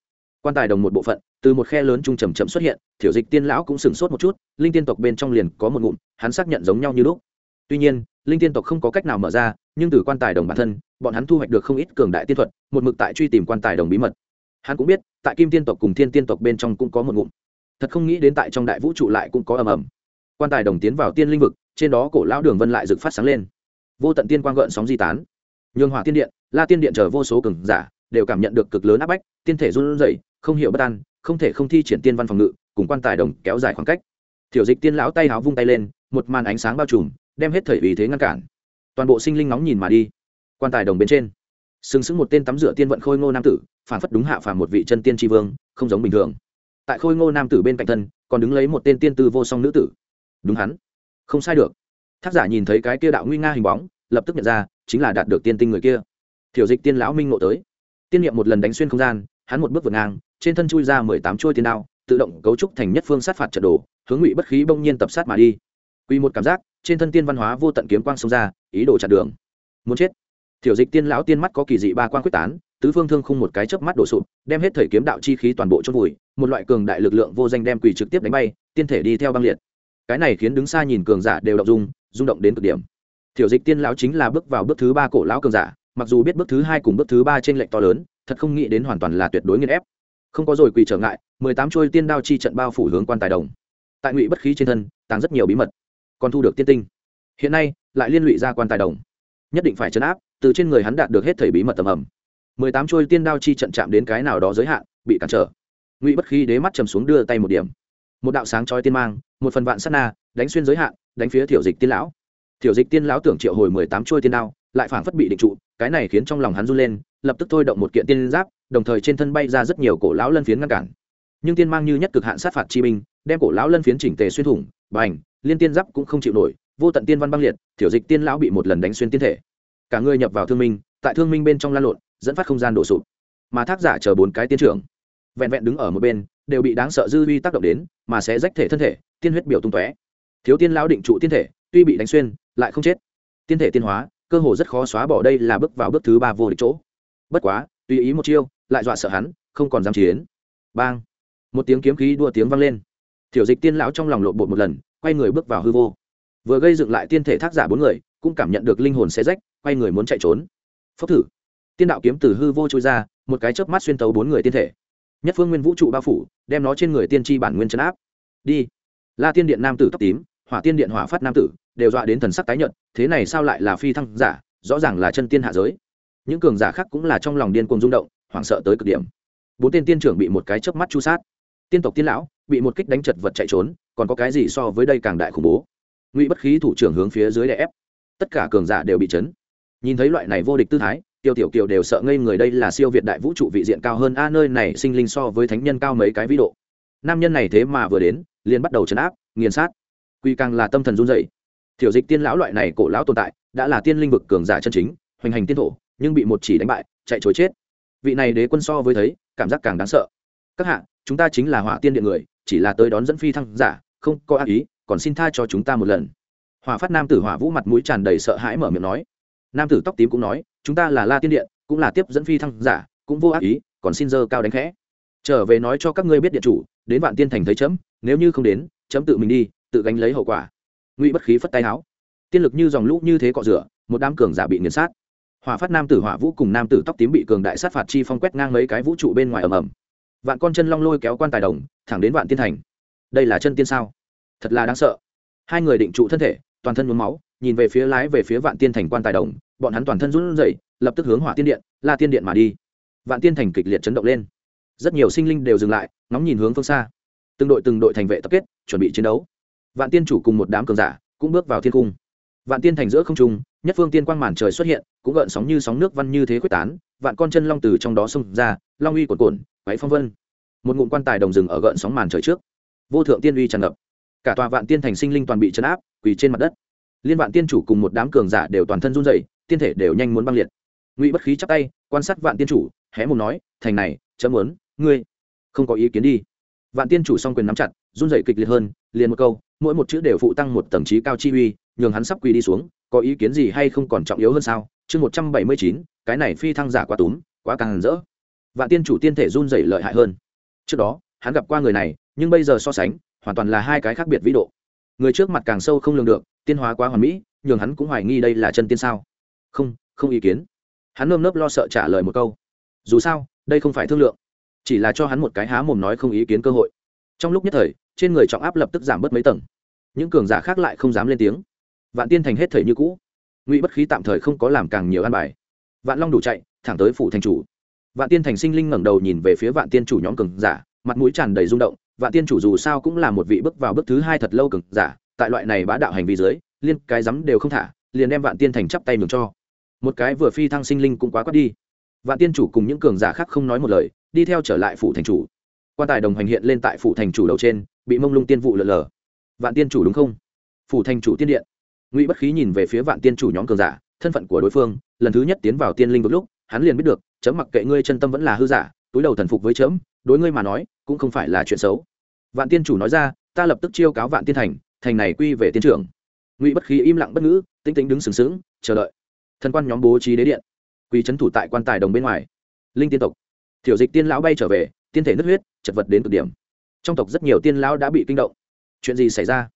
Quan tài đồng một bộ phận, từ một khe lớn trung trầm chậm xuất hiện thiểu dịch tiên lão cũng sửng sốt một chút, linh tiên tộc bên trong liền có một ngụm, hắn xác nhận giống nhau như lúc. Tuy nhiên, linh tiên tộc không có cách nào mở ra, nhưng từ quan tài đồng bản thân, bọn hắn thu hoạch được không ít cường đại tiên thuật, một mực tại truy tìm quan tài đồng bí mật hắn cũng biết, tại kim tiên tộc cùng thiên tiên tộc bên trong cũng có một ngụm. Thật không nghĩ đến tại trong đại vũ trụ lại cũng có ầm ầm. Quan tài đồng tiến vào tiên linh vực, trên đó cổ lão đường vân lại rực phát sáng lên. Vô tận tiên quang gợn sóng di tán. Nhường hỏa tiên điện, la tiên điện chờ vô số cường giả, đều cảm nhận được cực lớn áp bách, tiên thể run rẩy, không hiểu bất an, không thể không thi triển tiên văn phòng ngự, cùng quan tài đồng kéo dài khoảng cách. Thiểu dịch tiên lão tay háo vung tay lên, một màn ánh sáng bao trùm, đem hết thời ý thế ngăn cản. Toàn bộ sinh linh nóng nhìn mà đi. Quan tài đồng bên trên. Sừng sững một tên tắm rửa tiên vận khôi ngô nam tử phản phất đúng hạ phàm một vị chân tiên tri vương, không giống bình thường. Tại khôi ngô nam tử bên cạnh thân, còn đứng lấy một tên tiên tư vô song nữ tử. Đúng hắn. Không sai được. Tác giả nhìn thấy cái kia đạo nguy nga hình bóng, lập tức nhận ra, chính là đạt được tiên tinh người kia. Thiểu dịch tiên lão minh ngộ tới. Tiên niệm một lần đánh xuyên không gian, hắn một bước vượt ngang, trên thân chui ra mười tám chuôi tiên đao, tự động cấu trúc thành nhất phương sát phạt trận đồ, hướng ngụy bất khí bỗng nhiên tập sát mà đi. Quy một cảm giác, trên thân tiên văn hóa vô tận kiếm quang xông ra, ý đồ chặn đường. Muốn chết thiểu dịch tiên lão tiên mắt có kỳ dị ba quang quyết tán, tứ phương thương khung một cái chớp mắt đổ sụp, đem hết thời kiếm đạo chi khí toàn bộ chôn vùi, một loại cường đại lực lượng vô danh đem quỷ trực tiếp đánh bay, tiên thể đi theo băng liệt. Cái này khiến đứng xa nhìn cường giả đều động dung, rung động đến cực điểm. Thiểu dịch tiên lão chính là bước vào bước thứ ba cổ lão cường giả, mặc dù biết bước thứ hai cùng bước thứ ba trên lệnh to lớn, thật không nghĩ đến hoàn toàn là tuyệt đối nghiên ép. Không có rồi quỳ trở ngại, mười tám trôi tiên đao chi trận bao phủ hướng quan tài đồng. Tại ngụy bất khí trên thân, tàng rất nhiều bí mật, còn thu được tiên tinh. Hiện nay, lại liên lụy ra quan tài đồng. Nhất định phải chấn áp từ trên người hắn đạt được hết thầy bí mật tầm ẩm. Mười tám trôi tiên đao chi trận chạm đến cái nào đó giới hạn, bị cản trở. Ngụy bất khí đế mắt trầm xuống đưa tay một điểm. Một đạo sáng trói tiên mang, một phần vạn sát na, đánh xuyên giới hạn, đánh phía thiểu dịch tiên lão. Thiểu dịch tiên lão tưởng triệu hồi mười tám trôi tiên đao, lại phảng phất bị định trụ, cái này khiến trong lòng hắn run lên, lập tức thôi động một kiện tiên giáp, đồng thời trên thân bay ra rất nhiều cổ lão lân phiến ngăn cản. Nhưng tiên mang như nhất cực hạn sát phạt chi binh, đem cổ lão lân phiến chỉnh tề xuyên thủng, bành, liên tiên giáp cũng không chịu nổi, vô tận tiên văn băng liệt thiểu dịch tiên lão bị một lần đánh xuyên tiên thể cả người nhập vào thương minh, tại thương minh bên trong lan lộn, dẫn phát không gian đổ sụp. Mà thác giả chờ bốn cái tiên trưởng, vẹn vẹn đứng ở một bên, đều bị đáng sợ dư vi tác động đến, mà sẽ rách thể thân thể, tiên huyết biểu tung tóe. Thiếu tiên lão định trụ tiên thể, tuy bị đánh xuyên, lại không chết. Tiên thể tiên hóa, cơ hồ rất khó xóa bỏ đây là bước vào bước thứ ba vô địch chỗ. Bất quá, tùy ý một chiêu, lại dọa sợ hắn, không còn dám chiến. Bang! Một tiếng kiếm khí đua tiếng vang lên. Thiểu dịch tiên lão trong lòng lộn bột một lần, quay người bước vào hư vô. Vừa gây dựng lại tiên thể thác giả bốn người, cũng cảm nhận được linh hồn xe rách quay người muốn chạy trốn. Phốc thử. Tiên đạo kiếm từ hư vô trôi ra, một cái chớp mắt xuyên tấu bốn người tiên thể. Nhất phương nguyên vũ trụ bao phủ, đem nó trên người tiên tri bản nguyên chấn áp. Đi. La tiên điện nam tử tóc tím, hỏa tiên điện hỏa phát nam tử, đều dọa đến thần sắc tái nhợt, thế này sao lại là phi thăng giả, rõ ràng là chân tiên hạ giới. Những cường giả khác cũng là trong lòng điên cuồng rung động, hoảng sợ tới cực điểm. Bốn tên tiên trưởng bị một cái chớp mắt chu sát. Tiên tộc tiên lão bị một kích đánh chật vật chạy trốn, còn có cái gì so với đây càng đại khủng bố? Ngụy bất khí thủ trưởng hướng phía dưới đè ép. Tất cả cường giả đều bị chấn nhìn thấy loại này vô địch tư thái, tiêu tiểu kiều đều sợ ngây người đây là siêu việt đại vũ trụ vị diện cao hơn. A, nơi này sinh linh so với thánh nhân cao mấy cái vĩ độ. Nam nhân này thế mà vừa đến, liền bắt đầu chấn áp, nghiền sát. Quy càng là tâm thần run dậy thiểu dịch tiên lão loại này cổ lão tồn tại, đã là tiên linh vực cường giả chân chính, hoành hành tiên thổ, nhưng bị một chỉ đánh bại, chạy chối chết. Vị này đế quân so với thấy, cảm giác càng đáng sợ. Các hạ, chúng ta chính là hỏa tiên điện người, chỉ là tới đón dẫn phi thăng giả, không có ác ý, còn xin tha cho chúng ta một lần. Hỏa phát nam tử hỏa vũ mặt mũi tràn đầy sợ hãi mở miệng nói nam tử tóc tím cũng nói, chúng ta là la tiên điện, cũng là tiếp dẫn phi thăng giả, cũng vô ác ý, còn xin dơ cao đánh khẽ. Trở về nói cho các ngươi biết điện chủ, đến vạn tiên thành thấy chấm, nếu như không đến, chấm tự mình đi, tự gánh lấy hậu quả. Ngụy bất khí phất tay áo. Tiên lực như dòng lũ như thế cọ rửa, một đám cường giả bị nghiền sát. Hỏa phát nam tử hỏa vũ cùng nam tử tóc tím bị cường đại sát phạt chi phong quét ngang mấy cái vũ trụ bên ngoài ầm ầm. Vạn con chân long lôi kéo quan tài đồng, thẳng đến vạn tiên thành. Đây là chân tiên sao? Thật là đáng sợ. Hai người định trụ thân thể, toàn thân nhuốm máu, nhìn về phía lái về phía vạn tiên thành quan tài đồng bọn hắn toàn thân run rẩy, lập tức hướng hỏa tiên điện, la tiên điện mà đi. Vạn tiên thành kịch liệt chấn động lên. Rất nhiều sinh linh đều dừng lại, ngóng nhìn hướng phương xa. Từng đội từng đội thành vệ tập kết, chuẩn bị chiến đấu. Vạn tiên chủ cùng một đám cường giả cũng bước vào thiên cung. Vạn tiên thành giữa không trung, nhất phương tiên quang màn trời xuất hiện, cũng gợn sóng như sóng nước văn như thế quyết tán, vạn con chân long từ trong đó xông ra, long uy cồn cồn váy phong vân. Một ngụm quan tài đồng rừng ở gợn sóng màn trời trước. Vô thượng tiên uy tràn ngập. Cả tòa vạn tiên thành sinh linh toàn bị chấn áp, quỳ trên mặt đất. Liên vạn tiên chủ cùng một đám cường giả đều toàn thân run rẩy tiên thể đều nhanh muốn băng liệt. Ngụy bất khí chắp tay, quan sát vạn tiên chủ, hé mồm nói, thành này chấm muốn, ngươi không có ý kiến đi. Vạn tiên chủ song quyền nắm chặt, run dậy kịch liệt hơn, liền một câu, mỗi một chữ đều phụ tăng một tầng trí cao chi uy, nhường hắn sắp quỳ đi xuống, có ý kiến gì hay không còn trọng yếu hơn sao? Chương một trăm bảy mươi chín, cái này phi thăng giả quá túm, quá càng rỡ. Vạn tiên chủ tiên thể run dậy lợi hại hơn. Trước đó, hắn gặp qua người này, nhưng bây giờ so sánh, hoàn toàn là hai cái khác biệt vĩ độ. Người trước mặt càng sâu không lường được, tiên hóa quá hoàn mỹ, nhường hắn cũng hoài nghi đây là chân tiên sao không không ý kiến. Hắn nơm nớp lo sợ trả lời một câu. Dù sao, đây không phải thương lượng. Chỉ là cho hắn một cái há mồm nói không ý kiến cơ hội. Trong lúc nhất thời, trên người trọng áp lập tức giảm bớt mấy tầng. Những cường giả khác lại không dám lên tiếng. Vạn tiên thành hết thời như cũ. Ngụy bất khí tạm thời không có làm càng nhiều an bài. Vạn long đủ chạy, thẳng tới phủ thành chủ. Vạn tiên thành sinh linh ngẩng đầu nhìn về phía vạn tiên chủ nhóm cường giả, mặt mũi tràn đầy rung động. Vạn tiên chủ dù sao cũng là một vị bước vào bước thứ hai thật lâu cường giả, tại loại này bá đạo hành vi dưới, liên cái rắm đều không thả, liền đem vạn tiên thành chắp tay mừng cho một cái vừa phi thăng sinh linh cũng quá quát đi. Vạn tiên chủ cùng những cường giả khác không nói một lời, đi theo trở lại phủ thành chủ. Quan tài đồng hành hiện lên tại phủ thành chủ đầu trên, bị mông lung tiên vụ lờ lờ vạn tiên chủ đúng không? Phủ thành chủ tiên điện. Ngụy bất khí nhìn về phía vạn tiên chủ nhóm cường giả, thân phận của đối phương, lần thứ nhất tiến vào tiên linh vực lúc, hắn liền biết được, chấm mặc kệ ngươi chân tâm vẫn là hư giả, túi đầu thần phục với chấm, đối ngươi mà nói, cũng không phải là chuyện xấu. Vạn tiên chủ nói ra, ta lập tức chiêu cáo vạn tiên thành thành này quy về tiên trưởng. Ngụy bất khí im lặng bất ngữ tinh tính đứng sừng sững, chờ đợi thần quan nhóm bố trí đế điện quy trấn thủ tại quan tài đồng bên ngoài. Linh tiên tộc, thiểu dịch tiên lão bay trở về, tiên thể nứt huyết, chật vật đến cực điểm. Trong tộc rất nhiều tiên lão đã bị kinh động. Chuyện gì xảy ra?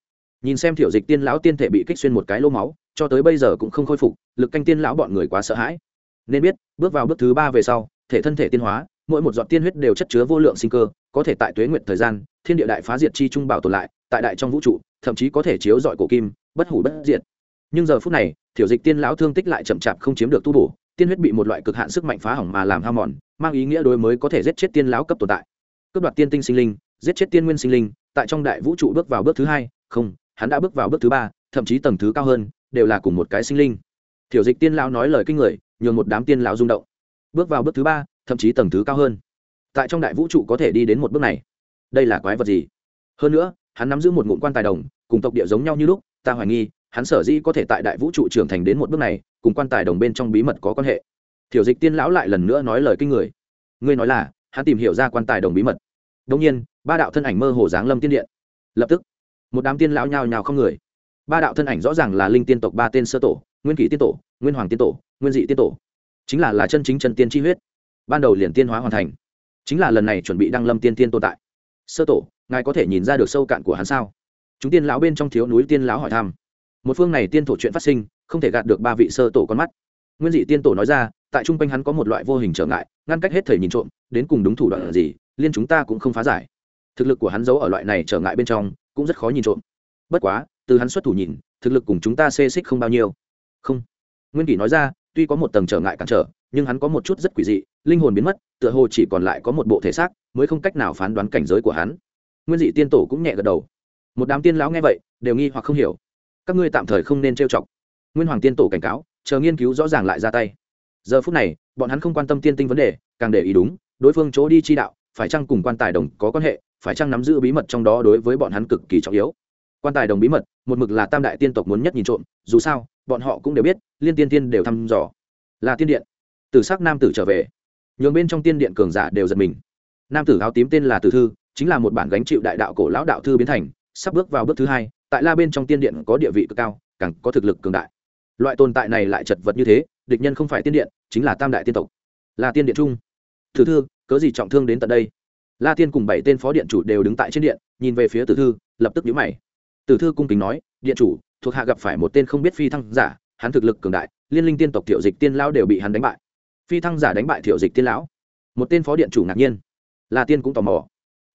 Nhìn xem thiểu dịch tiên lão tiên thể bị kích xuyên một cái lô máu, cho tới bây giờ cũng không khôi phục, lực canh tiên lão bọn người quá sợ hãi. Nên biết, bước vào bước thứ ba về sau, thể thân thể tiên hóa, mỗi một giọt tiên huyết đều chất chứa vô lượng sinh cơ, có thể tại tuế nguyện thời gian, thiên địa đại phá diệt chi trung bảo tồn lại, tại đại trong vũ trụ, thậm chí có thể chiếu dọi cổ kim, bất hủ bất diệt nhưng giờ phút này, thiểu dịch tiên lão thương tích lại chậm chạp không chiếm được tu bổ, tiên huyết bị một loại cực hạn sức mạnh phá hỏng mà làm hao mòn, mang ý nghĩa đối mới có thể giết chết tiên lão cấp tồn tại. Cướp đoạt tiên tinh sinh linh, giết chết tiên nguyên sinh linh, tại trong đại vũ trụ bước vào bước thứ hai, không, hắn đã bước vào bước thứ ba, thậm chí tầng thứ cao hơn, đều là cùng một cái sinh linh. Thiểu dịch tiên lão nói lời kinh người, nhường một đám tiên lão rung động. Bước vào bước thứ ba, thậm chí tầng thứ cao hơn. Tại trong đại vũ trụ có thể đi đến một bước này. Đây là quái vật gì? Hơn nữa, hắn nắm giữ một ngụm quan tài đồng, cùng tộc địa giống nhau như lúc, ta hoài nghi hắn sở dĩ có thể tại đại vũ trụ trưởng thành đến một bước này, cùng quan tài đồng bên trong bí mật có quan hệ. Thiểu dịch tiên lão lại lần nữa nói lời kinh người. Ngươi nói là, hắn tìm hiểu ra quan tài đồng bí mật. Đông nhiên, ba đạo thân ảnh mơ hồ giáng lâm tiên điện. Lập tức, một đám tiên lão nhào nhào không người. Ba đạo thân ảnh rõ ràng là linh tiên tộc ba tên sơ tổ, nguyên kỷ tiên tổ, nguyên hoàng tiên tổ, nguyên dị tiên tổ. Chính là là chân chính chân tiên chi huyết. Ban đầu liền tiên hóa hoàn thành. Chính là lần này chuẩn bị đăng lâm tiên tiên tồn tại. Sơ tổ, ngài có thể nhìn ra được sâu cạn của hắn sao? Chúng tiên lão bên trong thiếu núi tiên lão hỏi thăm một phương này tiên tổ chuyện phát sinh, không thể gạt được ba vị sơ tổ con mắt. Nguyên dị tiên tổ nói ra, tại trung quanh hắn có một loại vô hình trở ngại, ngăn cách hết thời nhìn trộm, đến cùng đúng thủ đoạn gì, liên chúng ta cũng không phá giải. Thực lực của hắn giấu ở loại này trở ngại bên trong, cũng rất khó nhìn trộm. Bất quá, từ hắn xuất thủ nhìn, thực lực cùng chúng ta xê xích không bao nhiêu. Không. Nguyên kỷ nói ra, tuy có một tầng trở ngại cản trở, nhưng hắn có một chút rất quỷ dị, linh hồn biến mất, tựa hồ chỉ còn lại có một bộ thể xác, mới không cách nào phán đoán cảnh giới của hắn. Nguyên dị tiên tổ cũng nhẹ gật đầu. Một đám tiên lão nghe vậy, đều nghi hoặc không hiểu các ngươi tạm thời không nên trêu chọc. Nguyên hoàng tiên tổ cảnh cáo, chờ nghiên cứu rõ ràng lại ra tay. Giờ phút này, bọn hắn không quan tâm tiên tinh vấn đề, càng để ý đúng, đối phương chỗ đi chi đạo, phải chăng cùng quan tài đồng có quan hệ, phải chăng nắm giữ bí mật trong đó đối với bọn hắn cực kỳ trọng yếu. Quan tài đồng bí mật, một mực là tam đại tiên tộc muốn nhất nhìn trộm, dù sao, bọn họ cũng đều biết, liên tiên tiên đều thăm dò. Là tiên điện. Từ s ắ c nam tử trở về. Nhường bên trong tiên điện cường giả đều giật mình. Nam tử áo tím tên là tử thư, chính là một bản gánh chịu đại đạo cổ lão đạo thư biến thành, sắp bước vào bước thứ hai tại la bên trong tiên điện có địa vị cực cao, càng có thực lực cường đại. Loại tồn tại này lại chật vật như thế, địch nhân không phải tiên điện, chính là tam đại tiên tộc. Là tiên điện trung. Tử thư, cớ gì trọng thương đến tận đây? La tiên cùng bảy tên phó điện chủ đều đứng tại trên điện, nhìn về phía tử thư, lập tức nhíu mày. Tử thư cung kính nói, điện chủ, thuộc hạ gặp phải một tên không biết phi thăng giả, hắn thực lực cường đại, liên linh tiên tộc thiệu dịch tiên lão đều bị hắn đánh bại. Phi thăng giả đánh bại thiệu dịch tiên lão? Một tên phó điện chủ ngạc nhiên. La tiên cũng tò mò.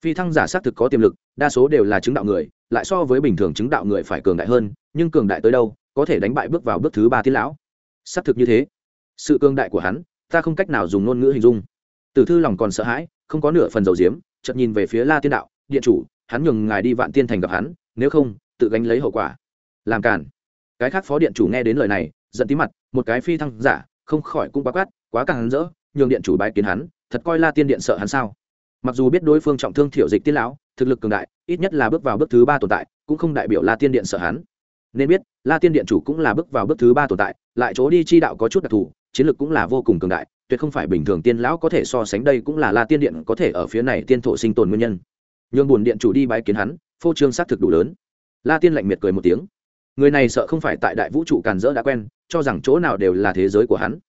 Phi thăng giả xác thực có tiềm lực, đa số đều là chứng đạo người lại so với bình thường chứng đạo người phải cường đại hơn, nhưng cường đại tới đâu, có thể đánh bại bước vào bước thứ ba tiên lão. Xác thực như thế. Sự cường đại của hắn, ta không cách nào dùng ngôn ngữ hình dung. Tử thư lòng còn sợ hãi, không có nửa phần dầu diếm, chợt nhìn về phía la tiên đạo, điện chủ, hắn nhường ngài đi vạn tiên thành gặp hắn, nếu không, tự gánh lấy hậu quả. Làm cản cái khác phó điện chủ nghe đến lời này, giận tí mặt, một cái phi thăng giả, không khỏi cũng quá quát, quá càng hắn rỡ nhường điện chủ bái kiến hắn, thật coi la tiên điện sợ hắn sao? Mặc dù biết đối phương trọng thương thiểu dịch tiên lão thực lực cường đại, ít nhất là bước vào bước thứ ba tồn tại, cũng không đại biểu la tiên điện sợ hắn. Nên biết, la tiên điện chủ cũng là bước vào bước thứ ba tồn tại, lại chỗ đi chi đạo có chút đặc thù, chiến lược cũng là vô cùng cường đại, tuyệt không phải bình thường tiên lão có thể so sánh đây cũng là la tiên điện có thể ở phía này tiên thổ sinh tồn nguyên nhân. Nhường bùn điện chủ đi bái kiến hắn, phô trương xác thực đủ lớn. La tiên lạnh miệt cười một tiếng. Người này sợ không phải tại đại vũ trụ càn dỡ đã quen, cho rằng chỗ nào đều là thế giới của hắn.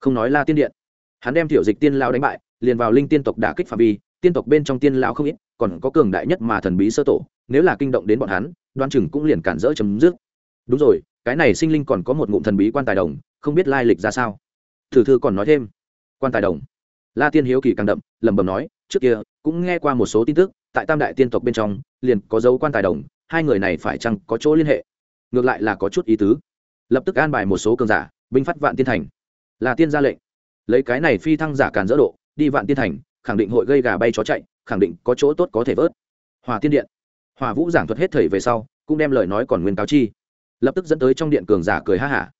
Không nói la tiên điện. Hắn đem tiểu dịch tiên lão đánh bại, liền vào linh tiên tộc đả kích phạm vi, tiên tộc bên trong tiên lão không ít còn có cường đại nhất mà thần bí sơ tổ, nếu là kinh động đến bọn hắn, đoan chừng cũng liền cản rỡ chấm dứt. Đúng rồi, cái này sinh linh còn có một ngụm thần bí quan tài đồng, không biết lai lịch ra sao. Thử thư còn nói thêm. Quan tài đồng. La tiên hiếu kỳ càng đậm, lẩm bẩm nói, trước kia, cũng nghe qua một số tin tức, tại tam đại tiên tộc bên trong, liền có dấu quan tài đồng, hai người này phải chăng có chỗ liên hệ? Ngược lại là có chút ý tứ. Lập tức an bài một số cường giả, binh phát vạn tiên thành. Là tiên ra lệnh. Lấy cái này phi thăng giả càn dỡ độ, đi vạn tiên thành khẳng định hội gây gà bay chó chạy, khẳng định có chỗ tốt có thể vớt. Hòa tiên điện. Hòa vũ giảng thuật hết thầy về sau, cũng đem lời nói còn nguyên cáo chi. Lập tức dẫn tới trong điện cường giả cười ha hả.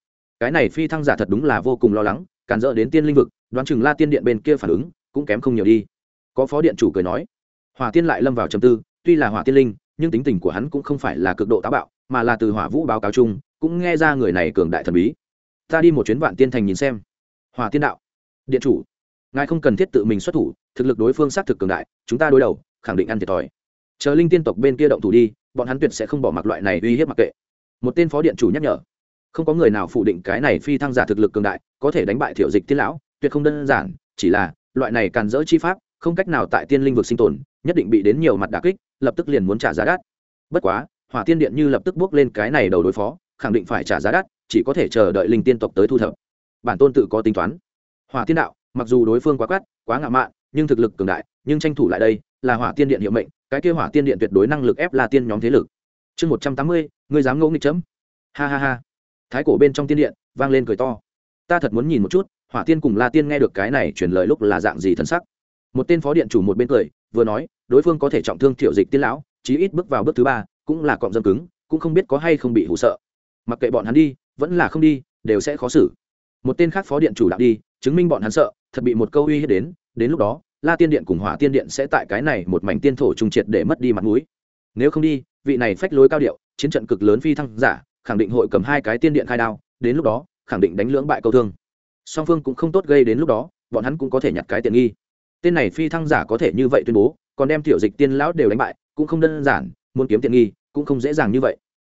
Cái này phi thăng giả thật đúng là vô cùng lo lắng càn dỡ đến tiên linh vực, đoán chừng la tiên điện bên kia phản ứng cũng kém không nhiều đi. Có phó điện chủ cười nói, hòa tiên lại lâm vào trầm tư, tuy là hỏa tiên linh, nhưng tính tình của hắn cũng không phải là cực độ táo bạo, mà là từ hỏa vũ báo cáo chung, cũng nghe ra người này cường đại thần bí. Ta đi một chuyến vạn tiên thành nhìn xem. Hòa tiên đạo. Điện chủ, ngài không cần thiết tự mình xuất thủ thực lực đối phương xác thực cường đại, chúng ta đối đầu, khẳng định ăn thiệt thòi. Chờ linh tiên tộc bên kia động thủ đi, bọn hắn tuyệt sẽ không bỏ mặc loại này uy hiếp mặc kệ. Một tên phó điện chủ nhắc nhở. Không có người nào phủ định cái này phi thăng giả thực lực cường đại, có thể đánh bại thiểu dịch tiên lão, tuyệt không đơn giản, chỉ là, loại này càn dỡ chi pháp, không cách nào tại tiên linh vực sinh tồn, nhất định bị đến nhiều mặt đà kích, lập tức liền muốn trả giá đắt. Bất quá, hỏa tiên điện như lập tức bước lên cái này đầu đối phó, khẳng định phải trả giá đắt, chỉ có thể chờ đợi linh tiên tộc tới thu thập. Bản tôn tự có tính toán. Hỏa tiên đạo, mặc dù đối phương quá quát, quá ngạo mạn nhưng thực lực cường đại, nhưng tranh thủ lại đây, là hỏa tiên điện hiệu mệnh, cái kia hỏa tiên điện tuyệt đối năng lực ép là tiên nhóm thế lực. Chương một trăm tám mươi, ngươi dám ngẫu nghịch chấm. Ha ha ha. Thái cổ bên trong tiên điện, vang lên cười to. Ta thật muốn nhìn một chút, hỏa tiên cùng la tiên nghe được cái này chuyển lời lúc là dạng gì thân sắc. Một tên phó điện chủ một bên cười, vừa nói, đối phương có thể trọng thương thiểu dịch tiên lão, chí ít bước vào bước thứ ba, cũng là cọng dâm cứng, cũng không biết có hay không bị hụ sợ. Mặc kệ bọn hắn đi, vẫn là không đi, đều sẽ khó xử. Một tên khác phó điện chủ đạo đi, chứng minh bọn hắn sợ, thật bị một câu uy hiếp đến đến lúc đó, la tiên điện cùng hỏa tiên điện sẽ tại cái này một mảnh tiên thổ trung triệt để mất đi mặt mũi. Nếu không đi, vị này phách lối cao điệu, chiến trận cực lớn phi thăng giả, khẳng định hội cầm hai cái tiên điện khai đao, đến lúc đó, khẳng định đánh lưỡng bại câu thương. Song phương cũng không tốt gây đến lúc đó, bọn hắn cũng có thể nhặt cái tiện nghi. Tên này phi thăng giả có thể như vậy tuyên bố, còn đem tiểu dịch tiên lão đều đánh bại, cũng không đơn giản, muốn kiếm tiện nghi, cũng không dễ dàng như vậy.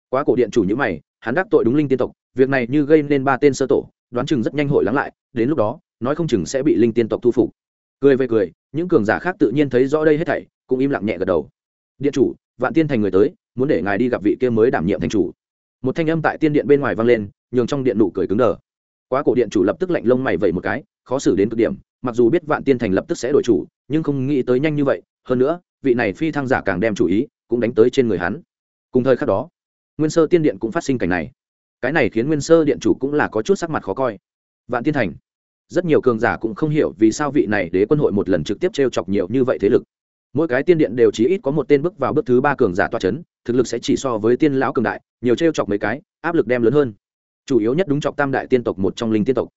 Quá cổ điện chủ như mày, hắn đắc tội đúng linh tiên tộc, việc này như gây nên ba tên sơ tổ, đoán chừng rất nhanh hội lắng lại, đến lúc đó, nói không chừng sẽ bị linh tiên tộc thu phục cười về cười, những cường giả khác tự nhiên thấy rõ đây hết thảy, cũng im lặng nhẹ gật đầu. Điện chủ, vạn tiên thành người tới, muốn để ngài đi gặp vị kia mới đảm nhiệm thành chủ. Một thanh âm tại tiên điện bên ngoài vang lên, nhường trong điện nụ cười cứng đờ. Quá cổ điện chủ lập tức lạnh lông mày vẩy một cái, khó xử đến cực điểm, mặc dù biết vạn tiên thành lập tức sẽ đổi chủ, nhưng không nghĩ tới nhanh như vậy, hơn nữa, vị này phi thăng giả càng đem chủ ý, cũng đánh tới trên người hắn. Cùng thời khắc đó, nguyên sơ tiên điện cũng phát sinh cảnh này. Cái này khiến nguyên sơ điện chủ cũng là có chút sắc mặt khó coi. Vạn tiên thành rất nhiều cường giả cũng không hiểu vì sao vị này đế quân hội một lần trực tiếp t r e o chọc nhiều như vậy thế lực. Mỗi cái tiên điện đều chỉ ít có một tên bước vào bước thứ ba cường giả toa c h ấ n thực lực sẽ chỉ so với tiên lão cường đại, nhiều t r e o chọc mấy cái, áp lực đem lớn hơn. Chủ yếu nhất đúng chọc tam đại tiên tộc một trong linh tiên tộc.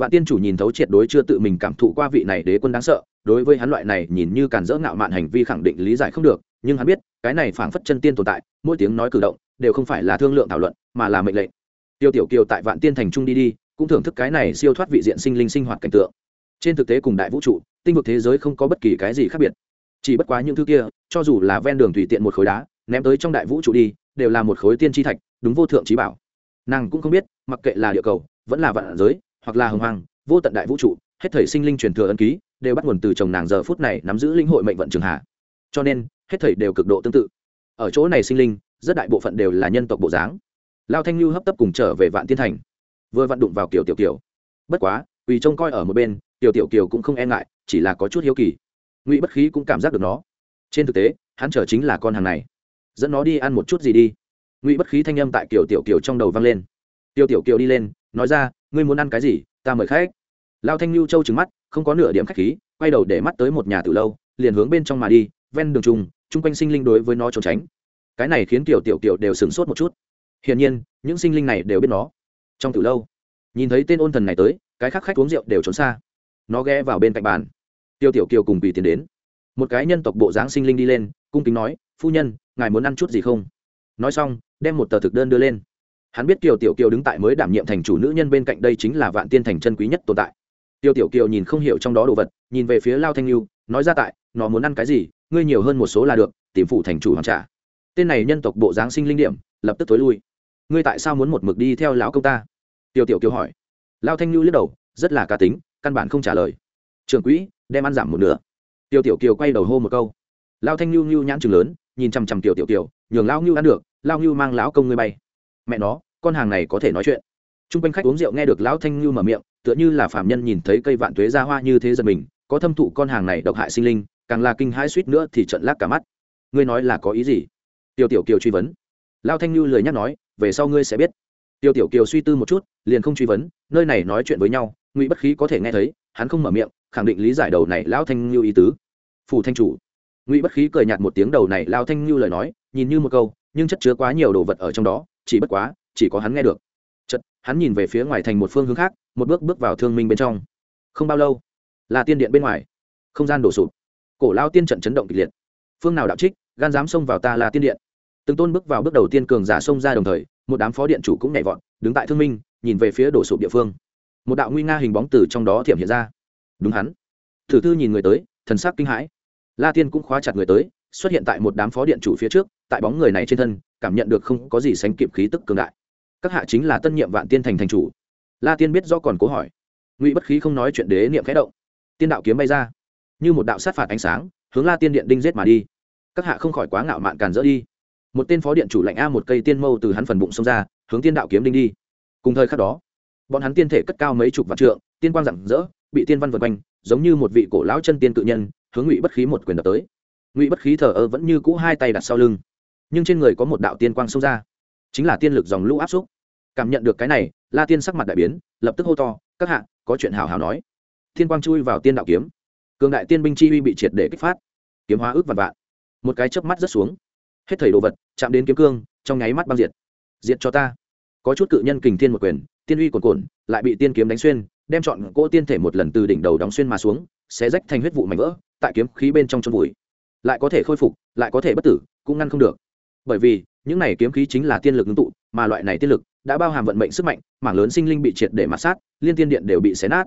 Vạn tiên chủ nhìn thấu triệt đối chưa tự mình cảm thụ qua vị này đế quân đáng sợ, đối với hắn loại này nhìn như càn dỡ ngạo mạn hành vi khẳng định lý giải không được, nhưng hắn biết, cái này phảng phất chân tiên tồn tại, mỗi tiếng nói cử động, đều không phải là thương lượng thảo luận, mà là mệnh lệnh. Tiêu tiểu kiều tại vạn tiên thành trung đi đi cũng thưởng thức cái này siêu thoát vị diện sinh linh sinh hoạt cảnh tượng. Trên thực tế cùng đại vũ trụ, tinh vực thế giới không có bất kỳ cái gì khác biệt. Chỉ bất quá những thứ kia, cho dù là ven đường tùy tiện một khối đá, ném tới trong đại vũ trụ đi, đều là một khối tiên tri thạch, đúng vô thượng trí bảo. Nàng cũng không biết, mặc kệ là địa cầu, vẫn là vạn giới, hoặc là hồng hoàng vô tận đại vũ trụ, hết thảy sinh linh truyền thừa ân ký, đều bắt nguồn từ chồng nàng giờ phút này nắm giữ linh hội mệnh vận trường hạ. Cho nên, hết thảy đều cực độ tương tự. Ở chỗ này sinh linh, rất đại bộ phận đều là nhân tộc bộ dáng. Lao thanh lưu hấp tấp cùng trở về vạn tiên thành vừa vặn đụng vào kiểu tiểu kiều. Bất quá, vì trông coi ở một bên tiểu tiểu kiều cũng không e ngại, chỉ là có chút hiếu kỳ. Ngụy bất khí cũng cảm giác được nó. Trên thực tế, hắn chờ chính là con hàng này. Dẫn nó đi ăn một chút gì đi. Ngụy bất khí thanh âm tại kiểu tiểu kiều trong đầu vang lên. Tiểu tiểu kiều đi lên, nói ra, ngươi muốn ăn cái gì? Ta mời khách. Lao thanh lưu châu trừng mắt, không có nửa điểm khách khí, quay đầu để mắt tới một nhà từ lâu, liền hướng bên trong mà đi, ven đường trùng chung quanh sinh linh đối với nó trốn tránh. Cái này khiến tiểu tiểu kiều đều sửng sốt một chút. Hiển nhiên, những sinh linh này đều biết nó trong từ lâu, nhìn thấy tên ôn thần này tới, cái khác khách uống rượu đều trốn xa. Nó ghé vào bên cạnh bàn. Tiêu tiểu kiều cùng quỳ tiền đến. Một cái nhân tộc bộ dáng sinh linh đi lên, cung kính nói, phu nhân, ngài muốn ăn chút gì không? Nói xong, đem một tờ thực đơn đưa lên. Hắn biết kiều tiểu kiều đứng tại mới đảm nhiệm thành chủ nữ nhân bên cạnh đây chính là vạn tiên thành chân quý nhất tồn tại. Tiêu tiểu kiều nhìn không hiểu trong đó đồ vật, nhìn về phía lao thanh lưu nói ra tại, nó muốn ăn cái gì, ngươi nhiều hơn một số là được, tìm phụ thành chủ hoàn trả. Tên này nhân tộc bộ dáng sinh linh điểm, lập tức tối lui ngươi tại sao muốn một mực đi theo lão công ta? Tiểu tiểu kiều hỏi. Lao thanh lưu lắc đầu, rất là cá tính, căn bản không trả lời. Trưởng quỹ, đem ăn giảm một nửa. Tiểu tiểu kiều quay đầu hô một câu. Lao thanh lưu lưu nhãn chừng lớn, nhìn chằm chằm tiểu tiểu kiều, nhường lao lưu ăn được lao lưu mang lão công ngươi bay. Mẹ nó, con hàng này có thể nói chuyện. T r u n g quanh khách uống rượu nghe được lão thanh lưu mở miệng, tựa như là phạm nhân nhìn thấy cây vạn tuế ra hoa như thế giật mình, có thâm thụ con hàng này độc hại sinh linh, càng là kinh hãi suýt nữa thì trận lác cả mắt. Ngươi nói là có ý gì? Tiểu tiểu kiều truy vấn. Lao thanh lưu lười nhắc nói về sau ngươi sẽ biết. Tiêu tiểu kiều suy tư một chút, liền không truy vấn, nơi này nói chuyện với nhau, ngụy bất khí có thể nghe thấy, hắn không mở miệng, khẳng định lý giải đầu này lão thanh lưu ý tứ. Phủ thanh chủ. Ngụy bất khí cười nhạt một tiếng đầu này lao thanh như lời nói, nhìn như một câu, nhưng chất chứa quá nhiều đồ vật ở trong đó, chỉ bất quá, chỉ có hắn nghe được. Chật hắn nhìn về phía ngoài thành một phương hướng khác, một bước bước vào thương minh bên trong. Không bao lâu, là tiên điện bên ngoài. Không gian đổ sụp. Cổ lao tiên trận chấn động kịch liệt. Phương nào đạo trích, gan dám xông vào ta là tiên điện từng tôn bước vào bước đầu tiên cường giả xông ra đồng thời, một đám phó điện chủ cũng nhảy vọt, đứng tại thương minh, nhìn về phía đổ sụp địa phương. Một đạo nguy nga hình bóng từ trong đó thiểm hiện ra. Đúng hắn. Thử thư nhìn người tới, thần sắc kinh hãi. La tiên cũng khóa chặt người tới, xuất hiện tại một đám phó điện chủ phía trước, tại bóng người này trên thân, cảm nhận được không có gì sánh kịp khí tức cường đại. Các hạ chính là tân nhiệm vạn tiên thành thành chủ. La tiên biết do còn cố hỏi. Ngụy bất khí không nói chuyện đế niệm khẽ động. Tiên đạo kiếm bay ra. Như một đạo sát phạt ánh sáng, hướng la tiên điện đinh giết mà đi. Các hạ không khỏi quá ngạo mạn càn dỡ đi một tên phó điện chủ lạnh a một cây tiên mâu từ hắn phần bụng xông ra, hướng tiên đạo kiếm đinh đi. Cùng thời khắc đó, bọn hắn tiên thể cất cao mấy chục vạn trượng, tiên quang rạng rỡ, bị tiên văn vượt quanh, giống như một vị cổ lão chân tiên tự nhân, hướng ngụy bất khí một quyền đập tới. Ngụy bất khí thờ ơ vẫn như cũ hai tay đặt sau lưng, nhưng trên người có một đạo tiên quang xông ra, chính là tiên lực dòng lũ áp xúc. Cảm nhận được cái này, la tiên sắc mặt đại biến, lập tức hô to, các hạ, có chuyện hào hào nói. Thiên quang chui vào tiên đạo kiếm. Cường đại tiên binh chi uy bị triệt để kích phát. Kiếm hóa ước vạn vạn. Một cái chớp mắt rớt xuống hết thầy đồ vật, chạm đến kiếm cương, trong nháy mắt băng diệt. Diệt cho ta. Có chút cự nhân kình thiên một quyền, tiên uy cồn cồn lại bị tiên kiếm đánh xuyên, đem chọn cỗ tiên thể một lần từ đỉnh đầu đóng xuyên mà xuống, sẽ rách thành huyết vụ mảnh vỡ, tại kiếm khí bên trong chôn vùi. Lại có thể khôi phục, lại có thể bất tử, cũng ngăn không được. Bởi vì, những này kiếm khí chính là tiên lực ngưng tụ, mà loại này tiên lực đã bao hàm vận mệnh sức mạnh, mảng lớn sinh linh bị triệt để mạt sát, liên tiên điện đều bị xé nát.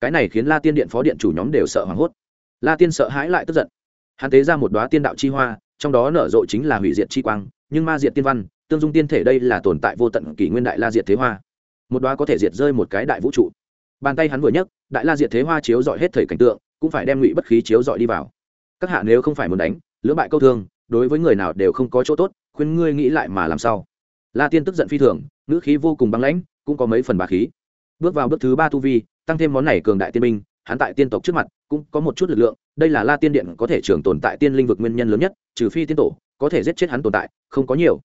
Cái này khiến la tiên điện phó điện chủ nhóm đều sợ hoảng hốt. La tiên sợ hãi lại tức giận. Hắn tế ra một đoá tiên đạo chi hoa trong đó nở rộ chính là hủy diệt chi quang, nhưng ma diệt tiên văn, tương dung tiên thể đây là tồn tại vô tận kỷ nguyên đại la diệt thế hoa. Một đoá có thể diệt rơi một cái đại vũ trụ. Bàn tay hắn vừa nhấc, đại la diệt thế hoa chiếu dọi hết thời cảnh tượng, cũng phải đem ngụy bất khí chiếu dọi đi vào. Các hạ nếu không phải muốn đánh, lưỡng bại câu thương, đối với người nào đều không có chỗ tốt, khuyên ngươi nghĩ lại mà làm sao. La tiên tức giận phi thường, ngữ khí vô cùng băng lãnh, cũng có mấy phần bà khí. Bước vào bước thứ ba tu vi, tăng thêm món này cường đại tiên minh hắn tại tiên tộc trước mặt cũng có một chút lực lượng, đây là la tiên điện có thể trường tồn tại tiên linh vực nguyên nhân lớn nhất, trừ phi tiên tổ có thể giết chết hắn tồn tại, không có nhiều.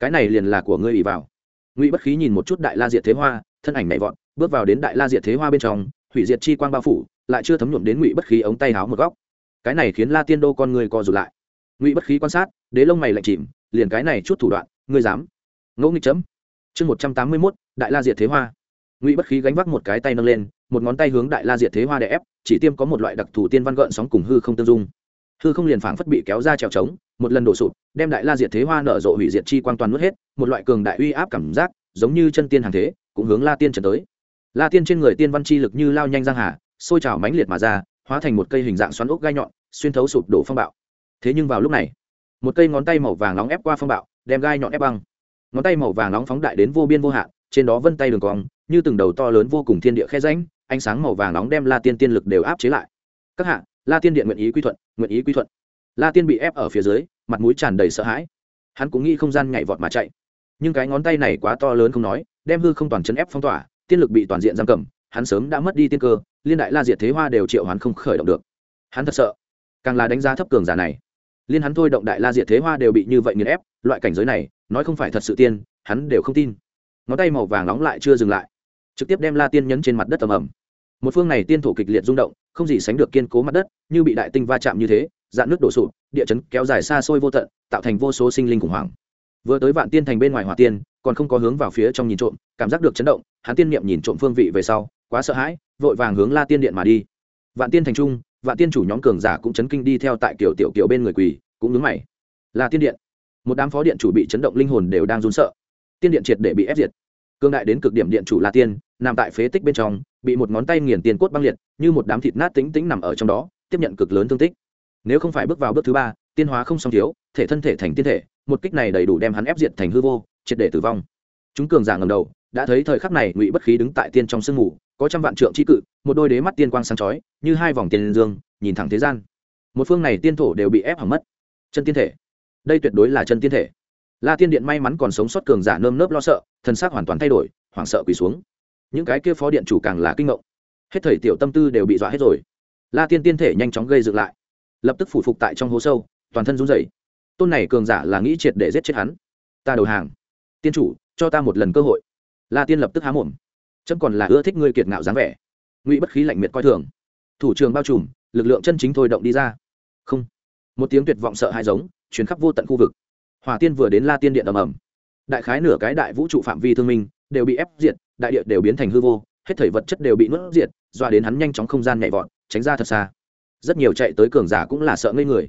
Cái này liền là của ngươi ủy vào. Ngụy bất khí nhìn một chút đại la diệt thế hoa, thân ảnh nhảy vọt, bước vào đến đại la diệt thế hoa bên trong, hủy diệt chi quang bao phủ, lại chưa thấm nhuộm đến ngụy bất khí ống tay háo một góc. Cái này khiến la tiên đô con người co rụt lại. Ngụy bất khí quan sát, đế lông mày lạnh chìm, liền cái này chút thủ đoạn, ngươi dám. Ngẫu nghịch chấm. Chương một trăm tám mươi mốt, đại la diệt thế hoa ngụy bất khí gánh vác một cái tay nâng lên, một ngón tay hướng đại la diệt thế hoa đè ép, chỉ tiêm có một loại đặc thù tiên văn gợn sóng cùng hư không tương dung. Hư không liền phảng phất bị kéo ra trèo trống, một lần đổ sụp, đem đại la diệt thế hoa nở rộ hủy diệt chi quang toàn nuốt hết, một loại cường đại uy áp cảm giác, giống như chân tiên hàng thế, cũng hướng la tiên trần tới. La tiên trên người tiên văn chi lực như lao nhanh giang hà, sôi trào mãnh liệt mà ra, hóa thành một cây hình dạng xoắn ốc gai nhọn, xuyên thấu sụp đổ phong bạo. Thế nhưng vào lúc này, một cây ngón tay màu vàng nóng ép qua phong bạo, đem gai nhọn ép băng. Ngón tay màu vàng nóng phóng đại đến vô biên vô hạn, trên đó vân tay đường cong như từng đầu to lớn vô cùng thiên địa khe ránh ánh sáng màu vàng nóng đem la tiên tiên lực đều áp chế lại. Các hạ, la tiên điện nguyện ý quy thuận, nguyện ý quy thuận. La tiên bị ép ở phía dưới, mặt mũi tràn đầy sợ hãi. Hắn cũng nghĩ không gian nhảy vọt mà chạy. Nhưng cái ngón tay này quá to lớn không nói, đem hư không toàn chấn ép phong tỏa, tiên lực bị toàn diện giam cầm, hắn sớm đã mất đi tiên cơ, liên đại la diệt thế hoa đều triệu hắn không khởi động được. Hắn thật sợ, càng là đánh giá thấp cường giả này. Liên hắn thôi động đại la diệt thế hoa đều bị như vậy nghiền ép, loại cảnh giới này, nói không phải thật sự tiên, hắn đều không tin. Ngón tay màu vàng nóng lại chưa dừng lại trực tiếp đem la tiên nhấn trên mặt đất ầm ầm. Một phương này tiên thổ kịch liệt rung động, không gì sánh được kiên cố mặt đất, như bị đại tinh va chạm như thế, dạn nước đổ sụp, địa chấn kéo dài xa xôi vô tận, tạo thành vô số sinh linh khủng hoảng. Vừa tới vạn tiên thành bên ngoài hỏa tiên, còn không có hướng vào phía trong nhìn trộm, cảm giác được chấn động, hắn tiên niệm nhìn trộm phương vị về sau, quá sợ hãi, vội vàng hướng la tiên điện mà đi. Vạn tiên thành trung, vạn tiên chủ nhóm cường giả cũng chấn kinh đi theo tại kiểu tiểu kiểu bên người quỳ, cũng nhướng mày. Là tiên điện, một đám phó điện chủ bị chấn động linh hồn đều đang run sợ. Tiên điện triệt để bị ép diệt. Cương đại đến cực điểm điện chủ la tiên nằm tại phế tích bên trong, bị một ngón tay nghiền tiền cốt băng liệt, như một đám thịt nát tính tính nằm ở trong đó, tiếp nhận cực lớn thương tích. Nếu không phải bước vào bước thứ ba, tiên hóa không song thiếu, thể thân thể thành tiên thể, một kích này đầy đủ đem hắn ép diệt thành hư vô, triệt để tử vong. Chúng cường giả ngầm đầu, đã thấy thời khắc này ngụy bất khí đứng tại tiên trong sương mù, có trăm vạn trượng c cự, một đôi đế mắt tiên quang sáng chói, như hai vòng tiền dương, nhìn thẳng thế gian. Một phương này tiên thổ đều bị ép hỏng mất. Chân tiên thể. Đây tuyệt đối là chân tiên thể. La tiên điện may mắn còn sống sót cường giả nơm nớp lo sợ thân xác hoàn toàn thay đổi, hoảng sợ quỳ xuống những cái kia phó điện chủ càng là kinh ngộng. Hết thời tiểu tâm tư đều bị dọa hết rồi. La tiên tiên thể nhanh chóng gây dựng lại. Lập tức phủ phục tại trong hố sâu, toàn thân run rẩy. Tôn này cường giả là nghĩ triệt để giết chết hắn. Ta đầu hàng. Tiên chủ, cho ta một lần cơ hội. La tiên lập tức há mồm. Chấm còn là ưa thích ngươi kiệt ngạo dáng vẻ. Ngụy bất khí lạnh miệt coi thường. Thủ trường bao trùm, lực lượng chân chính thôi động đi ra. Không. Một tiếng tuyệt vọng sợ hãi giống chuyến khắp vô tận khu vực. Hỏa tiên vừa đến la tiên điện ầm ầm. Đại khái nửa cái đại vũ trụ phạm vi thương minh đều bị ép diệt, đại địa đều biến thành hư vô, hết thảy vật chất đều bị nuốt diệt doa đến hắn nhanh chóng không gian nhảy vọt, tránh ra thật xa. Rất nhiều chạy tới cường giả cũng là sợ ngây người.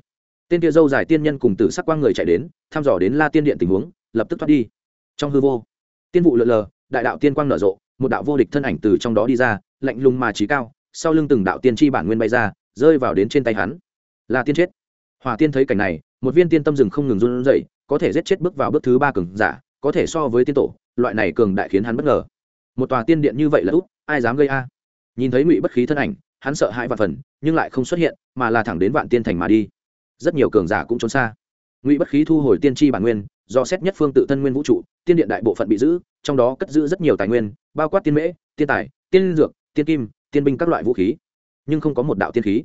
Tên kia dâu dài tiên nhân cùng tử sắc quang người chạy đến, thăm dò đến la tiên điện tình huống, lập tức thoát đi. Trong hư vô, tiên vụ lượn lờ, đại đạo tiên quang nở rộ, một đạo vô địch thân ảnh từ trong đó đi ra, lạnh lùng mà trí cao, sau lưng từng đạo tiên tri bản nguyên bay ra, rơi vào đến trên tay hắn. Là tiên chết. Hòa tiên thấy cảnh này, một viên tiên tâm rừng không ngừng run rẩy, có thể giết chết bước vào bước thứ ba cường giả, có thể so với tiên tổ loại này cường đại khiến hắn bất ngờ. Một tòa tiên điện như vậy là út, ai dám gây a? Nhìn thấy ngụy bất khí thân ảnh, hắn sợ hãi vạn phần, nhưng lại không xuất hiện, mà là thẳng đến vạn tiên thành mà đi. Rất nhiều cường giả cũng trốn xa. Ngụy bất khí thu hồi tiên tri bản nguyên, do xét nhất phương tự thân nguyên vũ trụ, tiên điện đại bộ phận bị giữ, trong đó cất giữ rất nhiều tài nguyên, bao quát tiên mễ, tiên tài, tiên dược, tiên kim, tiên binh các loại vũ khí. Nhưng không có một đạo tiên khí.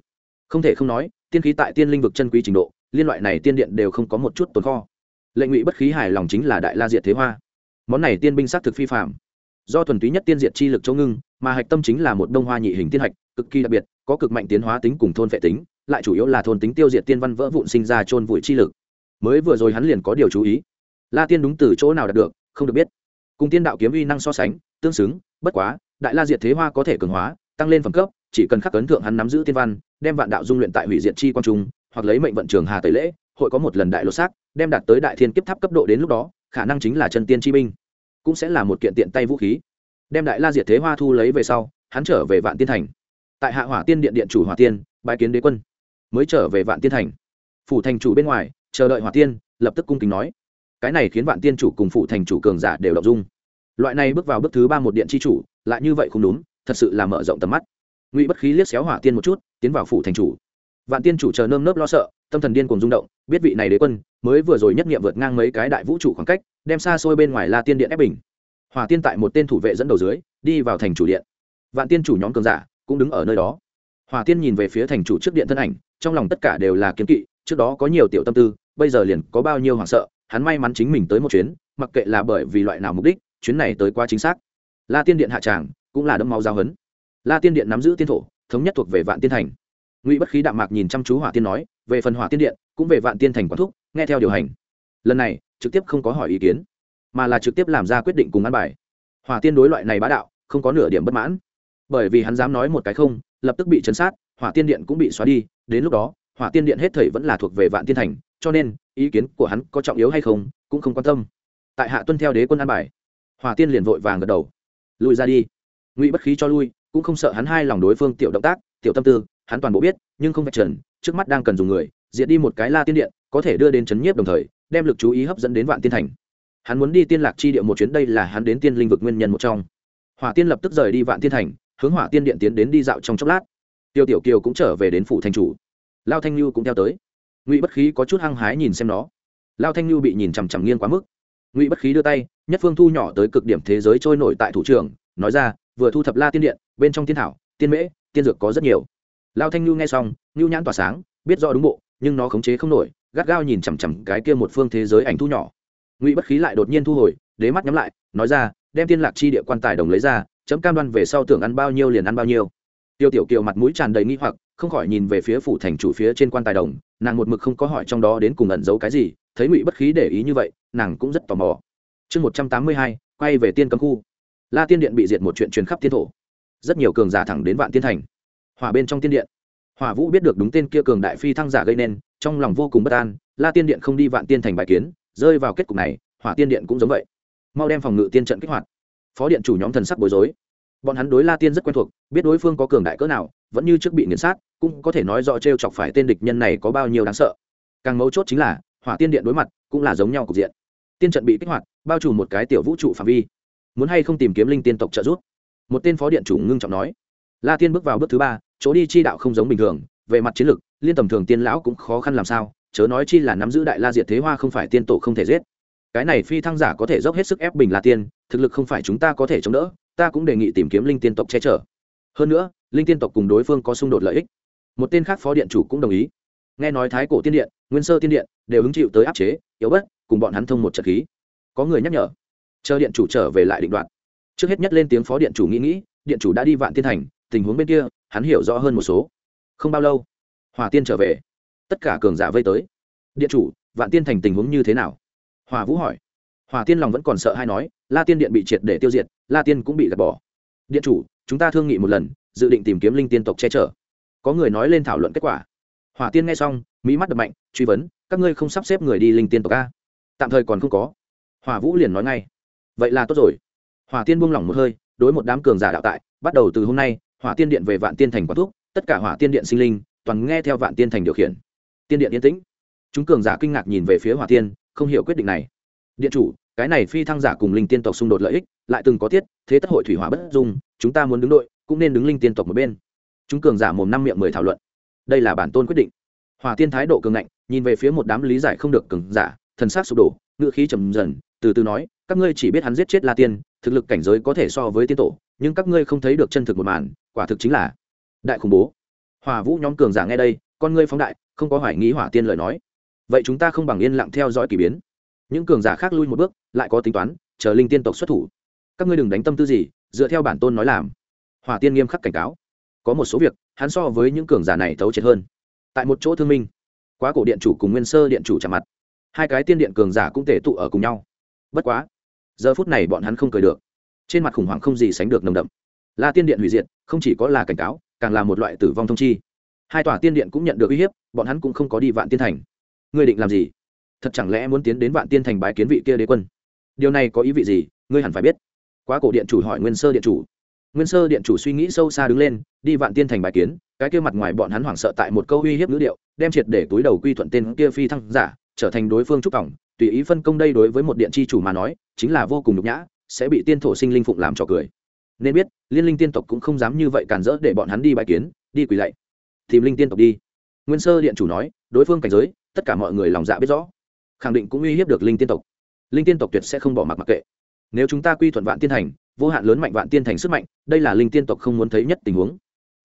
Không thể không nói, tiên khí tại tiên linh vực chân quý trình độ, liên loại này tiên điện đều không có một chút tồn kho. Lệnh ngụy bất khí hài lòng chính là đại la diệt thế hoa món này tiên binh xác thực phi phạm. Do thuần túy nhất tiên diệt chi lực châu ngưng, mà hạch tâm chính là một đông hoa nhị hình tiên hạch, cực kỳ đặc biệt, có cực mạnh tiến hóa tính cùng thôn vệ tính, lại chủ yếu là thôn tính tiêu diệt tiên văn vỡ vụn sinh ra trôn vùi chi lực. Mới vừa rồi hắn liền có điều chú ý. La tiên đúng từ chỗ nào đạt được, không được biết. Cùng tiên đạo kiếm uy năng so sánh, tương xứng, bất quá, đại la diệt thế hoa có thể cường hóa, tăng lên phẩm cấp, chỉ cần khắc ấn thượng hắn nắm giữ tiên văn, đem vạn đạo dung luyện tại hủy diệt chi quan trung, hoặc lấy mệnh vận trường hà tẩy lễ, hội có một lần đại lột xác, đem đạt tới đại thiên kiếp tháp cấp độ đến lúc đó, khả năng chính là chân tiên chi binh cũng sẽ là một kiện tiện tay vũ khí. Đem đại la diệt thế hoa thu lấy về sau, hắn trở về vạn tiên thành. Tại hạ hỏa tiên điện điện chủ hỏa tiên, bãi kiến đế quân. Mới trở về vạn tiên thành. Phủ thành chủ bên ngoài, chờ đợi hỏa tiên, lập tức cung kính nói. Cái này khiến vạn tiên chủ cùng phủ thành chủ cường giả đều đọc dung. Loại này bước vào bước thứ ba một điện chi chủ, lại như vậy không đúng, thật sự là mở rộng tầm mắt. Ngụy bất khí liếc xéo hỏa tiên một chút, tiến vào phủ thành chủ. Vạn tiên chủ chờ nơm nớp lo sợ, tâm thần điên cùng rung động biết vị này đế quân mới vừa rồi nhất nghiệm vượt ngang mấy cái đại vũ trụ khoảng cách, đem xa xôi bên ngoài la tiên điện ép bình. Hỏa tiên tại một tên thủ vệ dẫn đầu dưới, đi vào thành chủ điện. Vạn tiên chủ nhóm cường giả cũng đứng ở nơi đó. Hỏa tiên nhìn về phía thành chủ trước điện thân ảnh, trong lòng tất cả đều là kiếm kỵ, trước đó có nhiều tiểu tâm tư, bây giờ liền có bao nhiêu hoảng sợ, hắn may mắn chính mình tới một chuyến, mặc kệ là bởi vì loại nào mục đích, chuyến này tới quá chính xác. La tiên điện hạ tràng cũng là đấm máu giao hấn la tiên điện nắm giữ tiên thổ, thống nhất thuộc về vạn tiên thành. Ngụy bất khí đạm mạc nhìn chăm chú hỏa tiên nói, về phần hỏa tiên điện cũng về vạn tiên thành quán thúc, nghe theo điều hành. Lần này, trực tiếp không có hỏi ý kiến, mà là trực tiếp làm ra quyết định cùng ăn bài. Hòa tiên đối loại này bá đạo, không có nửa điểm bất mãn. Bởi vì hắn dám nói một cái không, lập tức bị chấn sát, hỏa tiên điện cũng bị xóa đi, đến lúc đó, hỏa tiên điện hết thảy vẫn là thuộc về vạn tiên thành, cho nên, ý kiến của hắn có trọng yếu hay không, cũng không quan tâm. Tại hạ tuân theo đế quân an bài, hỏa tiên liền vội vàng gật đầu. Lùi ra đi. Ngụy bất khí cho lui, cũng không sợ hắn hai lòng đối phương tiểu động tác, tiểu tâm tư, hắn toàn bộ biết, nhưng không vạch trần, trước mắt đang cần dùng người diệt đi một cái la tiên điện, có thể đưa đến chấn nhiếp đồng thời, đem lực chú ý hấp dẫn đến vạn tiên thành. Hắn muốn đi tiên lạc chi địa một chuyến, đây là hắn đến tiên linh vực nguyên nhân một trong. Hỏa tiên lập tức rời đi vạn tiên thành, hướng hỏa tiên điện tiến đến đi dạo trong chốc lát. Tiêu tiểu kiều cũng trở về đến phủ thành chủ. Lao thanh lưu cũng theo tới. Ngụy bất khí có chút hăng hái nhìn xem nó. Lao thanh lưu bị nhìn chằm chằm nghiêng quá mức. Ngụy bất khí đưa tay, nhất phương thu nhỏ tới cực điểm thế giới trôi nổi tại thủ trưởng, nói ra, vừa thu thập la tiên điện, bên trong tiên thảo, tiên mễ, tiên dược có rất nhiều. Lao thanh lưu nghe xong lưu nhãn tỏa sáng biết rõ đúng bộ, nhưng nó khống chế không nổi, gắt gao nhìn chằm chằm cái kia một phương thế giới ảnh thu nhỏ. Ngụy bất khí lại đột nhiên thu hồi, đế mắt nhắm lại, nói ra, đem tiên lạc chi địa quan tài đồng lấy ra, chấm cam đoan về sau tưởng ăn bao nhiêu liền ăn bao nhiêu. Tiêu tiểu kiều mặt mũi tràn đầy nghi hoặc, không khỏi nhìn về phía phủ thành chủ phía trên quan tài đồng, nàng một mực không có hỏi trong đó đến cùng ẩn giấu cái gì, thấy ngụy bất khí để ý như vậy, nàng cũng rất tò mò. Chương một trăm tám mươi hai, quay về tiên cấm khu. La tiên điện bị diệt một chuyện truyền khắp thiên thổ. Rất nhiều cường giả thẳng đến vạn tiên thành. Hỏa bên trong tiên điện hỏa vũ biết được đúng tên kia cường đại phi thăng giả gây nên, trong lòng vô cùng bất an, la tiên điện không đi vạn tiên thành bài kiến, rơi vào kết cục này, hỏa tiên điện cũng giống vậy. Mau đem phòng ngự tiên trận kích hoạt. Phó điện chủ nhóm thần sắc bối rối. Bọn hắn đối la tiên rất quen thuộc, biết đối phương có cường đại cỡ nào, vẫn như trước bị nghiền sát, cũng có thể nói rõ t r e o chọc phải tên địch nhân này có bao nhiêu đáng sợ. Càng mấu chốt chính là, hỏa tiên điện đối mặt, cũng là giống nhau cục diện. Tiên trận bị kích hoạt, bao trùm một cái tiểu vũ trụ phạm vi. Muốn hay không tìm kiếm linh tiên tộc trợ giúp? Một tên phó điện chủ ngưng trọng nói. La tiên bước vào bước thứ ba chỗ đi chi đạo không giống bình thường, về mặt chiến lược liên tầm thường tiên lão cũng khó khăn làm sao, chớ nói chi là nắm giữ đại la diệt thế hoa không phải tiên tổ không thể giết. Cái này phi thăng giả có thể dốc hết sức ép bình la tiên, thực lực không phải chúng ta có thể chống đỡ, ta cũng đề nghị tìm kiếm linh tiên tộc che chở. Hơn nữa, linh tiên tộc cùng đối phương có xung đột lợi ích. Một tên khác phó điện chủ cũng đồng ý. Nghe nói thái cổ tiên điện, nguyên sơ tiên điện đều hứng chịu tới áp chế, yếu bất, cùng bọn hắn thông một trận khí. Có người nhắc nhở. Chờ điện chủ trở về lại định đoạn. Trước hết nhất lên tiếng phó điện chủ nghĩ nghĩ, điện chủ đã đi vạn tiên thành tình huống bên kia, hắn hiểu rõ hơn một số. Không bao lâu hòa tiên trở về. Tất cả cường giả vây tới. Điện chủ, vạn tiên thành tình huống như thế nào? Hòa vũ hỏi. Hòa tiên lòng vẫn còn sợ hay nói, la tiên điện bị triệt để tiêu diệt, la tiên cũng bị gạt bỏ. Điện chủ, chúng ta thương nghị một lần, dự định tìm kiếm linh tiên tộc che chở. Có người nói lên thảo luận kết quả. Hòa tiên nghe xong mỹ mắt đập mạnh, truy vấn, các ngươi không sắp xếp người đi linh tiên tộc a? Tạm thời còn không có. Hòa vũ liền nói ngay. Vậy là tốt rồi. Hòa tiên buông lỏng một hơi, đối một đám cường giả đạo tại, bắt đầu từ hôm nay hỏa tiên điện về vạn tiên thành quán thuốc tất cả hỏa tiên điện sinh linh toàn nghe theo vạn tiên thành điều khiển. Tiên điện yên tĩnh. Chúng cường giả kinh ngạc nhìn về phía hỏa tiên, không hiểu quyết định này. Điện chủ, cái này phi thăng giả cùng linh tiên tộc xung đột lợi ích, lại từng có tiết, thế tất hội thủy hỏa bất dung, chúng ta muốn đứng đội, cũng nên đứng linh tiên tộc một bên. Chúng cường giả mồm năm miệng mười thảo luận. Đây là bản tôn quyết định. Hòa tiên thái độ cường ngạnh, nhìn về phía một đám lý giải không được cường giả, thần sắc sụp đổ ngựa khí trầm dần, từ từ nói, các ngươi chỉ biết hắn giết chết la tiên, thực lực cảnh giới có thể so với tiên tổ nhưng các ngươi không thấy được chân thực một màn, quả thực chính là đại khủng bố. Hòa vũ nhóm cường giả nghe đây, con ngươi phóng đại, không có hoài nghi hỏa tiên lời nói. Vậy chúng ta không bằng yên lặng theo dõi k ỳ biến. Những cường giả khác lui một bước, lại có tính toán, chờ linh tiên tộc xuất thủ. Các ngươi đừng đánh tâm tư gì, dựa theo bản tôn nói làm. Hỏa tiên nghiêm khắc cảnh cáo. Có một số việc, hắn so với những cường giả này thấu triệt hơn. Tại một chỗ thương minh, quá cổ điện chủ cùng nguyên sơ điện chủ chạm mặt. Hai cái tiên điện cường giả cũng tể tụ ở cùng nhau. Bất quá, giờ phút này bọn hắn không cười được trên mặt khủng hoảng không gì sánh được nồng đậm. La tiên điện hủy diệt, không chỉ có là cảnh cáo, càng là một loại tử vong thông chi. Hai tòa tiên điện cũng nhận được uy hiếp, bọn hắn cũng không có đi vạn tiên thành. Ngươi định làm gì? Thật chẳng lẽ muốn tiến đến vạn tiên thành bái kiến vị kia đế quân? Điều này có ý vị gì? Ngươi hẳn phải biết. Quá cổ điện chủ hỏi nguyên sơ điện chủ. Nguyên sơ điện chủ suy nghĩ sâu xa đứng lên, đi vạn tiên thành bài kiến, cái kia mặt ngoài bọn hắn hoảng sợ tại một câu uy hiếp ngữ điệu, đem triệt để túi đầu quy thuận tên kia phi thăng giả, trở thành đối phương trúc vọng. Tùy ý phân công đây đối với một điện chi chủ mà nói, chính là vô cùng nhục nhã sẽ bị tiên thổ sinh linh phụng làm trò cười. Nên biết, liên linh tiên tộc cũng không dám như vậy cản rỡ để bọn hắn đi bài kiến, đi quỳ lạy. Tìm linh tiên tộc đi. Nguyên sơ điện chủ nói, đối phương cảnh giới, tất cả mọi người lòng dạ biết rõ. Khẳng định cũng uy hiếp được linh tiên tộc. Linh tiên tộc tuyệt sẽ không bỏ mặc mặc kệ. Nếu chúng ta quy thuận vạn tiên thành, vô hạn lớn mạnh vạn tiên thành sức mạnh, đây là linh tiên tộc không muốn thấy nhất tình huống.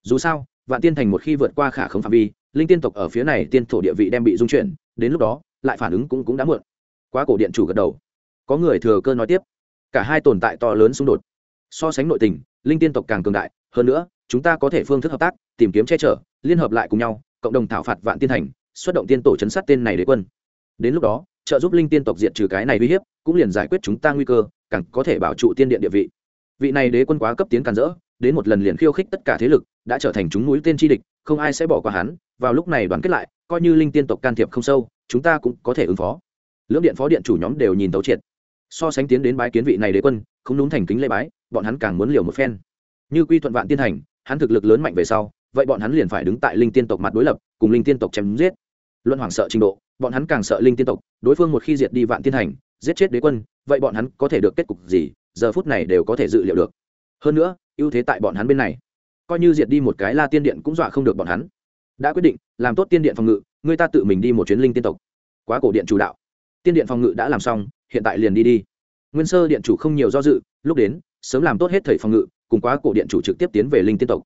Dù sao, vạn tiên thành một khi vượt qua khả không phạm vi, linh tiên tộc ở phía này tiên thổ địa vị đem bị dung chuyển, đến lúc đó, lại phản ứng cũng cũng đã muộn. Quá cổ điện chủ gật đầu. Có người thừa cơ nói tiếp cả hai tồn tại to lớn xung đột. So sánh nội tình, linh tiên tộc càng cường đại, hơn nữa, chúng ta có thể phương thức hợp tác, tìm kiếm che chở, liên hợp lại cùng nhau, cộng đồng thảo phạt vạn tiên thành, xuất động tiên tổ chấn sát tên này đế quân. Đến lúc đó, trợ giúp linh tiên tộc diệt trừ cái này uy hiếp, cũng liền giải quyết chúng ta nguy cơ, càng có thể bảo trụ tiên điện địa vị. Vị này đế quân quá cấp tiến càn rỡ, đến một lần liền khiêu khích tất cả thế lực, đã trở thành chúng núi tên chi địch, không ai sẽ bỏ qua hắn, vào lúc này đoàn kết lại, coi như linh tiên tộc can thiệp không sâu, chúng ta cũng có thể ứng phó. Lưỡng điện phó điện chủ nhóm đều nhìn tấu triệt so sánh tiến đến bái kiến vị này đế quân, không đúng thành kính lễ bái, bọn hắn càng muốn liều một phen. Như quy thuận vạn tiên thành hắn thực lực lớn mạnh về sau, vậy bọn hắn liền phải đứng tại linh tiên tộc mặt đối lập, cùng linh tiên tộc chém giết. Luận hoảng sợ trình độ, bọn hắn càng sợ linh tiên tộc, đối phương một khi diệt đi vạn tiên thành giết chết đế quân, vậy bọn hắn có thể được kết cục gì, giờ phút này đều có thể dự liệu được. Hơn nữa, ưu thế tại bọn hắn bên này. Coi như diệt đi một cái la tiên điện cũng dọa không được bọn hắn. Đã quyết định, làm tốt tiên điện phòng ngự, người ta tự mình đi một chuyến linh tiên tộc. Quá cổ điện chủ đạo. Tiên điện phòng ngự đã làm xong hiện tại liền đi đi. Nguyên sơ điện chủ không nhiều do dự, lúc đến, sớm làm tốt hết thầy phòng ngự, cùng quá cổ điện chủ trực tiếp tiến về linh tiên tộc.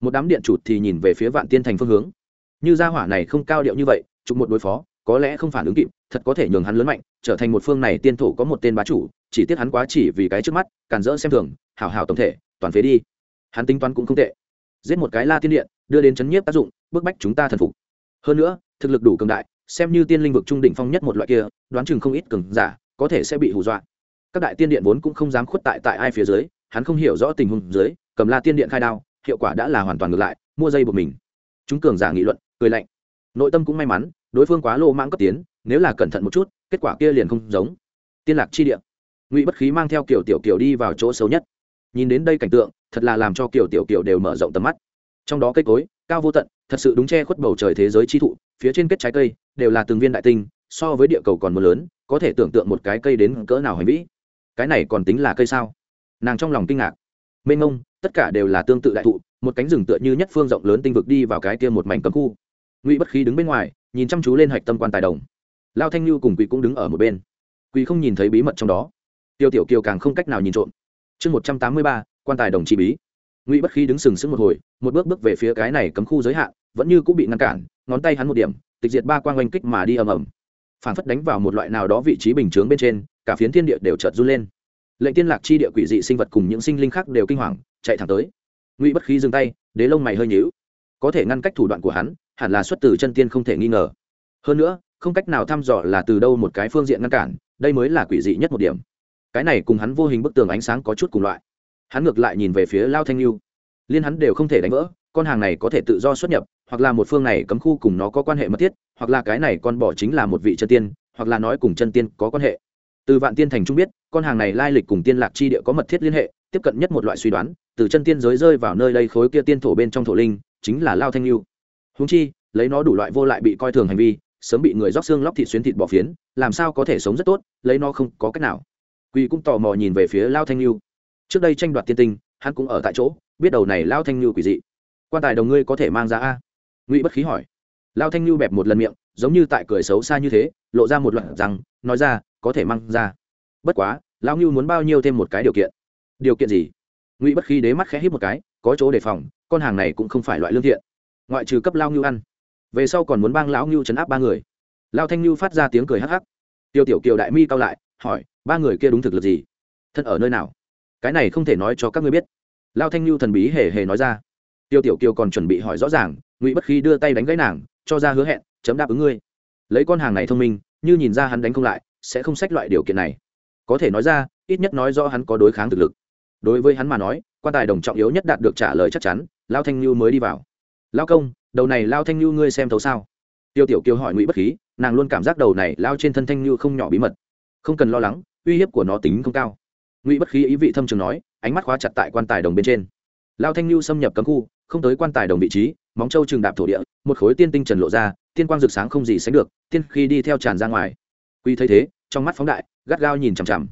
Một đám điện chủ thì nhìn về phía vạn tiên thành phương hướng. Như gia hỏa này không cao điệu như vậy, chụp một đối phó, có lẽ không phản ứng kịp, thật có thể nhường hắn lớn mạnh, trở thành một phương này tiên thổ có một tên bá chủ, chỉ tiếc hắn quá chỉ vì cái trước mắt, càn rỡ xem thường hảo hảo tổng thể, toàn phế đi. Hắn tính toán cũng không tệ. Giết một cái la tiên điện, đưa đến chấn nhiếp tác dụng, bức bách chúng ta thần phục. Hơn nữa, thực lực đủ cường đại, xem như tiên linh vực trung đỉnh phong nhất một loại kia, đoán chừng không ít cường giả có thể sẽ bị hù dọa. Các đại tiên điện vốn cũng không dám khuất tại tại ai phía dưới, hắn không hiểu rõ tình huống dưới, cầm la tiên điện khai đao, hiệu quả đã là hoàn toàn ngược lại, mua dây buộc mình. Chúng cường giả nghị luận, cười lạnh. Nội tâm cũng may mắn, đối phương quá lô mãng cấp tiến, nếu là cẩn thận một chút, kết quả kia liền không giống. Tiên lạc chi địa. Ngụy bất khí mang theo kiểu tiểu kiểu đi vào chỗ xấu nhất. Nhìn đến đây cảnh tượng, thật là làm cho kiểu tiểu kiểu đều mở rộng tầm mắt. Trong đó cây cối, cao vô tận, thật sự đúng che khuất bầu trời thế giới chi thụ, phía trên kết trái cây, đều là từng viên đại tinh so với địa cầu còn mưa lớn, có thể tưởng tượng một cái cây đến cỡ nào hành vĩ. Cái này còn tính là cây sao? Nàng trong lòng kinh ngạc. Mênh mông, tất cả đều là tương tự đại thụ, một cánh rừng tựa như nhất phương rộng lớn tinh vực đi vào cái kia một mảnh cấm khu. Ngụy bất khí đứng bên ngoài, nhìn chăm chú lên hạch tâm quan tài đồng. Lao thanh lưu cùng quỷ cũng đứng ở một bên. Quỷ không nhìn thấy bí mật trong đó. Tiêu tiểu kiều càng không cách nào nhìn trộm. Chương một trăm tám mươi ba, quan tài đồng chi bí. Ngụy bất khí đứng sừng sững một hồi, một bước bước về phía cái này cấm khu giới hạn, vẫn như cũng bị ngăn cản, ngón tay hắn một điểm, tịch diệt ba quang oanh kích mà đi ầm ầm phản phất đánh vào một loại nào đó vị trí bình chướng bên trên, cả phiến thiên địa đều chợt run lên. Lệnh tiên lạc chi địa quỷ dị sinh vật cùng những sinh linh khác đều kinh hoàng, chạy thẳng tới. Ngụy bất khí dừng tay, đế lông mày hơi nhíu. Có thể ngăn cách thủ đoạn của hắn, hẳn là xuất từ chân tiên không thể nghi ngờ. Hơn nữa, không cách nào thăm dò là từ đâu một cái phương diện ngăn cản, đây mới là quỷ dị nhất một điểm. Cái này cùng hắn vô hình bức tường ánh sáng có chút cùng loại. Hắn ngược lại nhìn về phía lao thanh lưu liên hắn đều không thể đánh vỡ, con hàng này có thể tự do xuất nhập, hoặc là một phương này cấm khu cùng nó có quan hệ mật thiết hoặc là cái này con bỏ chính là một vị chân tiên, hoặc là nói cùng chân tiên có quan hệ. Từ vạn tiên thành trung biết, con hàng này lai lịch cùng tiên lạc chi địa có mật thiết liên hệ, tiếp cận nhất một loại suy đoán, từ chân tiên giới rơi vào nơi đây khối kia tiên thổ bên trong thổ linh, chính là lao thanh lưu húng chi, lấy nó đủ loại vô lại bị coi thường hành vi, sớm bị người róc xương lóc thịt xuyến thịt bỏ phiến, làm sao có thể sống rất tốt, lấy nó không có cách nào. Quỳ cũng tò mò nhìn về phía lao thanh lưu trước đây tranh đoạt tiên tinh, hắn cũng ở tại chỗ, biết đầu này lao thanh lưu quỷ dị. Quan tài đồng ngươi có thể mang ra a? Ngụy bất khí hỏi lao thanh lưu bẹp một lần miệng, giống như tại cười xấu xa như thế, lộ ra một loạt rằng, nói ra, có thể mang ra. Bất quá lao ngưu muốn bao nhiêu thêm một cái điều kiện. Điều kiện gì? Ngụy bất khí đế mắt khẽ hít một cái, có chỗ đề phòng, con hàng này cũng không phải loại lương thiện. Ngoại trừ cấp lao ngưu ăn. Về sau còn muốn bang lão ngưu chấn áp ba người. Lao thanh ngưu phát ra tiếng cười hắc hắc. Tiêu tiểu kiều đại mi cao lại, hỏi, ba người kia đúng thực lực gì? Thân ở nơi nào? Cái này không thể nói cho các ngươi biết. Lao thanh ngưu thần bí hề hề nói ra. Tiêu tiểu kiều còn chuẩn bị hỏi rõ ràng, ngụy bất khí đưa tay đánh gãy nàng cho ra hứa hẹn, chấm đáp ứng ngươi. Lấy con hàng này thông minh, như nhìn ra hắn đánh không lại, sẽ không sách loại điều kiện này. Có thể nói ra, ít nhất nói rõ hắn có đối kháng thực lực. Đối với hắn mà nói, quan tài đồng trọng yếu nhất đạt được trả lời chắc chắn, lao thanh lưu mới đi vào. Lao công, đầu này lao thanh lưu ngươi xem thấu sao? Tiêu tiểu kiều hỏi ngụy bất khí, nàng luôn cảm giác đầu này lao trên thân thanh lưu không nhỏ bí mật. Không cần lo lắng, uy hiếp của nó tính không cao. Ngụy bất khí ý vị thâm trường nói, ánh mắt khóa chặt tại quan tài đồng bên trên. Lao thanh lưu xâm nhập cấm khu không tới quan tài đồng vị trí, móng châu trừng đạp thổ địa, một khối tiên tinh trần lộ ra, tiên quang rực sáng không gì sánh được, tiên khi đi theo tràn ra ngoài. Quy thấy thế, trong mắt phóng đại, gắt gao nhìn chằm chằm.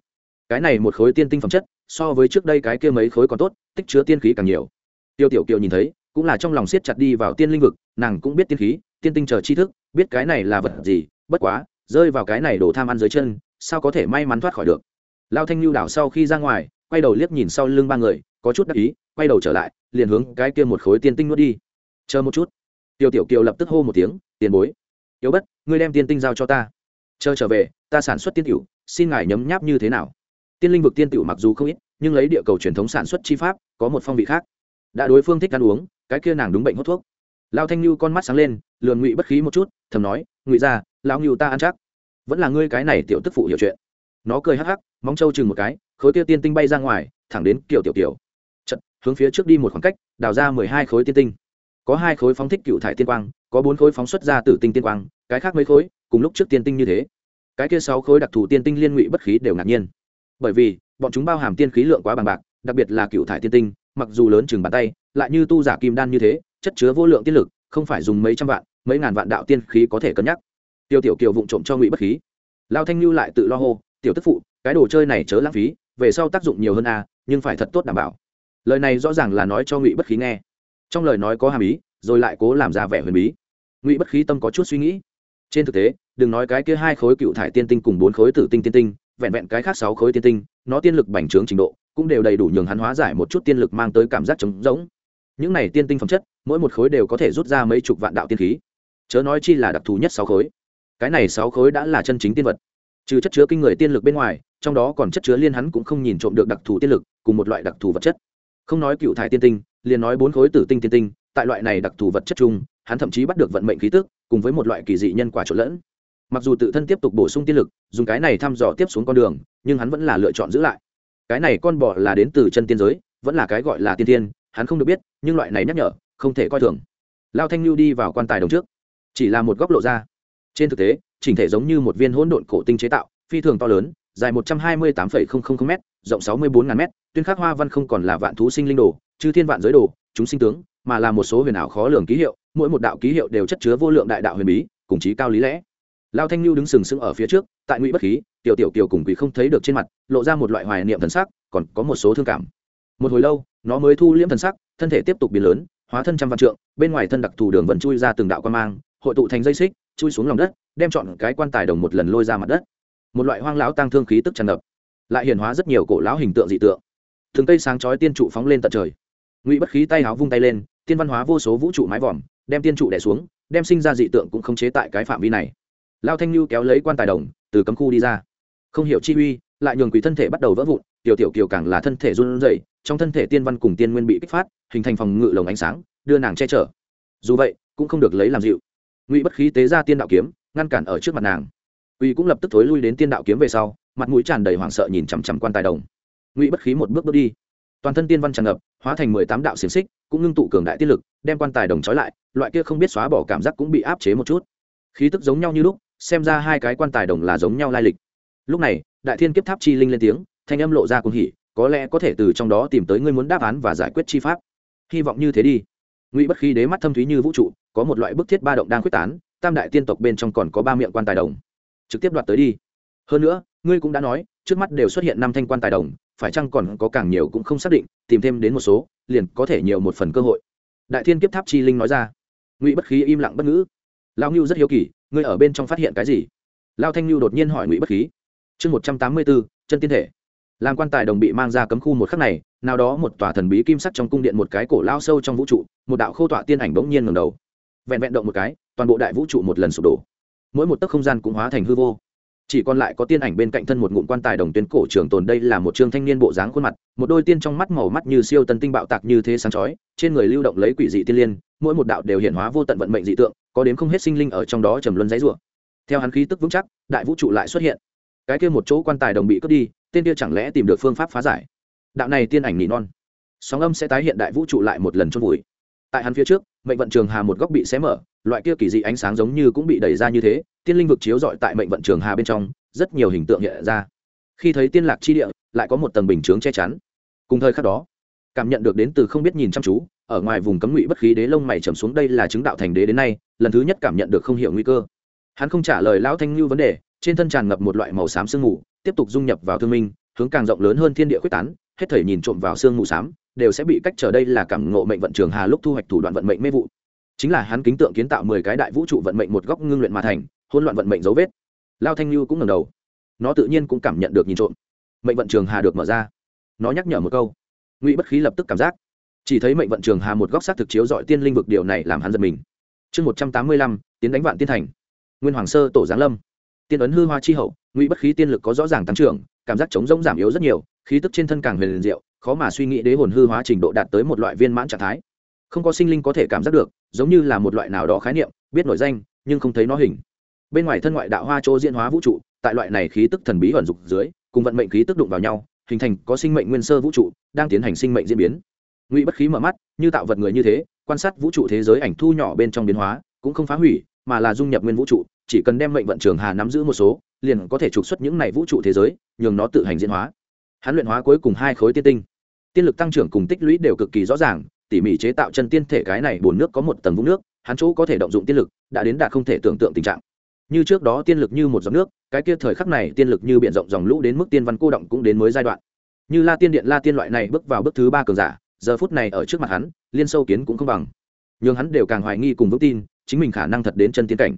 Cái này một khối tiên tinh phẩm chất, so với trước đây cái kia mấy khối còn tốt, tích chứa tiên khí càng nhiều. Tiêu tiểu kiều nhìn thấy, cũng là trong lòng siết chặt đi vào tiên linh vực, nàng cũng biết tiên khí, tiên tinh chờ tri thức, biết cái này là vật gì, bất quá, rơi vào cái này đổ tham ăn dưới chân, sao có thể may mắn thoát khỏi được. Lao thanh lưu đảo sau khi ra ngoài, quay đầu liếc nhìn sau lưng ba người có chút đắc ý, quay đầu trở lại, liền hướng cái kia một khối tiên tinh nuốt đi. Chờ một chút. Tiêu tiểu kiều lập tức hô một tiếng, tiền bối yếu bất, ngươi đem tiên tinh giao cho ta. Chờ trở về, ta sản xuất tiên tiểu, xin ngài nhấm nháp như thế nào? Tiên linh vực tiên tiểu mặc dù không ít, nhưng lấy địa cầu truyền thống sản xuất chi pháp, có một phong vị khác. Đã đối phương thích ăn uống, cái kia nàng đúng bệnh hút thuốc. Lao thanh lưu con mắt sáng lên lườn ngụy bất khí một chút, thầm nói, ngụy ra lão ngưu ta ăn chắc. Vẫn là ngươi cái này tiểu tức phụ hiểu chuyện. Nó cười hắc hắc, móng trâu chừng một cái, khối kia tiên tinh bay ra ngoài, thẳng đến kiểu tiểu Tiểu hướng phía trước đi một khoảng cách, đào ra mười hai khối tiên tinh. Có hai khối phóng thích cựu thải tiên quang, có bốn khối phóng xuất ra tử tinh tiên quang, cái khác mấy khối, cùng lúc trước tiên tinh như thế. Cái kia sáu khối đặc thù tiên tinh liên ngụy bất khí đều ngạc nhiên. Bởi vì, bọn chúng bao hàm tiên khí lượng quá bằng bạc, đặc biệt là cựu thải tiên tinh, mặc dù lớn chừng bàn tay, lại như tu giả kim đan như thế, chất chứa vô lượng tiên lực, không phải dùng mấy trăm vạn, mấy ngàn vạn đạo tiên khí có thể cân nhắc. Tiêu tiểu kiều vụng trộm cho ngụy bất khí. Lao thanh lưu lại tự lo hô, tiểu tức phụ, cái đồ chơi này chớ lãng phí, về sau tác dụng nhiều hơn a nhưng phải thật tốt đảm bảo lời này rõ ràng là nói cho ngụy bất khí nghe. Trong lời nói có hàm ý, rồi lại cố làm ra vẻ huyền bí. Ngụy bất khí tâm có chút suy nghĩ. Trên thực tế, đừng nói cái kia hai khối cựu thải tiên tinh cùng bốn khối tử tinh tiên tinh, vẹn vẹn cái khác sáu khối tiên tinh, nó tiên lực bành trướng trình độ, cũng đều đầy đủ nhường hắn hóa giải một chút tiên lực mang tới cảm giác trống rỗng. Những này tiên tinh phẩm chất, mỗi một khối đều có thể rút ra mấy chục vạn đạo tiên khí. Chớ nói chi là đặc thù nhất sáu khối. Cái này sáu khối đã là chân chính tiên vật. Trừ chất chứa kinh người tiên lực bên ngoài, trong đó còn chất chứa liên hắn cũng không nhìn trộm được đặc thù tiên lực cùng một loại đặc thù vật chất không nói cựu thải tiên tinh, liền nói bốn khối tử tinh tiên tinh, tại loại này đặc thù vật chất chung, hắn thậm chí bắt được vận mệnh khí tức, cùng với một loại kỳ dị nhân quả trộn lẫn. Mặc dù tự thân tiếp tục bổ sung tiên lực, dùng cái này thăm dò tiếp xuống con đường, nhưng hắn vẫn là lựa chọn giữ lại. Cái này con bò là đến từ chân tiên giới, vẫn là cái gọi là tiên tiên hắn không được biết, nhưng loại này nhắc nhở, không thể coi thường. Lao thanh lưu đi vào quan tài đồng trước. Chỉ là một góc lộ ra. Trên thực tế, chỉnh thể giống như một viên hỗn độn cổ tinh chế tạo, phi thường to lớn, dài một trăm hai mươi tám m rộng sáu mươi bốn m tuyên khắc hoa văn không còn là vạn thú sinh linh đồ, chư thiên vạn giới đồ, chúng sinh tướng, mà là một số huyền ảo khó lường ký hiệu, mỗi một đạo ký hiệu đều chất chứa vô lượng đại đạo huyền bí, cùng chí cao lý lẽ. Lao thanh lưu đứng sừng sững ở phía trước, tại ngụy bất khí, tiểu tiểu kiều cùng quỷ không thấy được trên mặt, lộ ra một loại hoài niệm thần sắc, còn có một số thương cảm. Một hồi lâu, nó mới thu liễm thần sắc, thân thể tiếp tục biến lớn, hóa thân trăm văn trượng, bên ngoài thân đặc thù đường vẫn chui ra từng đạo quan mang, hội tụ thành dây xích, chui xuống lòng đất, đem chọn cái quan tài đồng một lần lôi ra mặt đất. Một loại hoang lão tăng thương khí tức tràn ngập lại hiển hóa rất nhiều cổ lão hình tượng dị tượng. Thường cây sáng chói tiên trụ phóng lên tận trời. Ngụy bất khí tay háo vung tay lên, tiên văn hóa vô số vũ trụ mái vòm, đem tiên trụ đẻ xuống, đem sinh ra dị tượng cũng không chế tại cái phạm vi này. Lao thanh lưu kéo lấy quan tài đồng, từ cấm khu đi ra. Không hiểu chi uy, lại nhường quỷ thân thể bắt đầu vỡ vụn, tiểu tiểu kiều càng là thân thể run rẩy, trong thân thể tiên văn cùng tiên nguyên bị kích phát, hình thành phòng ngự lồng ánh sáng, đưa nàng che chở. Dù vậy, cũng không được lấy làm dịu. Ngụy bất khí tế ra tiên đạo kiếm, ngăn cản ở trước mặt nàng. Uy cũng lập tức thối lui đến tiên đạo kiếm về sau mặt mũi tràn đầy hoảng sợ nhìn chằm chằm quan tài đồng. Ngụy bất khí một bước bước đi. Toàn thân tiên văn tràn ngập, hóa thành mười tám đạo xiềng xích, cũng ngưng tụ cường đại tiết lực, đem quan tài đồng trói lại, loại kia không biết xóa bỏ cảm giác cũng bị áp chế một chút. Khí tức giống nhau như lúc, xem ra hai cái quan tài đồng là giống nhau lai lịch. Lúc này, đại thiên kiếp tháp chi linh lên tiếng, thanh âm lộ ra cùng hỉ, có lẽ có thể từ trong đó tìm tới ngươi muốn đáp án và giải quyết chi pháp. Hy vọng như thế đi. Ngụy bất khí đế mắt thâm thúy như vũ trụ, có một loại bức thiết ba động đang quyết tán, tam đại tiên tộc bên trong còn có ba miệng quan tài đồng. Trực tiếp đoạt tới đi. Hơn nữa ngươi cũng đã nói, trước mắt đều xuất hiện năm thanh quan tài đồng, phải chăng còn có càng nhiều cũng không xác định, tìm thêm đến một số, liền có thể nhiều một phần cơ hội. Đại thiên kiếp tháp chi linh nói ra. Ngụy bất khí im lặng bất ngữ. Lao ngưu rất hiếu kỳ, ngươi ở bên trong phát hiện cái gì? Lao thanh ngưu đột nhiên hỏi ngụy bất khí. Chương một trăm tám mươi bốn, chân tiên thể. Làm quan tài đồng bị mang ra cấm khu một khắc này, nào đó một tòa thần bí kim sắc trong cung điện một cái cổ lao sâu trong vũ trụ, một đạo khô tọa tiên ảnh bỗng nhiên ngầm đầu. Vẹn vẹn động một cái, toàn bộ đại vũ trụ một lần sụp đổ. Mỗi một tấc không gian cũng hóa thành hư vô chỉ còn lại có tiên ảnh bên cạnh thân một ngụm quan tài đồng tuyến cổ trường tồn đây là một trương thanh niên bộ dáng khuôn mặt, một đôi tiên trong mắt màu mắt như siêu tân tinh bạo tạc như thế sáng chói, trên người lưu động lấy quỷ dị tiên liên, mỗi một đạo đều hiện hóa vô tận vận mệnh dị tượng, có đến không hết sinh linh ở trong đó trầm luân giấy rủa. Theo hắn khí tức vững chắc, đại vũ trụ lại xuất hiện. Cái kia một chỗ quan tài đồng bị cướp đi, tên kia chẳng lẽ tìm được phương pháp phá giải? Đạo này tiên ảnh nỉ non. Sóng âm sẽ tái hiện đại vũ trụ lại một lần chôn vùi. Tại hắn phía trước, mệnh vận trường hà một góc bị xé mở loại kia kỳ dị ánh sáng giống như cũng bị đẩy ra như thế, tiên linh vực chiếu dọi tại mệnh vận trường hà bên trong, rất nhiều hình tượng hiện ra. Khi thấy tiên lạc chi địa, lại có một tầng bình chướng che chắn. Cùng thời khắc đó, cảm nhận được đến từ không biết nhìn chăm chú, ở ngoài vùng cấm ngụy bất khí đế lông mày trầm xuống đây là chứng đạo thành đế đến nay, lần thứ nhất cảm nhận được không hiểu nguy cơ. Hắn không trả lời lão thanh lưu vấn đề, trên thân tràn ngập một loại màu xám sương mù, tiếp tục dung nhập vào thương minh, hướng càng rộng lớn hơn thiên địa quyết tán, hết thể nhìn trộm vào sương mù xám, đều sẽ bị cách trở đây là cảm ngộ mệnh vận trường hà lúc thu hoạch thủ đoạn vận mệnh mê vụ chính là hắn kính tượng kiến tạo mười cái đại vũ trụ vận mệnh một góc ngưng luyện mà thành, hỗn loạn vận mệnh dấu vết. Lao thanh lưu cũng ngầm đầu. Nó tự nhiên cũng cảm nhận được nhìn trộm. Mệnh vận trường hà được mở ra. Nó nhắc nhở một câu. Ngụy bất khí lập tức cảm giác. Chỉ thấy mệnh vận trường hà một góc sát thực chiếu dọi tiên linh vực, điều này làm hắn giật mình. Chương một trăm tám mươi lăm, tiến đánh vạn tiên thành. Nguyên hoàng sơ, tổ giáng lâm. Tiên ấn hư hoa chi hậu, ngụy bất khí tiên lực có rõ ràng tăng trưởng, cảm giác chống rỗng giảm yếu rất nhiều, khí tức trên thân càng huyền liền diệu, khó mà suy nghĩ đế hồn hư hóa trình độ đạt tới một loại viên mãn trạng thái. Không có sinh linh có thể cảm giác được giống như là một loại nào đó khái niệm, biết nổi danh, nhưng không thấy nó hình. Bên ngoài thân ngoại đạo hoa chỗ diễn hóa vũ trụ, tại loại này khí tức thần bí ẩn dục dưới, cùng vận mệnh khí tức đụng vào nhau, hình thành có sinh mệnh nguyên sơ vũ trụ, đang tiến hành sinh mệnh diễn biến. Ngụy bất khí mở mắt, như tạo vật người như thế, quan sát vũ trụ thế giới ảnh thu nhỏ bên trong biến hóa, cũng không phá hủy, mà là dung nhập nguyên vũ trụ, chỉ cần đem mệnh vận trường hà nắm giữ một số, liền có thể trục xuất những này vũ trụ thế giới, nhường nó tự hành diễn hóa. Hắn luyện hóa cuối cùng hai khối tiên tinh. Tiên lực tăng trưởng cùng tích lũy đều cực kỳ rõ ràng tỉ mỉ chế tạo chân tiên thể cái này bồn nước có một tầng vũng nước, hắn chỗ có thể động dụng tiên lực, đã đến đạt không thể tưởng tượng tình trạng. Như trước đó tiên lực như một giọt nước, cái kia thời khắc này tiên lực như b i ể n rộng dòng lũ đến mức tiên văn cô động cũng đến mới giai đoạn. Như la tiên điện la tiên loại này bước vào bước thứ ba cường giả, giờ phút này ở trước mặt hắn, liên sâu kiến cũng không bằng. N h ư n g hắn đều càng hoài nghi cùng vững tin, chính mình khả năng thật đến chân tiên cảnh.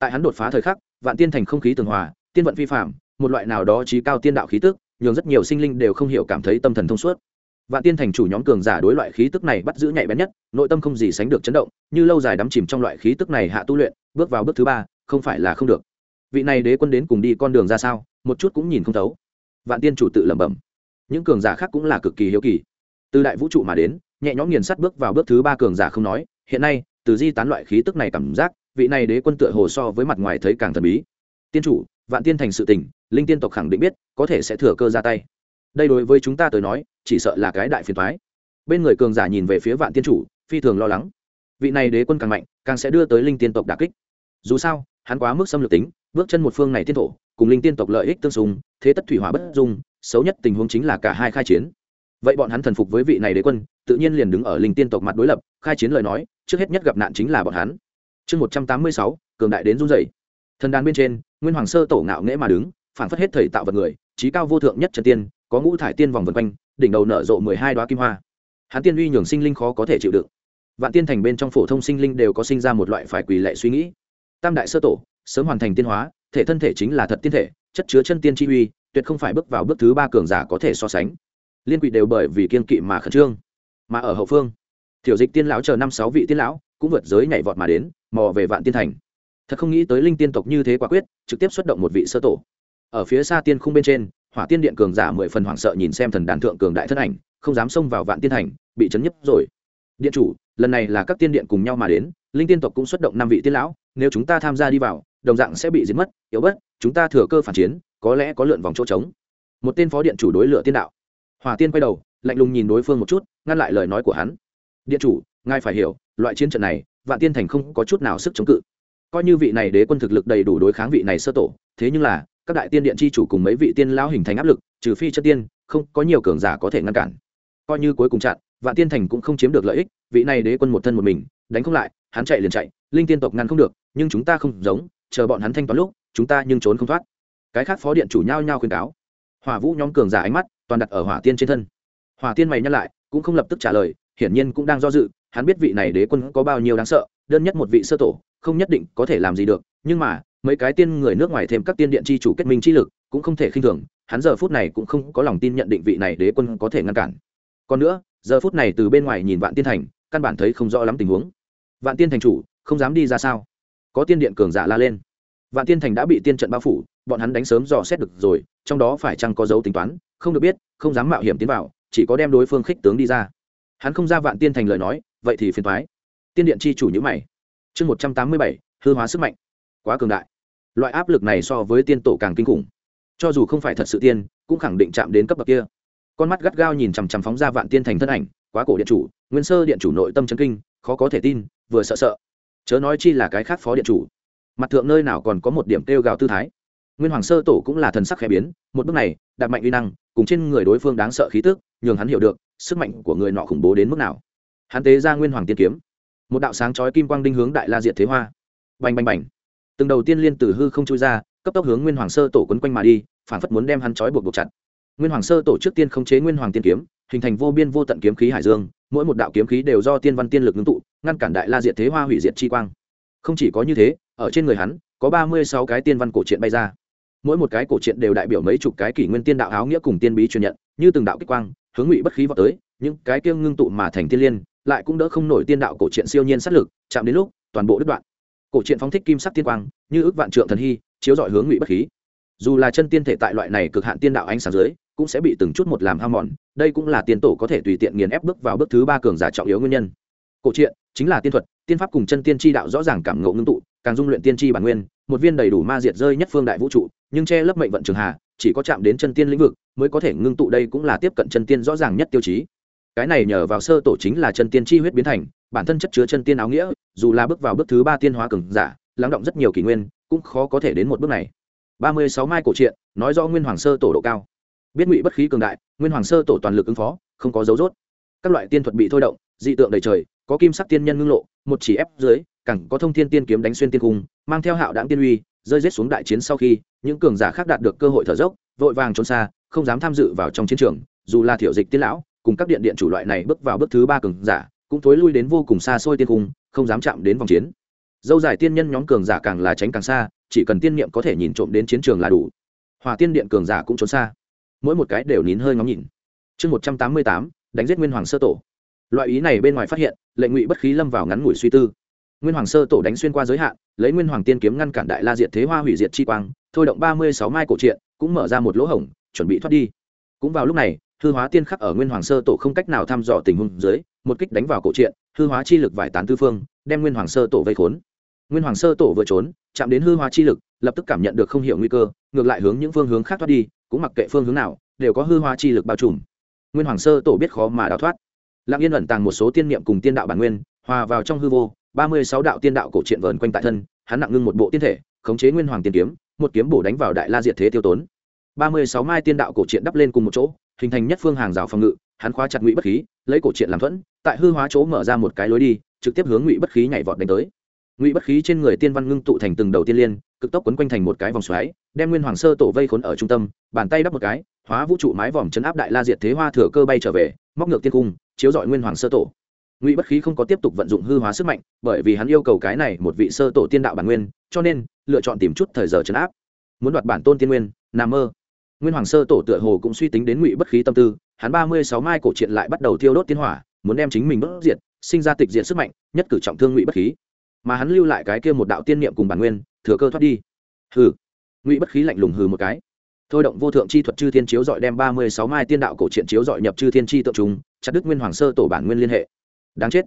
Tại hắn đột phá thời khắc, vạn tiên thành không khí tường hòa, tiên vận vi phạm, một loại nào đó trí cao tiên đạo khí tức, nhường rất nhiều sinh linh đều không hiểu cảm thấy tâm thần thông suốt vạn tiên thành chủ nhóm cường giả đối loại khí tức này bắt giữ nhạy bén nhất, nội tâm không gì sánh được chấn động, như lâu dài đắm chìm trong loại khí tức này hạ tu luyện, bước vào bước thứ ba, không phải là không được. Vị này đế quân đến cùng đi con đường ra sao, một chút cũng nhìn không thấu. Vạn tiên chủ tự lẩm bẩm. Những cường giả khác cũng là cực kỳ hiếu kỳ. Từ đại vũ trụ mà đến, nhẹ nhõm nghiền sắt bước vào bước thứ ba cường giả không nói, hiện nay, từ di tán loại khí tức này cảm giác, vị này đế quân tựa hồ so với mặt ngoài thấy càng thần bí. Tiên chủ, vạn tiên thành sự tình, linh tiên tộc khẳng định biết, có thể sẽ thừa cơ ra tay. Đây đối với chúng ta tới nói chỉ sợ là cái đại phiền toái bên người cường giả nhìn về phía vạn tiên chủ, phi thường lo lắng. Vị này đế quân càng mạnh, càng sẽ đưa tới linh tiên tộc đà kích. Dù sao, hắn quá mức xâm lược tính, bước chân một phương này tiên thổ, cùng linh tiên tộc lợi ích tương xung, thế tất thủy hỏa bất dung, xấu nhất tình huống chính là cả hai khai chiến. Vậy bọn hắn thần phục với vị này đế quân, tự nhiên liền đứng ở linh tiên tộc mặt đối lập, khai chiến lời nói, trước hết nhất gặp nạn chính là bọn hắn. Chương một trăm tám mươi sáu, cường đại đến run dày thần đàn bên trên, nguyên hoàng sơ tổ ngạo nghễ mà đứng, phản phất hết thời tạo vật người, trí cao vô thượng nhất trần tiên, có ngũ thải tiên vòng vân quanh đỉnh đầu nở rộ mười hai đoá kim hoa. Hắn tiên uy nhường sinh linh khó có thể chịu đựng. Vạn tiên thành bên trong phổ thông sinh linh đều có sinh ra một loại phải quỳ lệ suy nghĩ. Tam đại sơ tổ, sớm hoàn thành tiên hóa, thể thân thể chính là thật tiên thể, chất chứa chân tiên chi uy, tuyệt không phải bước vào bước thứ ba cường giả có thể so sánh. Liên quỷ đều bởi vì kiên kỵ mà khẩn trương. Mà ở hậu phương, tiểu dịch tiên lão chờ năm sáu vị tiên lão cũng vượt giới nhảy vọt mà đến, mò về vạn tiên thành. Thật không nghĩ tới linh tiên tộc như thế quả quyết, trực tiếp xuất động một vị sơ tổ. Ở phía xa tiên khung bên trên hỏa tiên điện cường giả mười phần hoảng sợ nhìn xem thần đàn thượng cường đại thân ảnh, không dám xông vào vạn tiên thành, bị chấn nhấp rồi. Điện chủ, lần này là các tiên điện cùng nhau mà đến, linh tiên tộc cũng xuất động năm vị tiên lão, nếu chúng ta tham gia đi vào, đồng dạng sẽ bị diệt mất, yếu bất, chúng ta thừa cơ phản chiến, có lẽ có lượn vòng chỗ trống. Một tên phó điện chủ đối lựa tiên đạo. Hỏa tiên quay đầu, lạnh lùng nhìn đối phương một chút, ngăn lại lời nói của hắn. Điện chủ, ngài phải hiểu, loại chiến trận này, vạn tiên thành không có chút nào sức chống cự. Coi như vị này đế quân thực lực đầy đủ đối kháng vị này sơ tổ, thế nhưng là các đại tiên điện chi chủ cùng mấy vị tiên lão hình thành áp lực, trừ phi chất tiên, không có nhiều cường giả có thể ngăn cản. Coi như cuối cùng chặn, vạn tiên thành cũng không chiếm được lợi ích, vị này đế quân một thân một mình, đánh không lại, hắn chạy liền chạy, linh tiên tộc ngăn không được, nhưng chúng ta không giống, chờ bọn hắn thanh toán lúc, chúng ta nhưng trốn không thoát. Cái khác phó điện chủ nhau nhau khuyên cáo. Hỏa vũ nhóm cường giả ánh mắt toàn đặt ở hỏa tiên trên thân. Hỏa tiên mày nhắc lại, cũng không lập tức trả lời, hiển nhiên cũng đang do dự, hắn biết vị này đế quân có bao nhiêu đáng sợ, đơn nhất một vị sơ tổ, không nhất định có thể làm gì được, nhưng mà mấy cái tiên người nước ngoài thêm các tiên điện chi chủ kết minh chi lực, cũng không thể khinh thường, hắn giờ phút này cũng không có lòng tin nhận định vị này đế quân có thể ngăn cản. Còn nữa, giờ phút này từ bên ngoài nhìn vạn tiên thành, căn bản thấy không rõ lắm tình huống. Vạn tiên thành chủ, không dám đi ra sao? Có tiên điện cường giả la lên. Vạn tiên thành đã bị tiên trận bao phủ, bọn hắn đánh sớm dò xét được rồi, trong đó phải chăng có dấu tính toán, không được biết, không dám mạo hiểm tiến vào, chỉ có đem đối phương khích tướng đi ra. Hắn không ra vạn tiên thành lời nói, vậy thì phiền thoái tiên điện chi chủ nhữ mày. Chương một trăm tám mươi bảy, hư hóa sức mạnh. Quá cường đại loại áp lực này so với tiên tổ càng kinh khủng. Cho dù không phải thật sự tiên, cũng khẳng định chạm đến cấp bậc kia. Con mắt gắt gao nhìn chằm chằm phóng ra vạn tiên thành thân ảnh, quá cổ điện chủ, nguyên sơ điện chủ nội tâm chân kinh, khó có thể tin, vừa sợ sợ. Chớ nói chi là cái khác phó điện chủ. Mặt thượng nơi nào còn có một điểm kêu gào tư thái. Nguyên hoàng sơ tổ cũng là thần sắc khẽ biến, một bước này đạt mạnh uy năng, cùng trên người đối phương đáng sợ khí tức, nhường hắn hiểu được, sức mạnh của người nọ khủng bố đến mức nào. Hắn tế ra nguyên hoàng tiên kiếm. Một đạo sáng chói kim quang đinh hướng đại la diệt thế hoa. Bành bành bành từng đầu tiên liên từ hư không chui ra, cấp tốc hướng nguyên hoàng sơ tổ quấn quanh mà đi, phản phất muốn đem hắn trói buộc buộc chặt. Nguyên hoàng sơ tổ trước tiên khống chế nguyên hoàng tiên kiếm, hình thành vô biên vô tận kiếm khí hải dương, mỗi một đạo kiếm khí đều do tiên văn tiên lực ngưng tụ, ngăn cản đại la diệt thế hoa hủy diệt chi quang. Không chỉ có như thế, ở trên người hắn, có ba mươi sáu cái tiên văn cổ truyện bay ra. Mỗi một cái cổ truyện đều đại biểu mấy chục cái kỷ nguyên tiên đạo áo nghĩa cùng tiên bí truyền nhận, như từng đạo kích quang, hướng ngụy bất khí vào tới, những cái kiêng ngưng tụ mà thành tiên liên, lại cũng đỡ không nổi tiên đạo cổ truyện siêu nhiên sát lực, chạm đến lúc toàn bộ đứt đoạn cổ truyện phóng thích kim sắc tiên quang, như ước vạn trượng thần hy, chiếu dọi hướng ngụy bất khí. Dù là chân tiên thể tại loại này cực hạn tiên đạo ánh sáng dưới, cũng sẽ bị từng chút một làm ham mòn, đây cũng là tiên tổ có thể tùy tiện nghiền ép bước vào bước thứ ba cường giả trọng yếu nguyên nhân. Cổ truyện chính là tiên thuật, tiên pháp cùng chân tiên tri đạo rõ ràng cảm ngộ ngưng tụ, càng dung luyện tiên tri bản nguyên, một viên đầy đủ ma diệt rơi nhất phương đại vũ trụ, nhưng che lấp mệnh vận trường hà, chỉ có chạm đến chân tiên lĩnh vực mới có thể ngưng tụ, đây cũng là tiếp cận chân tiên rõ ràng nhất tiêu chí cái này nhờ vào sơ tổ chính là chân tiên chi huyết biến thành, bản thân chất chứa chân tiên áo nghĩa, dù là bước vào bước thứ ba tiên hóa cường giả, lắng động rất nhiều kỷ nguyên, cũng khó có thể đến một bước này. Ba mươi sáu mai cổ truyện nói rõ nguyên hoàng sơ tổ độ cao. Biết ngụy bất khí cường đại, nguyên hoàng sơ tổ toàn lực ứng phó, không có dấu rốt. Các loại tiên thuật bị thôi động, dị tượng đầy trời, có kim sắc tiên nhân ngưng lộ, một chỉ ép dưới, cẳng có thông thiên tiên kiếm đánh xuyên tiên cung, mang theo hạo đáng tiên uy, rơi rết xuống đại chiến sau khi, những cường giả khác đạt được cơ hội thở dốc, vội vàng trốn xa, không dám tham dự vào trong chiến trường, dù là thiểu dịch tiên lão cùng các điện điện chủ loại này bước vào bước thứ ba cường giả, cũng thối lui đến vô cùng xa xôi tiên cung, không dám chạm đến vòng chiến. Dâu dài tiên nhân nhóm cường giả càng là tránh càng xa, chỉ cần tiên niệm có thể nhìn trộm đến chiến trường là đủ. Hòa tiên điện cường giả cũng trốn xa. Mỗi một cái đều nín hơi ngóng nhìn. Chương một trăm tám mươi tám, đánh giết nguyên hoàng sơ tổ. Loại ý này bên ngoài phát hiện, lệnh ngụy bất khí lâm vào ngắn ngủi suy tư. Nguyên hoàng sơ tổ đánh xuyên qua giới hạn, lấy nguyên hoàng tiên kiếm ngăn cản đại la diệt thế hoa hủy diệt chi quang, thôi động ba mươi sáu mai cổ truyện, cũng mở ra một lỗ hổng, chuẩn bị thoát đi. Cũng vào lúc này hư hóa tiên khắc ở nguyên hoàng sơ tổ không cách nào thăm dò tình huống dưới, một kích đánh vào cổ truyện, hư hóa chi lực vải tán tư phương, đem nguyên hoàng sơ tổ vây khốn. Nguyên hoàng sơ tổ vừa trốn, chạm đến hư hóa chi lực, lập tức cảm nhận được không hiểu nguy cơ, ngược lại hướng những phương hướng khác thoát đi, cũng mặc kệ phương hướng nào, đều có hư hóa chi lực bao trùm. Nguyên hoàng sơ tổ biết khó mà đào thoát. Lặng yên ẩn tàng một số tiên niệm cùng tiên đạo bản nguyên, hòa vào trong hư vô, ba mươi sáu đạo tiên đạo cổ truyện vờn quanh tại thân, hắn nặng ngưng một bộ tiên thể, khống chế nguyên hoàng tiên kiếm, một kiếm bổ đánh vào đại la diệt thế tiêu tốn. Ba mươi sáu mai tiên đạo cổ truyện đắp lên cùng một chỗ hình thành nhất phương hàng rào phòng ngự, hắn khóa chặt ngụy bất khí, lấy cổ truyện làm thuẫn, tại hư hóa chỗ mở ra một cái lối đi, trực tiếp hướng ngụy bất khí nhảy vọt đánh tới. Ngụy bất khí trên người tiên văn ngưng tụ thành từng đầu tiên liên, cực tốc quấn quanh thành một cái vòng xoáy, đem nguyên hoàng sơ tổ vây khốn ở trung tâm, bàn tay đắp một cái, hóa vũ trụ mái vòm chấn áp đại la diệt thế hoa thừa cơ bay trở về, móc ngược tiên cung, chiếu dọi nguyên hoàng sơ tổ. Ngụy bất khí không có tiếp tục vận dụng hư hóa sức mạnh, bởi vì hắn yêu cầu cái này một vị sơ tổ tiên đạo bản nguyên, cho nên lựa chọn tìm chút thời giờ chấn áp. Muốn đoạt bản tôn tiên nguyên nà mơ nguyên hoàng sơ tổ tựa hồ cũng suy tính đến ngụy bất khí tâm tư, hắn ba mươi sáu mai cổ truyện lại bắt đầu thiêu đốt tiên hỏa, muốn đem chính mình đốt diệt, sinh ra tịch diệt sức mạnh, nhất cử trọng thương ngụy bất khí. Mà hắn lưu lại cái kia một đạo tiên niệm cùng bản nguyên, thừa cơ thoát đi. Hừ. Ngụy bất khí lạnh lùng hừ một cái. Thôi động vô thượng chi thuật chư thiên chiếu dọi đem ba mươi sáu mai tiên đạo cổ truyện chiếu dọi nhập chư thiên chi tượng chúng, chặt đức nguyên hoàng sơ tổ bản nguyên liên hệ. Đáng chết.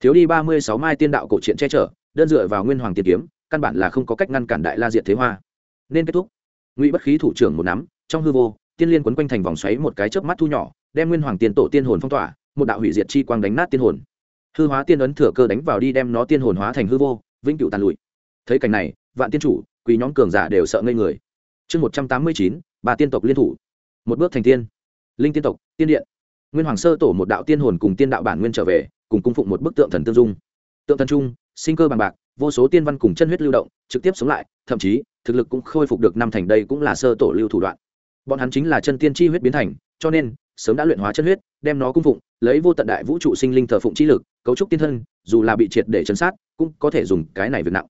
Thiếu đi ba mươi sáu mai tiên đạo cổ truyện che chở, đơn dựa vào nguyên hoàng tiền kiếm, căn bản là không có cách ngăn cản đại la diệt thế hoa. Nên kết thúc. Ngụy bất khí thủ trưởng một nắm trong hư vô, tiên liên quấn quanh thành vòng xoáy một cái chớp mắt thu nhỏ, đem nguyên hoàng tiền tổ tiên hồn phong tỏa, một đạo hủy diệt chi quang đánh nát tiên hồn. Hư hóa tiên ấn thừa cơ đánh vào đi đem nó tiên hồn hóa thành hư vô, vĩnh cửu tàn lụi. Thấy cảnh này, vạn tiên chủ, quý nhóm cường giả đều sợ ngây người. Chương một trăm tám mươi chín, ba tiên tộc liên thủ. Một bước thành tiên. Linh tiên tộc, tiên điện. Nguyên hoàng sơ tổ một đạo tiên hồn cùng tiên đạo bản nguyên trở về, cùng cung phụng một bức tượng thần tương dung. Tượng thần trung, sinh cơ bằng bạc, vô số tiên văn cùng chân huyết lưu động, trực tiếp sống lại, thậm chí, thực lực cũng khôi phục được năm thành đây cũng là sơ tổ lưu thủ đoạn bọn hắn chính là chân tiên chi huyết biến thành, cho nên, sớm đã luyện hóa chân huyết, đem nó cung phụng, lấy vô tận đại vũ trụ sinh linh thờ phụng chi lực, cấu trúc tiên thân, dù là bị triệt để chấn sát, cũng có thể dùng cái này việc nặng.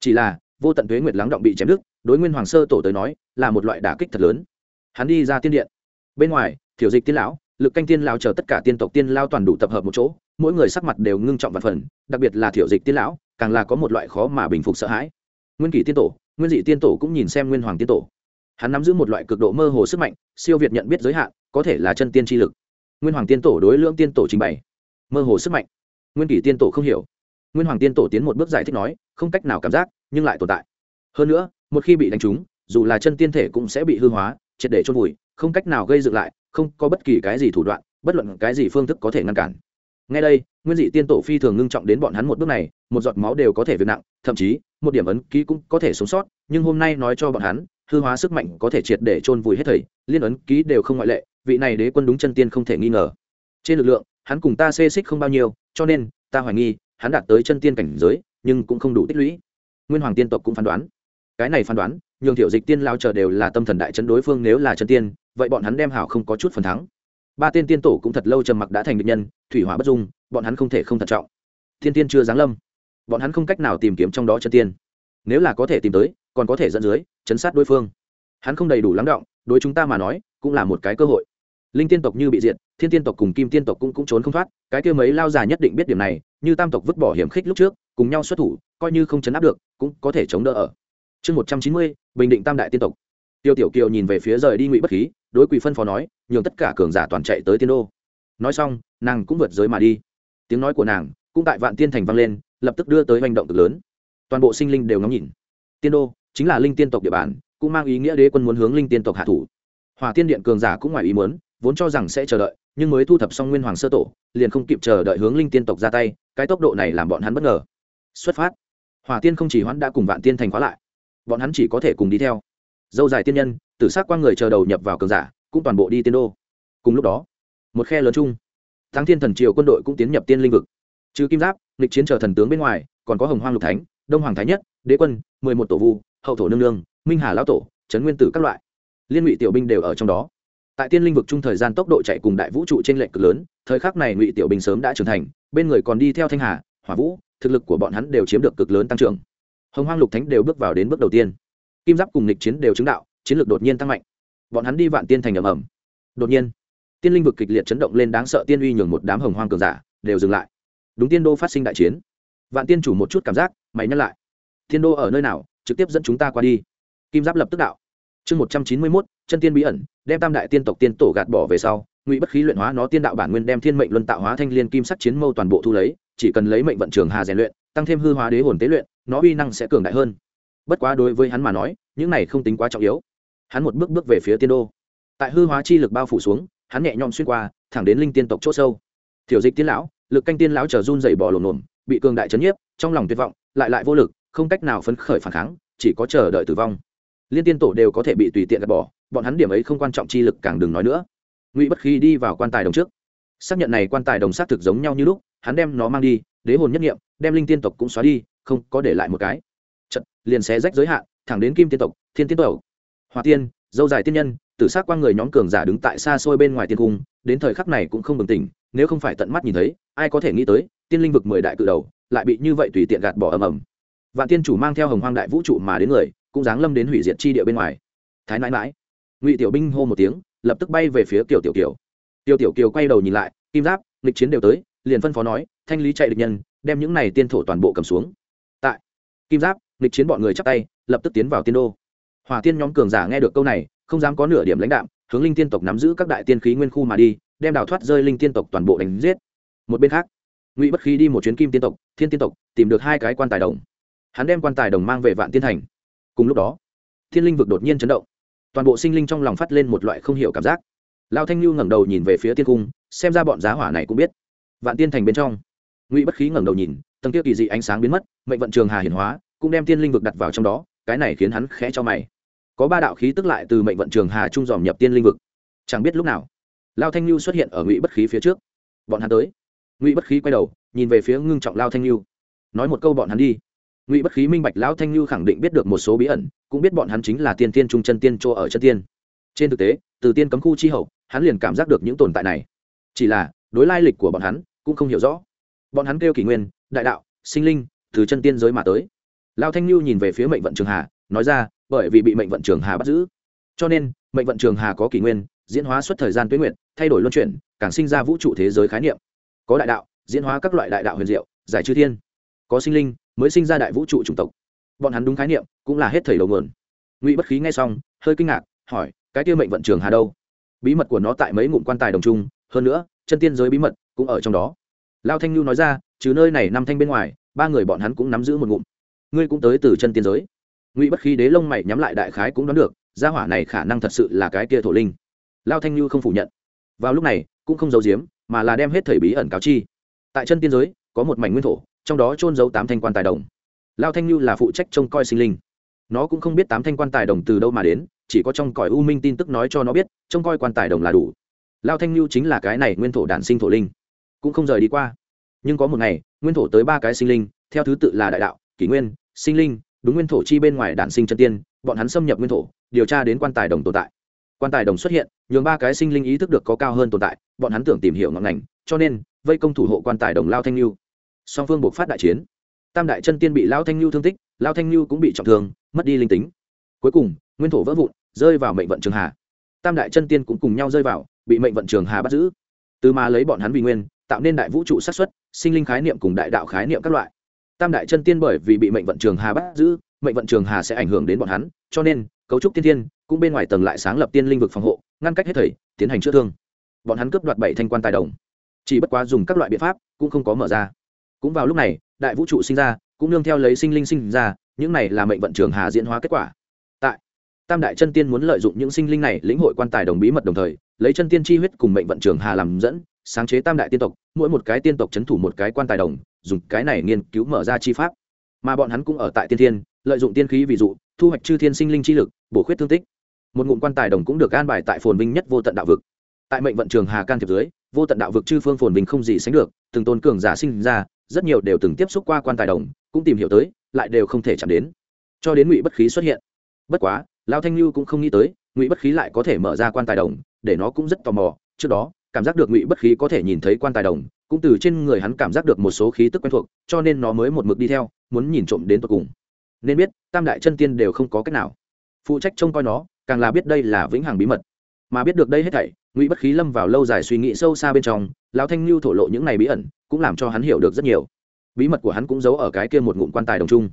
Chỉ là, vô tận tuế nguyệt lắng động bị chém đứt, đối nguyên hoàng sơ tổ tới nói, là một loại đả kích thật lớn. Hắn đi ra tiên điện. Bên ngoài, thiểu dịch tiên lão, lực canh tiên lao chờ tất cả tiên tộc tiên lao toàn đủ tập hợp một chỗ, mỗi người sắc mặt đều ngưng trọng và phần, đặc biệt là thiểu dịch tiên lão, càng là có một loại khó mà bình phục sợ hãi. Nguyên kỷ tiên tổ, nguyên dị tiên tổ cũng nhìn xem nguyên hoàng tiên tổ hắn nắm giữ một loại cực độ mơ hồ sức mạnh, siêu việt nhận biết giới hạn, có thể là chân tiên tri lực. Nguyên hoàng tiên tổ đối lưỡng tiên tổ trình bày. Mơ hồ sức mạnh. Nguyên kỷ tiên tổ không hiểu. Nguyên hoàng tiên tổ tiến một bước giải thích nói, không cách nào cảm giác, nhưng lại tồn tại. Hơn nữa, một khi bị đánh trúng, dù là chân tiên thể cũng sẽ bị hư hóa, triệt để chôn vùi, không cách nào gây dựng lại, không có bất kỳ cái gì thủ đoạn, bất luận cái gì phương thức có thể ngăn cản. Ngay đây, nguyên dị tiên tổ phi thường ngưng trọng đến bọn hắn một bước này, một giọt máu đều có thể việc nặng, thậm chí, một điểm ấn ký cũng có thể sống sót, nhưng hôm nay nói cho bọn hắn hư hóa sức mạnh có thể triệt để chôn vùi hết thảy liên ấn ký đều không ngoại lệ, vị này đế quân đúng chân tiên không thể nghi ngờ. Trên lực lượng, hắn cùng ta xê xích không bao nhiêu, cho nên, ta hoài nghi, hắn đạt tới chân tiên cảnh giới, nhưng cũng không đủ tích lũy. Nguyên hoàng tiên tộc cũng phán đoán. Cái này phán đoán, nhường thiểu dịch tiên lao chờ đều là tâm thần đại chấn đối phương nếu là chân tiên, vậy bọn hắn đem hảo không có chút phần thắng. Ba tiên tiên tổ cũng thật lâu trầm mặc đã thành địch nhân, thủy hỏa bất dung, bọn hắn không thể không thận trọng. Thiên tiên chưa giáng lâm, bọn hắn không cách nào tìm kiếm trong đó chân tiên nếu là có thể tìm tới còn có thể dẫn dưới chấn sát đối phương. Hắn không đầy đủ lắng động đối chúng ta mà nói cũng là một cái cơ hội. Linh tiên tộc như bị diệt thiên tiên tộc cùng kim tiên tộc cũng, cũng trốn không thoát cái kia mấy lao già nhất định biết điểm này như tam tộc vứt bỏ hiểm khích lúc trước cùng nhau xuất thủ coi như không chấn áp được cũng có thể chống đỡ ở. Chương một trăm chín mươi bình định tam đại tiên tộc. Tiêu tiểu kiều nhìn về phía rời đi ngụy bất khí đối quỷ phân phó nói nhường tất cả cường giả toàn chạy tới tiên đô. Nói xong nàng cũng vượt giới mà đi. Tiếng nói của nàng cũng tại vạn tiên thành vang lên lập tức đưa tới hành động cực lớn toàn bộ sinh linh đều ngắm nhìn. Tiên đô chính là linh tiên tộc địa bàn, cũng mang ý nghĩa đế quân muốn hướng linh tiên tộc hạ thủ. Hòa tiên điện cường giả cũng ngoài ý muốn, vốn cho rằng sẽ chờ đợi, nhưng mới thu thập xong nguyên hoàng sơ tổ, liền không kịp chờ đợi hướng linh tiên tộc ra tay, cái tốc độ này làm bọn hắn bất ngờ. Xuất phát. Hòa tiên không chỉ hoãn đã cùng vạn tiên thành khóa lại, bọn hắn chỉ có thể cùng đi theo. Dâu dài tiên nhân, tử s á c qua người chờ đầu nhập vào cường giả, cũng toàn bộ đi tiên đô. Cùng lúc đó, một khe lớn chung, thắng thiên thần triều quân đội cũng tiến nhập tiên linh vực. Trừ kim giáp lịch chiến chờ thần tướng bên ngoài, còn có hồng hoang lục thánh đông hoàng thái nhất, đế quân, mười một tổ vu, hậu thổ nương nương, minh hà lão tổ, trấn nguyên tử các loại. Liên ngụy tiểu binh đều ở trong đó. Tại tiên linh vực chung thời gian tốc độ chạy cùng đại vũ trụ trên lệnh cực lớn, thời khắc này ngụy tiểu binh sớm đã trưởng thành, bên người còn đi theo thanh hà, hỏa vũ, thực lực của bọn hắn đều chiếm được cực lớn tăng trưởng. Hồng hoang lục thánh đều bước vào đến bước đầu tiên. Kim giáp cùng lịch chiến đều chứng đạo, chiến lược đột nhiên tăng mạnh. Bọn hắn đi vạn tiên thành ầm ầm. Đột nhiên, tiên linh vực kịch liệt chấn động lên đáng sợ tiên uy nhường một đám hồng hoang cường giả đều dừng lại. Đúng tiên đô phát sinh đại chiến vạn tiên chủ một chút cảm giác, mày nhắc lại. Thiên đô ở nơi nào, trực tiếp dẫn chúng ta qua đi. Kim giáp lập tức đạo. Chương một trăm chín mươi mốt, chân tiên bí ẩn, đem tam đại tiên tộc tiên tổ gạt bỏ về sau, ngụy bất khí luyện hóa nó tiên đạo bản nguyên đem thiên mệnh luân tạo hóa thanh liên kim sắc chiến mâu toàn bộ thu lấy, chỉ cần lấy mệnh vận trường hà rèn luyện, tăng thêm hư hóa đế hồn tế luyện, nó uy năng sẽ cường đại hơn. Bất quá đối với hắn mà nói, những này không tính quá trọng yếu. Hắn một bước bước về phía tiên đô. Tại hư hóa chi lực bao phủ xuống, hắn nhẹ nhõm xuyên qua, thẳng đến linh tiên tộc c h ỗ sâu. Thiểu dịch tiên lão, lực canh tiên lão chờ run dày bỏ lồn lồn bị cường đại trấn nhiếp, trong lòng tuyệt vọng, lại lại vô lực, không cách nào phấn khởi phản kháng, chỉ có chờ đợi tử vong. Liên tiên tổ đều có thể bị tùy tiện gạt bỏ, bọn hắn điểm ấy không quan trọng chi lực càng đừng nói nữa. Ngụy bất khi đi vào quan tài đồng trước. Xác nhận này quan tài đồng xác thực giống nhau như lúc, hắn đem nó mang đi, đế hồn nhất nghiệm, đem linh tiên tộc cũng xóa đi, không có để lại một cái. Trận liền xé rách giới hạn, thẳng đến kim tiên tộc, thiên tiên tộc. Hòa tiên, dâu dài tiên nhân, tử s á c qua người nhóm cường giả đứng tại xa xôi bên ngoài tiên cung, đến thời khắc này cũng không bừng tỉnh, nếu không phải tận mắt nhìn thấy, ai có thể nghĩ tới tiên linh vực mười đại cự đầu, lại bị như vậy tùy tiện gạt bỏ ầm ầm. Vạn tiên chủ mang theo hồng hoang đại vũ trụ mà đến người, cũng giáng lâm đến hủy diệt chi địa bên ngoài. Thái nãi mãi ngụy tiểu binh hô một tiếng, lập tức bay về phía Tiểu tiểu kiều. Tiểu tiểu kiều quay đầu nhìn lại, kim giáp lịch chiến đều tới, liền phân phó nói, thanh lý chạy địch nhân, đem những này tiên thổ toàn bộ cầm xuống. Tại, kim giáp lịch chiến bọn người chắp tay, lập tức tiến vào tiên đô. Hòa tiên nhóm cường giả nghe được câu này, không dám có nửa điểm lãnh đạm, hướng linh tiên tộc nắm giữ các đại tiên khí nguyên khu mà đi, đem đào thoát rơi linh tiên tộc toàn bộ đánh giết. Một bên khác ngụy bất khí đi một chuyến kim tiên tộc, thiên tiên tộc, tìm được hai cái quan tài đồng. Hắn đem quan tài đồng mang về vạn tiên thành. Cùng lúc đó, thiên linh vực đột nhiên chấn động. Toàn bộ sinh linh trong lòng phát lên một loại không hiểu cảm giác. Lao thanh lưu ngẩng đầu nhìn về phía tiên cung, xem ra bọn giá hỏa này cũng biết. Vạn tiên thành bên trong, ngụy bất khí ngẩng đầu nhìn, tầng kia kỳ dị ánh sáng biến mất, mệnh vận trường hà hiển hóa, cũng đem tiên linh vực đặt vào trong đó, cái này khiến hắn khẽ cho mày. Có ba đạo khí tức lại từ mệnh vận trường hà trung dòm nhập tiên linh vực. Chẳng biết lúc nào lao thanh lưu xuất hiện ở ngụy bất khí phía trước. Bọn hắn tới ngụy bất khí quay đầu, nhìn về phía ngưng trọng lao thanh lưu. Nói một câu bọn hắn đi. Ngụy bất khí minh bạch lão thanh lưu khẳng định biết được một số bí ẩn, cũng biết bọn hắn chính là tiên tiên trung chân tiên chỗ ở chân tiên. Trên thực tế, từ tiên cấm khu chi hậu, hắn liền cảm giác được những tồn tại này. Chỉ là, đối lai lịch của bọn hắn, cũng không hiểu rõ. Bọn hắn kêu kỷ nguyên, đại đạo, sinh linh, từ chân tiên giới mà tới. Lao thanh lưu nhìn về phía mệnh vận trường hà, nói ra, bởi vì bị mệnh vận trường hà bắt giữ. Cho nên, mệnh vận trường hà có kỷ nguyên, diễn hóa suốt thời gian tuyến nguyện, thay đổi luân chuyển, càng sinh ra vũ trụ thế giới khái niệm có đại đạo, diễn hóa các loại đại đạo huyền diệu, giải trừ thiên. Có sinh linh, mới sinh ra đại vũ trụ chủng tộc. Bọn hắn đúng khái niệm, cũng là hết thầy đầu nguồn. Ngụy bất khí nghe xong, hơi kinh ngạc, hỏi, cái tiêu mệnh vận trường hà đâu? Bí mật của nó tại mấy ngụm quan tài đồng trung, hơn nữa, chân tiên giới bí mật cũng ở trong đó. Lao thanh lưu nói ra, trừ nơi này năm thanh bên ngoài, ba người bọn hắn cũng nắm giữ một ngụm. Ngươi cũng tới từ chân tiên giới. Ngụy bất khí đế lông mày nhắm lại đại khái cũng đoán được, gia hỏa này khả năng thật sự là cái kia thổ linh. Lao thanh lưu không phủ nhận. Vào lúc này, cũng không giấu giếm mà là đem hết thầy bí ẩn cáo chi. Tại chân tiên giới, có một mảnh nguyên thổ, trong đó trôn giấu tám thanh quan tài đồng. Lao thanh lưu là phụ trách trông coi sinh linh. Nó cũng không biết tám thanh quan tài đồng từ đâu mà đến, chỉ có trong cõi u minh tin tức nói cho nó biết, trông coi quan tài đồng là đủ. Lao thanh lưu chính là cái này nguyên thổ đản sinh thổ linh. Cũng không rời đi qua. Nhưng có một ngày, nguyên thổ tới ba cái sinh linh, theo thứ tự là đại đạo, kỷ nguyên, sinh linh, đúng nguyên thổ chi bên ngoài đản sinh chân tiên, bọn hắn xâm nhập nguyên thổ, điều tra đến quan tài đồng tồn tại. Quan tài đồng xuất hiện nhường ba cái sinh linh ý thức được có cao hơn tồn tại, bọn hắn tưởng tìm hiểu ngọn ngành, cho nên, vây công thủ hộ quan tài đồng lao thanh lưu song phương buộc phát đại chiến. Tam đại chân tiên bị lao thanh lưu thương tích, lao thanh lưu cũng bị trọng thương, mất đi linh tính. Cuối cùng, nguyên thổ vỡ vụn, rơi vào mệnh vận trường hà. Tam đại chân tiên cũng cùng nhau rơi vào, bị mệnh vận trường hà bắt giữ. Từ mà lấy bọn hắn vì nguyên, tạo nên đại vũ trụ sát xuất sinh linh khái niệm cùng đại đạo khái niệm các loại. Tam đại chân tiên bởi vì bị mệnh vận trường hà bắt giữ, mệnh vận trường hà sẽ ảnh hưởng đến bọn hắn, cho nên, cấu trúc tiên tiên cũng bên ngoài tầng lại sáng lập tiên linh vực phòng hộ ngăn cách hết thầy, tiến hành chữa thương. Bọn hắn cướp đoạt bảy thanh quan tài đồng. Chỉ bất quá dùng các loại biện pháp cũng không có mở ra. Cũng vào lúc này, đại vũ trụ sinh ra, cũng nương theo lấy sinh linh sinh ra, những này là mệnh vận trường hà diễn hóa kết quả. Tại, tam đại chân tiên muốn lợi dụng những sinh linh này lĩnh hội quan tài đồng bí mật đồng thời, lấy chân tiên chi huyết cùng mệnh vận trường hà làm dẫn, sáng chế tam đại tiên tộc, mỗi một cái tiên tộc c h ấ n thủ một cái quan tài đồng, dùng cái này nghiên cứu mở ra chi pháp. Mà bọn hắn cũng ở tại tiên thiên, lợi dụng tiên khí ví dụ, thu hoạch chư thiên sinh linh chi lực, bổ khuyết thương tích một ngụm quan tài đồng cũng được an bài tại phồn vinh nhất vô tận đạo vực. Tại mệnh vận trường hà can thiệp dưới, vô tận đạo vực chư phương phồn vinh không gì sánh được, từng tôn cường giả sinh ra, rất nhiều đều từng tiếp xúc qua quan tài đồng, cũng tìm hiểu tới, lại đều không thể chạm đến. Cho đến ngụy bất khí xuất hiện. Bất quá, lao thanh lưu cũng không nghĩ tới, ngụy bất khí lại có thể mở ra quan tài đồng, để nó cũng rất tò mò. Trước đó, cảm giác được ngụy bất khí có thể nhìn thấy quan tài đồng, cũng từ trên người hắn cảm giác được một số khí tức quen thuộc, cho nên nó mới một mực đi theo, muốn nhìn trộm đến tột cùng. Nên biết, tam đại chân tiên đều không có cách nào. Phụ trách trông coi nó càng là biết đây là vĩnh hằng bí mật. Mà biết được đây hết thảy, ngụy bất khí lâm vào lâu dài suy nghĩ sâu xa bên trong, lão thanh lưu thổ lộ những này bí ẩn, cũng làm cho hắn hiểu được rất nhiều. Bí mật của hắn cũng giấu ở cái kia một ngụm quan tài đồng chung.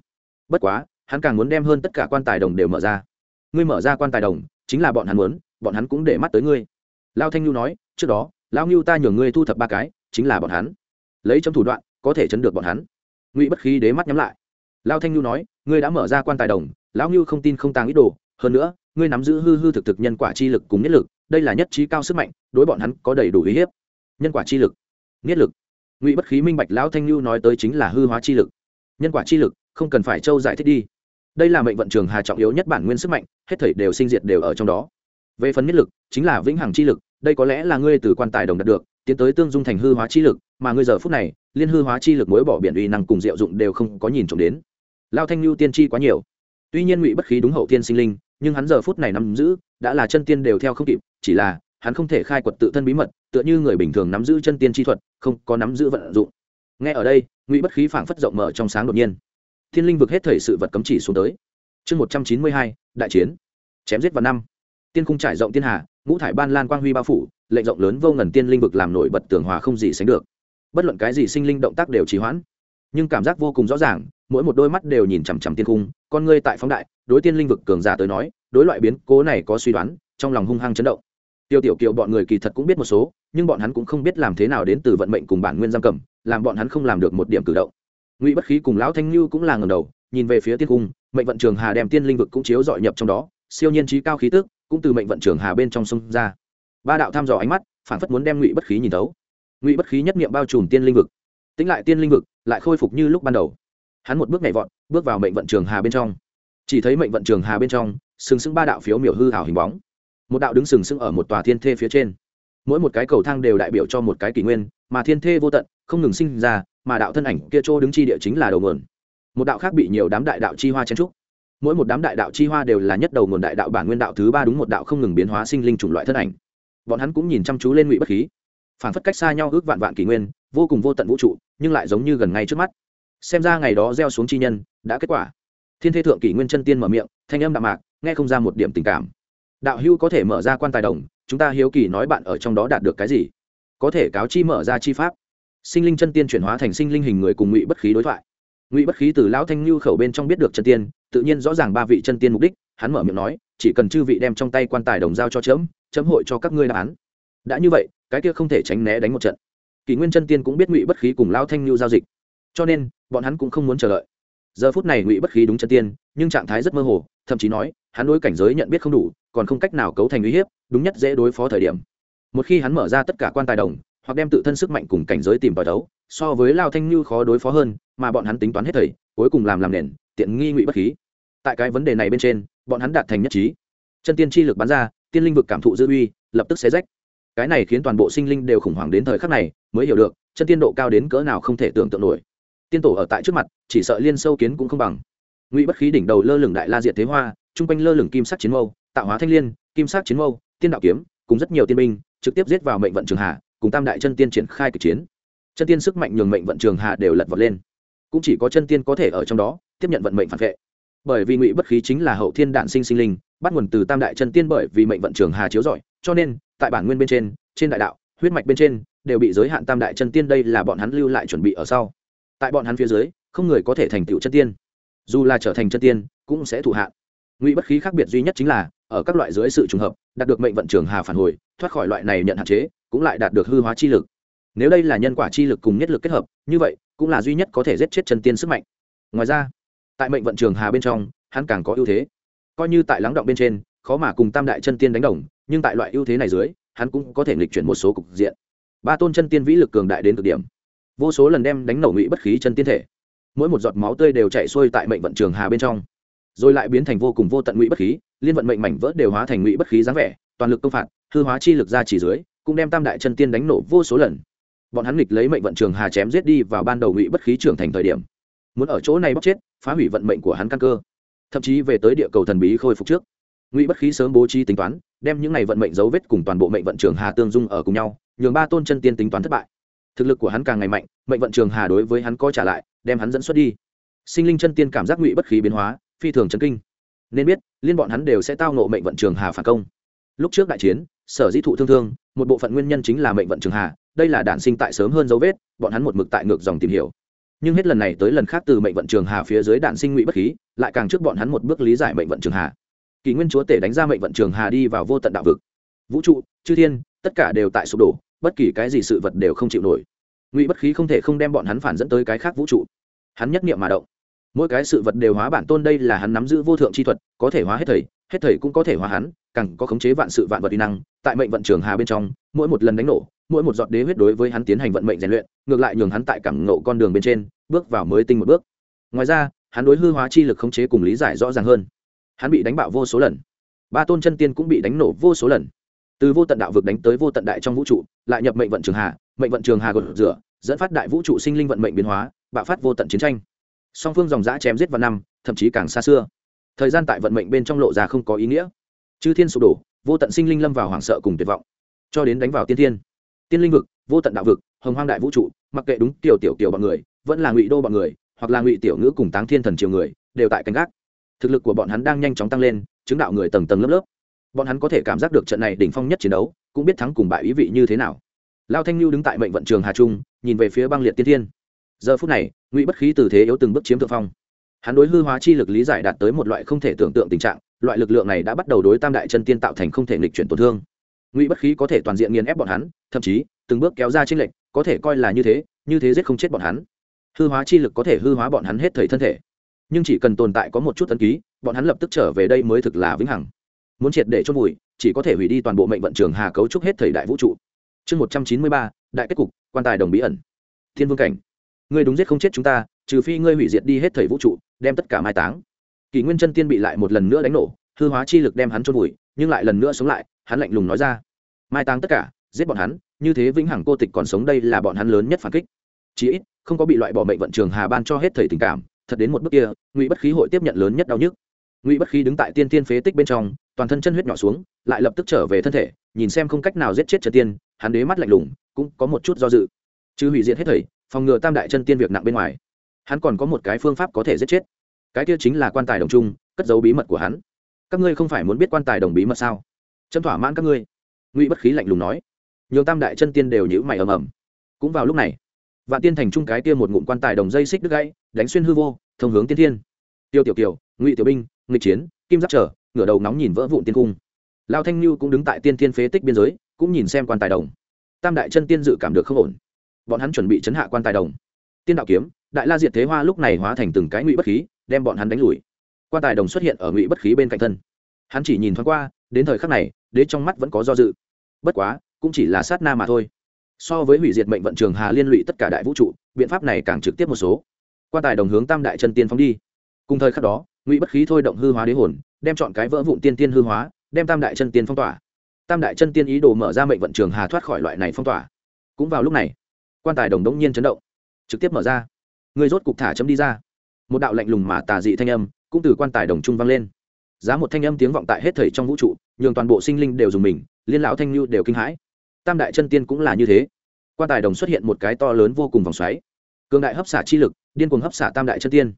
Bất quá, hắn càng muốn đem hơn tất cả quan tài đồng đều mở ra. Ngươi mở ra quan tài đồng, chính là bọn hắn muốn, bọn hắn cũng để mắt tới ngươi. Lao thanh lưu nói, trước đó, lão ngưu ta nhường ngươi thu thập ba cái, chính là bọn hắn. Lấy trong thủ đoạn, có thể chấn được bọn hắn. Ngụy bất khí đế mắt nhắm lại. Lao thanh lưu nói, ngươi đã mở ra quan tài đồng, lão ngưu không tin không tàng ít đồ hơn nữa, ngươi nắm giữ hư hư thực thực nhân quả chi lực cùng nhất lực, đây là nhất trí cao sức mạnh, đối bọn hắn có đầy đủ uy hiếp. Nhân quả chi lực nhất lực. Ngụy bất khí minh bạch lão thanh lưu nói tới chính là hư hóa chi lực. Nhân quả chi lực, không cần phải châu giải thích đi. Đây là mệnh vận trường hà trọng yếu nhất bản nguyên sức mạnh, hết thảy đều sinh diệt đều ở trong đó. Về phần nhất lực, chính là vĩnh hằng chi lực, đây có lẽ là ngươi từ quan tài đồng đạt được, tiến tới tương dung thành hư hóa chi lực, mà ngươi giờ phút này, liên hư hóa chi lực mối bỏ biển uy năng cùng diệu dụng đều không có nhìn trộm đến. Lao thanh lưu tiên tri quá nhiều. Tuy nhiên ngụy bất khí đúng hậu tiên sinh linh nhưng hắn giờ phút này nắm giữ, đã là chân tiên đều theo không kịp, chỉ là, hắn không thể khai quật tự thân bí mật, tựa như người bình thường nắm giữ chân tiên chi thuật, không có nắm giữ vận dụng. Nghe ở đây, ngụy bất khí phảng phất rộng mở trong sáng đột nhiên. Thiên linh vực hết thời sự vật cấm chỉ xuống tới. Chương một trăm chín mươi hai, đại chiến. Chém giết vào năm. Tiên cung trải rộng tiên hà, ngũ thải ban lan quang huy bao phủ, lệnh rộng lớn vô ngần tiên linh vực làm nổi bật tường hòa không gì sánh được. Bất luận cái gì sinh linh động tác đều trì hoãn. Nhưng cảm giác vô cùng rõ ràng, mỗi một đôi mắt đều nhìn chằm chằm tiên cung con ngươi tại phóng đại đối tiên linh vực cường giả tới nói, đối loại biến cố này có suy đoán, trong lòng hung hăng chấn động. Tiêu tiểu kiều bọn người kỳ thật cũng biết một số, nhưng bọn hắn cũng không biết làm thế nào đến từ vận mệnh cùng bản nguyên giam cầm, làm bọn hắn không làm được một điểm cử động. Ngụy bất khí cùng lão thanh lưu cũng là ngầm đầu, nhìn về phía tiên cung, mệnh vận trường hà đem tiên linh vực cũng chiếu dọi nhập trong đó, siêu nhiên trí cao khí tức cũng từ mệnh vận trường hà bên trong sông ra. Ba đạo thăm dò ánh mắt phản phất muốn đem ngụy bất khí nhìn thấu. Ngụy bất khí nhất nghiệm bao trùm tiên linh vực. Tính lại tiên linh vực, lại khôi phục như lúc ban đầu. Hắn một bước nhảy vọt, bước vào mệnh vận trường hà bên trong chỉ thấy mệnh vận trường hà bên trong, sừng sững ba đạo phiếu miểu hư hảo hình bóng. Một đạo đứng sừng sững ở một tòa thiên thê phía trên. Mỗi một cái cầu thang đều đại biểu cho một cái kỷ nguyên, mà thiên thê vô tận, không ngừng sinh ra, mà đạo thân ảnh kia chỗ đứng chi địa chính là đầu nguồn. Một đạo khác bị nhiều đám đại đạo chi hoa chen trúc mỗi một đám đại đạo chi hoa đều là nhất đầu nguồn đại đạo bản nguyên đạo thứ ba đúng một đạo không ngừng biến hóa sinh linh chủng loại thân ảnh. Bọn hắn cũng nhìn chăm chú lên ngụy bất khí. Phản phất cách xa nhau ước vạn vạn kỷ nguyên, vô cùng vô tận vũ trụ, nhưng lại giống như gần ngay trước mắt. Xem ra ngày đó gieo xuống chi nhân, đã kết quả thiên thế thượng kỷ nguyên chân tiên mở miệng, thanh âm đạm mạc, nghe không ra một điểm tình cảm. Đạo hưu có thể mở ra quan tài đồng, chúng ta hiếu kỳ nói bạn ở trong đó đạt được cái gì? Có thể cáo chi mở ra chi pháp. Sinh linh chân tiên chuyển hóa thành sinh linh hình người cùng ngụy bất khí đối thoại. Ngụy bất khí từ lão thanh lưu khẩu bên trong biết được chân tiên, tự nhiên rõ ràng ba vị chân tiên mục đích, hắn mở miệng nói, chỉ cần chư vị đem trong tay quan tài đồng giao cho chấm chấm hội cho các ngươi đáp án. Đã như vậy, cái kia không thể tránh né đánh một trận. Kỷ nguyên chân tiên cũng biết ngụy bất khí cùng lão thanh lưu giao dịch. Cho nên, bọn hắn cũng không muốn chờ đợi giờ phút này ngụy bất khí đúng chân tiên, nhưng trạng thái rất mơ hồ, thậm chí nói, hắn đối cảnh giới nhận biết không đủ, còn không cách nào cấu thành uy hiếp, đúng nhất dễ đối phó thời điểm. Một khi hắn mở ra tất cả quan tài đồng, hoặc đem tự thân sức mạnh cùng cảnh giới tìm vào đấu, so với lao thanh như khó đối phó hơn, mà bọn hắn tính toán hết thầy, cuối cùng làm làm nền, tiện nghi ngụy bất khí. Tại cái vấn đề này bên trên, bọn hắn đạt thành nhất trí. Chân tiên chi lực bắn ra, tiên linh vực cảm thụ dư uy, lập tức xé rách. Cái này khiến toàn bộ sinh linh đều khủng hoảng đến thời khắc này, mới hiểu được, chân tiên độ cao đến cỡ nào không thể tưởng tượng nổi tiên tổ ở tại trước mặt, chỉ sợ liên sâu kiến cũng không bằng. Ngụy bất khí đỉnh đầu lơ lửng đại la diệt thế hoa chung quanh lơ lửng kim sắc chiến mâu, tạo hóa thanh liên, kim sắc chiến mâu, tiên đạo kiếm, cùng rất nhiều tiên binh, trực tiếp giết vào mệnh vận trường hạ, cùng tam đại chân tiên triển khai kịch chiến. Chân tiên sức mạnh nhường mệnh vận trường hạ đều lật vọt lên. Cũng chỉ có chân tiên có thể ở trong đó, tiếp nhận vận mệnh phản vệ. Bởi vì ngụy bất khí chính là hậu thiên đạn sinh sinh linh, bắt nguồn từ tam đại chân tiên bởi vì mệnh vận trường hà chiếu giỏi cho nên, tại bản nguyên bên trên trên đại đạo, huyết mạch bên trên, đều bị giới hạn tam đại chân tiên đây là bọn hắn lưu lại chuẩn bị ở sau tại bọn hắn phía dưới, không người có thể thành tựu chân tiên. Dù là trở thành chân tiên, cũng sẽ thụ hạn ngụy bất khí khác biệt duy nhất chính là, ở các loại dưới sự trùng hợp, đạt được mệnh vận trường hà phản hồi, thoát khỏi loại này nhận hạn chế, cũng lại đạt được hư hóa chi lực. Nếu đây là nhân quả chi lực cùng nhất lực kết hợp, như vậy, cũng là duy nhất có thể giết chết chân tiên sức mạnh. Ngoài ra, tại mệnh vận trường hà bên trong, hắn càng có ưu thế. Coi như tại lắng động bên trên, khó mà cùng tam đại chân tiên đánh đồng, nhưng tại loại ưu thế này dưới, hắn cũng có thể nghịch chuyển một số cục diện. Ba tôn chân tiên vĩ lực cường đại đến cực điểm vô số lần đem đánh nổ ngụy bất khí chân tiên thể. Mỗi một giọt máu tươi đều chạy xuôi tại mệnh vận trường hà bên trong. Rồi lại biến thành vô cùng vô tận ngụy bất khí, liên vận mệnh mảnh vỡ đều hóa thành ngụy bất khí dáng vẻ, toàn lực công phạt, hư hóa chi lực ra chỉ dưới, cũng đem tam đại chân tiên đánh nổ vô số lần. Bọn hắn nghịch lấy mệnh vận trường hà chém giết đi vào ban đầu ngụy bất khí trưởng thành thời điểm. Muốn ở chỗ này bóc chết, phá hủy vận mệnh của hắn căn cơ. Thậm chí về tới địa cầu thần bí khôi phục trước. Ngụy bất khí sớm bố trí tính toán, đem những ngày vận mệnh dấu vết cùng toàn bộ mệnh vận trường hà tương dung ở cùng nhau, nhường ba tôn chân tiên tính toán thất bại thực lực của hắn càng ngày mạnh, mệnh vận trường hà đối với hắn có trả lại, đem hắn dẫn xuất đi. Sinh linh chân tiên cảm giác ngụy bất khí biến hóa, phi thường chân kinh. Nên biết, liên bọn hắn đều sẽ tao nộ mệnh vận trường hà phản công. Lúc trước đại chiến, sở dĩ thụ thương thương, một bộ phận nguyên nhân chính là mệnh vận trường hà, đây là đản sinh tại sớm hơn dấu vết, bọn hắn một mực tại ngược dòng tìm hiểu. Nhưng hết lần này tới lần khác từ mệnh vận trường hà phía dưới đạn sinh ngụy bất khí, lại càng trước bọn hắn một bước lý giải mệnh vận trường hà. Kỷ nguyên chúa tể đánh ra mệnh vận trường hà đi vào vô tận đạo vực. Vũ trụ, chư thiên, tất cả đều tại sụp đổ, bất kỳ cái gì sự vật đều không chịu nổi ngụy bất khí không thể không đem bọn hắn phản dẫn tới cái khác vũ trụ. Hắn nhất nghiệm mà động. Mỗi cái sự vật đều hóa bản tôn đây là hắn nắm giữ vô thượng chi thuật, có thể hóa hết thầy hết thầy cũng có thể hóa hắn, càng có khống chế vạn sự vạn vật uy năng, tại mệnh vận trường hà bên trong, mỗi một lần đánh nổ, mỗi một giọt đế huyết đối với hắn tiến hành vận mệnh rèn luyện, ngược lại nhường hắn tại cảng ngộ con đường bên trên, bước vào mới tinh một bước. Ngoài ra, hắn đối hư hóa chi lực khống chế cùng lý giải rõ ràng hơn. Hắn bị đánh bạo vô số lần. Ba tôn chân tiên cũng bị đánh nổ vô số lần. Từ vô tận đạo vực đánh tới vô tận đại trong vũ trụ, lại nhập mệnh vận trường hà mệnh vận trường hà gột rửa, dẫn phát đại vũ trụ sinh linh vận mệnh biến hóa, bạo phát vô tận chiến tranh. Song phương dòng giã chém giết vào năm, thậm chí càng xa xưa. Thời gian tại vận mệnh bên trong lộ ra không có ý nghĩa. Chư thiên sụp đổ, vô tận sinh linh lâm vào hoảng sợ cùng tuyệt vọng. Cho đến đánh vào tiên thiên. Tiên linh vực, vô tận đạo vực, hồng hoang đại vũ trụ, mặc kệ đúng tiểu tiểu tiểu bọn người, vẫn là ngụy đô bọn người, hoặc là ngụy tiểu ngữ cùng táng thiên thần triều người, đều tại canh gác. Thực lực của bọn hắn đang nhanh chóng tăng lên, chứng đạo người tầng tầng lớp lớp. Bọn hắn có thể cảm giác được trận này đỉnh phong nhất chiến đấu, cũng biết thắng cùng bại ý vị như thế nào lao thanh lưu đứng tại mệnh vận trường hà trung, nhìn về phía băng liệt tiên thiên. Giờ phút này, ngụy bất khí từ thế yếu từng bước chiếm thượng phong. Hắn đối hư hóa chi lực lý giải đạt tới một loại không thể tưởng tượng tình trạng, loại lực lượng này đã bắt đầu đối tam đại chân tiên tạo thành không thể nghịch chuyển tổn thương. Ngụy bất khí có thể toàn diện nghiền ép bọn hắn, thậm chí, từng bước kéo ra tranh lệch, có thể coi là như thế như thế giết không chết bọn hắn. Hư hóa chi lực có thể hư hóa bọn hắn hết thời thân thể. Nhưng chỉ cần tồn tại có một chút ấn ký, bọn hắn lập tức trở về đây mới thực là vĩnh hằng. Muốn triệt để chôn vùi, chỉ có thể hủy đi toàn bộ mệnh vận trường hà cấu trúc hết thời đại vũ trụ chương một trăm chín mươi ba, đại kết cục, quan tài đồng bí ẩn. Thiên vương cảnh. Ngươi đúng giết không chết chúng ta, trừ phi ngươi hủy diệt đi hết thời vũ trụ, đem tất cả mai táng. Kỷ nguyên chân tiên bị lại một lần nữa đánh nổ, hư hóa chi lực đem hắn chôn vùi, nhưng lại lần nữa sống lại, hắn lạnh lùng nói ra. Mai táng tất cả, giết bọn hắn, như thế vĩnh hằng cô tịch còn sống đây là bọn hắn lớn nhất phản kích. Chí ít, không có bị loại bỏ mệnh vận trường hà ban cho hết thời tình cảm, thật đến một bước kia, ngụy bất khí hội tiếp nhận lớn nhất đau nhức. Ngụy bất khí đứng tại tiên tiên phế tích bên trong toàn thân chân huyết nhỏ xuống, lại lập tức trở về thân thể, nhìn xem không cách nào giết chết trần tiên, hắn đế mắt lạnh lùng, cũng có một chút do dự. Chứ hủy diệt hết thầy phòng ngừa tam đại chân tiên việc nặng bên ngoài, hắn còn có một cái phương pháp có thể giết chết. Cái kia chính là quan tài đồng trung, cất giấu bí mật của hắn. Các ngươi không phải muốn biết quan tài đồng bí mật sao? Châm thỏa mãn các ngươi. Ngụy bất khí lạnh lùng nói. Nhiều tam đại chân tiên đều nhữ mày ầm ầm. Cũng vào lúc này, vạn tiên thành trung cái kia một ngụm quan tài đồng dây xích đứt gãy, đánh xuyên hư vô, thông hướng tiên thiên. Tiêu tiểu kiều, ngụy tiểu binh, nghịch chiến, kim giáp trở ngửa đầu nóng nhìn vỡ vụn tiên cung. Lao thanh như cũng đứng tại tiên thiên phế tích biên giới, cũng nhìn xem quan tài đồng. Tam đại chân tiên dự cảm được không ổn. Bọn hắn chuẩn bị chấn hạ quan tài đồng. Tiên đạo kiếm, đại la diệt thế hoa lúc này hóa thành từng cái ngụy bất khí, đem bọn hắn đánh lùi. Quan tài đồng xuất hiện ở ngụy bất khí bên cạnh thân. Hắn chỉ nhìn thoáng qua, đến thời khắc này, đế trong mắt vẫn có do dự. Bất quá, cũng chỉ là sát na mà thôi. So với hủy diệt mệnh vận trường hà liên lụy tất cả đại vũ trụ, biện pháp này càng trực tiếp một số. Quan tài đồng hướng tam đại chân tiên phóng đi. Cùng thời khắc đó ngụy bất khí thôi động hư hóa đế hồn, đem chọn cái vỡ vụn tiên tiên hư hóa, đem tam đại chân tiên phong tỏa. Tam đại chân tiên ý đồ mở ra mệnh vận trường hà thoát khỏi loại này phong tỏa. Cũng vào lúc này, quan tài đồng đống nhiên chấn động. Trực tiếp mở ra. Người rốt cục thả chấm đi ra. Một đạo lạnh lùng mà tà dị thanh âm cũng từ quan tài đồng trung vang lên. Giá một thanh âm tiếng vọng tại hết thầy trong vũ trụ, nhường toàn bộ sinh linh đều dùng mình, liên lão thanh lưu đều kinh hãi. Tam đại chân tiên cũng là như thế. Quan tài đồng xuất hiện một cái to lớn vô cùng vòng xoáy. Cường đại hấp xả chi lực, điên cuồng hấp xả tam đại chân tiên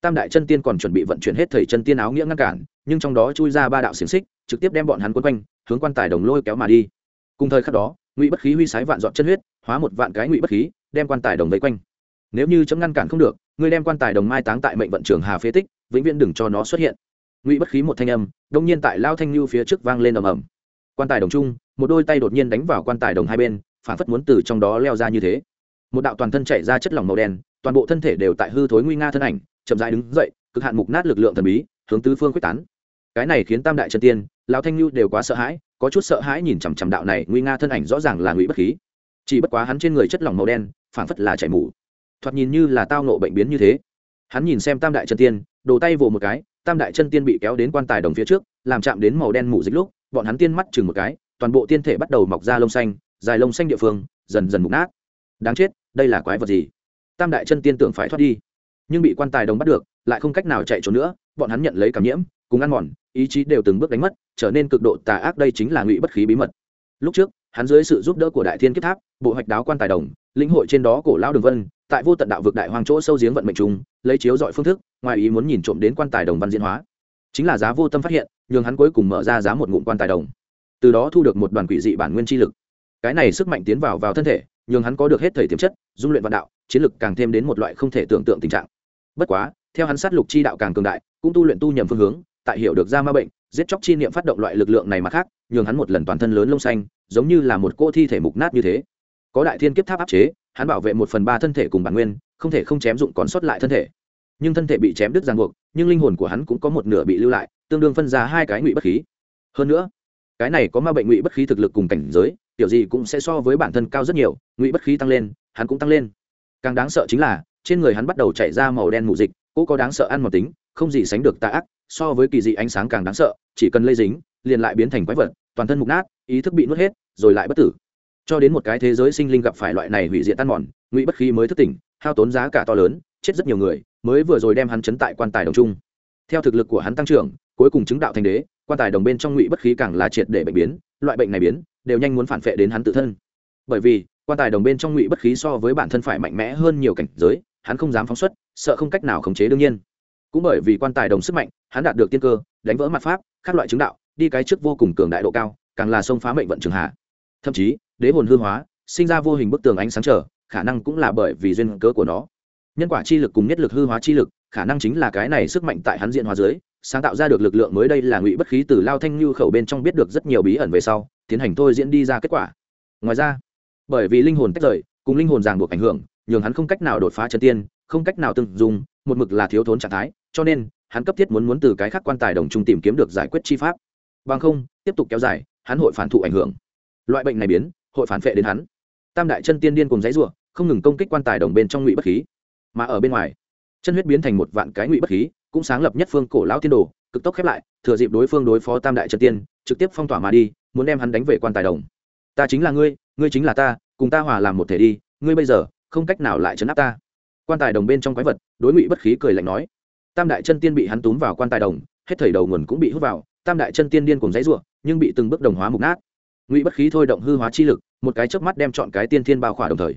tam đại chân tiên còn chuẩn bị vận chuyển hết thầy chân tiên áo nghĩa ngăn cản, nhưng trong đó chui ra ba đạo xiềng xích, trực tiếp đem bọn hắn quấn quanh, hướng quan tài đồng lôi kéo mà đi. Cùng thời khắc đó, ngụy bất khí huy sái vạn dọn chân huyết, hóa một vạn cái ngụy bất khí, đem quan tài đồng vây quanh. Nếu như chấm ngăn cản không được, ngươi đem quan tài đồng mai táng tại mệnh vận trường hà phế tích, vĩnh viễn đừng cho nó xuất hiện. Ngụy bất khí một thanh âm, đông nhiên tại lao thanh lưu phía trước vang lên ầm ầm. Quan tài đồng chung, một đôi tay đột nhiên đánh vào quan tài đồng hai bên, phản phất muốn từ trong đó leo ra như thế. Một đạo toàn thân chạy ra chất lỏng màu đen toàn bộ thân thể đều tại hư thối nguy nga thân ảnh, chậm rãi đứng dậy, cực hạn mục nát lực lượng thần bí, hướng tứ phương quyết tán. Cái này khiến tam đại trần tiên, lão thanh lưu đều quá sợ hãi, có chút sợ hãi nhìn chằm chằm đạo này nguy nga thân ảnh rõ ràng là ngụy bất khí. Chỉ bất quá hắn trên người chất lỏng màu đen, phảng phất là chảy mù. Thoạt nhìn như là tao nộ bệnh biến như thế. Hắn nhìn xem tam đại chân tiên, đồ tay vồ một cái, tam đại chân tiên bị kéo đến quan tài đồng phía trước, làm chạm đến màu đen mù dịch lúc, bọn hắn tiên mắt chừng một cái, toàn bộ tiên thể bắt đầu mọc ra lông xanh, dài lông xanh địa phương, dần dần mục nát. Đáng chết, đây là quái vật gì? Tam đại chân tiên tưởng phải thoát đi. Nhưng bị quan tài đồng bắt được, lại không cách nào chạy trốn nữa, bọn hắn nhận lấy cảm nhiễm, cùng ăn mòn, ý chí đều từng bước đánh mất, trở nên cực độ tà ác đây chính là ngụy bất khí bí mật. Lúc trước, hắn dưới sự giúp đỡ của đại thiên kiếp tháp, bộ hoạch đáo quan tài đồng, lĩnh hội trên đó cổ lao đường vân, tại vô tận đạo vực đại hoàng chỗ sâu giếng vận mệnh trùng, lấy chiếu dọi phương thức, ngoài ý muốn nhìn trộm đến quan tài đồng văn diễn hóa. Chính là giá vô tâm phát hiện, nhường hắn cuối cùng mở ra giá một ngụm quan tài đồng. Từ đó thu được một đoàn quỷ dị bản nguyên chi lực. Cái này sức mạnh tiến vào vào thân thể nhường hắn có được hết thời tiềm chất, dung luyện vạn đạo, chiến lực càng thêm đến một loại không thể tưởng tượng tình trạng. Bất quá, theo hắn sát lục chi đạo càng cường đại, cũng tu luyện tu nhầm phương hướng, tại hiểu được ra ma bệnh, giết chóc chi niệm phát động loại lực lượng này mà khác, nhường hắn một lần toàn thân lớn lông xanh, giống như là một cô thi thể mục nát như thế. Có đại thiên kiếp tháp áp chế, hắn bảo vệ một phần ba thân thể cùng bản nguyên, không thể không chém dụng còn sót lại thân thể. Nhưng thân thể bị chém đứt ràng buộc, nhưng linh hồn của hắn cũng có một nửa bị lưu lại, tương đương phân ra hai cái ngụy bất khí. Hơn nữa, cái này có ma bệnh ngụy bất khí thực lực cùng cảnh giới kiểu gì cũng sẽ so với bản thân cao rất nhiều, ngụy bất khí tăng lên, hắn cũng tăng lên. Càng đáng sợ chính là, trên người hắn bắt đầu chảy ra màu đen mù dịch cỗ có đáng sợ ăn một tính, không gì sánh được tà ác, so với kỳ dị ánh sáng càng đáng sợ, chỉ cần lây dính, liền lại biến thành quái vật, toàn thân mục nát, ý thức bị nuốt hết, rồi lại bất tử. Cho đến một cái thế giới sinh linh gặp phải loại này hủy diệt tan mòn, ngụy bất khí mới thức tỉnh, hao tốn giá cả to lớn, chết rất nhiều người, mới vừa rồi đem hắn chấn tại quan tài đồng trung. Theo thực lực của hắn tăng trưởng, cuối cùng chứng đạo thành đế, quan tài đồng bên trong ngụy bất khí càng là triệt để bệnh biến loại bệnh này biến, đều nhanh muốn phản phệ đến hắn tự thân. Bởi vì, quan tài đồng bên trong ngụy bất khí so với bản thân phải mạnh mẽ hơn nhiều cảnh giới, hắn không dám phóng xuất, sợ không cách nào khống chế đương nhiên. Cũng bởi vì quan tài đồng sức mạnh, hắn đạt được tiên cơ, đánh vỡ mặt pháp, các loại chứng đạo, đi cái trước vô cùng cường đại độ cao, càng là sông phá mệnh vận trường hạ. Thậm chí, đế hồn hư hóa, sinh ra vô hình bức tường ánh sáng trở, khả năng cũng là bởi vì duyên cớ của nó. Nhân quả chi lực cùng nhất lực hư hóa chi lực, khả năng chính là cái này sức mạnh tại hắn diện hóa dưới sáng tạo ra được lực lượng mới đây là ngụy bất khí từ lao thanh như khẩu bên trong biết được rất nhiều bí ẩn về sau, tiến hành thôi diễn đi ra kết quả. Ngoài ra, bởi vì linh hồn tách rời, cùng linh hồn ràng buộc ảnh hưởng, nhường hắn không cách nào đột phá chân tiên, không cách nào từng dùng một mực là thiếu thốn trạng thái, cho nên, hắn cấp thiết muốn muốn từ cái khác quan tài đồng trung tìm kiếm được giải quyết chi pháp. Bằng không, tiếp tục kéo dài, hắn hội phản thụ ảnh hưởng. Loại bệnh này biến, hội phản phệ đến hắn. Tam đại chân tiên điên cùng giấy ruộng không ngừng công kích quan tài đồng bên trong ngụy bất khí. Mà ở bên ngoài, chân huyết biến thành một vạn cái ngụy bất khí cũng sáng lập nhất phương cổ lão tiên đồ, cực tốc khép lại, thừa dịp đối phương đối phó tam đại chân tiên, trực tiếp phong tỏa mà đi, muốn đem hắn đánh về quan tài đồng. Ta chính là ngươi ngươi chính là ta, cùng ta hòa làm một thể đi, ngươi bây giờ, không cách nào lại chấn áp ta. Quan tài đồng bên trong quái vật, đối ngụy bất khí cười lạnh nói. Tam đại chân tiên bị hắn túm vào quan tài đồng, hết thảy đầu nguồn cũng bị hút vào, tam đại chân tiên điên cùng dãy ruộng nhưng bị từng bước đồng hóa mục nát. Ngụy bất khí thôi động hư hóa chi lực, một cái chớp mắt đem chọn cái tiên thiên bao khỏa đồng thời.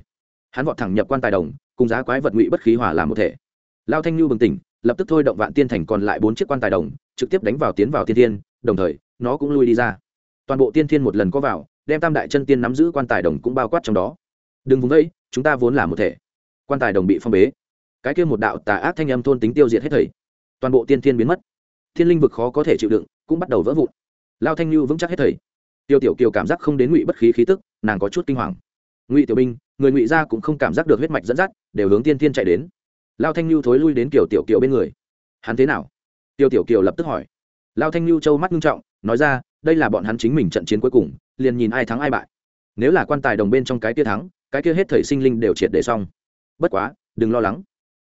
Hắn vọt thẳng nhập quan tài đồng, cùng giá quái vật ngụy bất khí hòa làm một thể. Lao thanh nhu bừng tỉnh lập tức thôi động vạn tiên thành còn lại bốn chiếc quan tài đồng, trực tiếp đánh vào tiến vào tiên thiên, đồng thời, nó cũng lui đi ra. Toàn bộ tiên thiên một lần có vào, đem tam đại chân tiên nắm giữ quan tài đồng cũng bao quát trong đó. Đừng vùng vẫy, chúng ta vốn là một thể. Quan tài đồng bị phong bế. Cái kia một đạo tà ác thanh âm thôn tính tiêu diệt hết thầy toàn bộ tiên thiên biến mất. Thiên linh vực khó có thể chịu đựng, cũng bắt đầu vỡ vụn. Lao thanh lưu vững chắc hết thầy tiêu tiểu kiều cảm giác không đến ngụy bất khí khí tức, nàng có chút kinh hoàng. Ngụy tiểu binh người ngụy gia cũng không cảm giác được huyết mạch dẫn dắt, đều hướng tiên thiên chạy đến lao thanh lưu thối lui đến kiểu tiểu kiều bên người. Hắn thế nào? Tiêu tiểu kiều lập tức hỏi. Lao thanh lưu châu mắt nghiêm trọng, nói ra, đây là bọn hắn chính mình trận chiến cuối cùng, liền nhìn ai thắng ai bại. Nếu là quan tài đồng bên trong cái kia thắng, cái kia hết thời sinh linh đều triệt để xong. Bất quá, đừng lo lắng.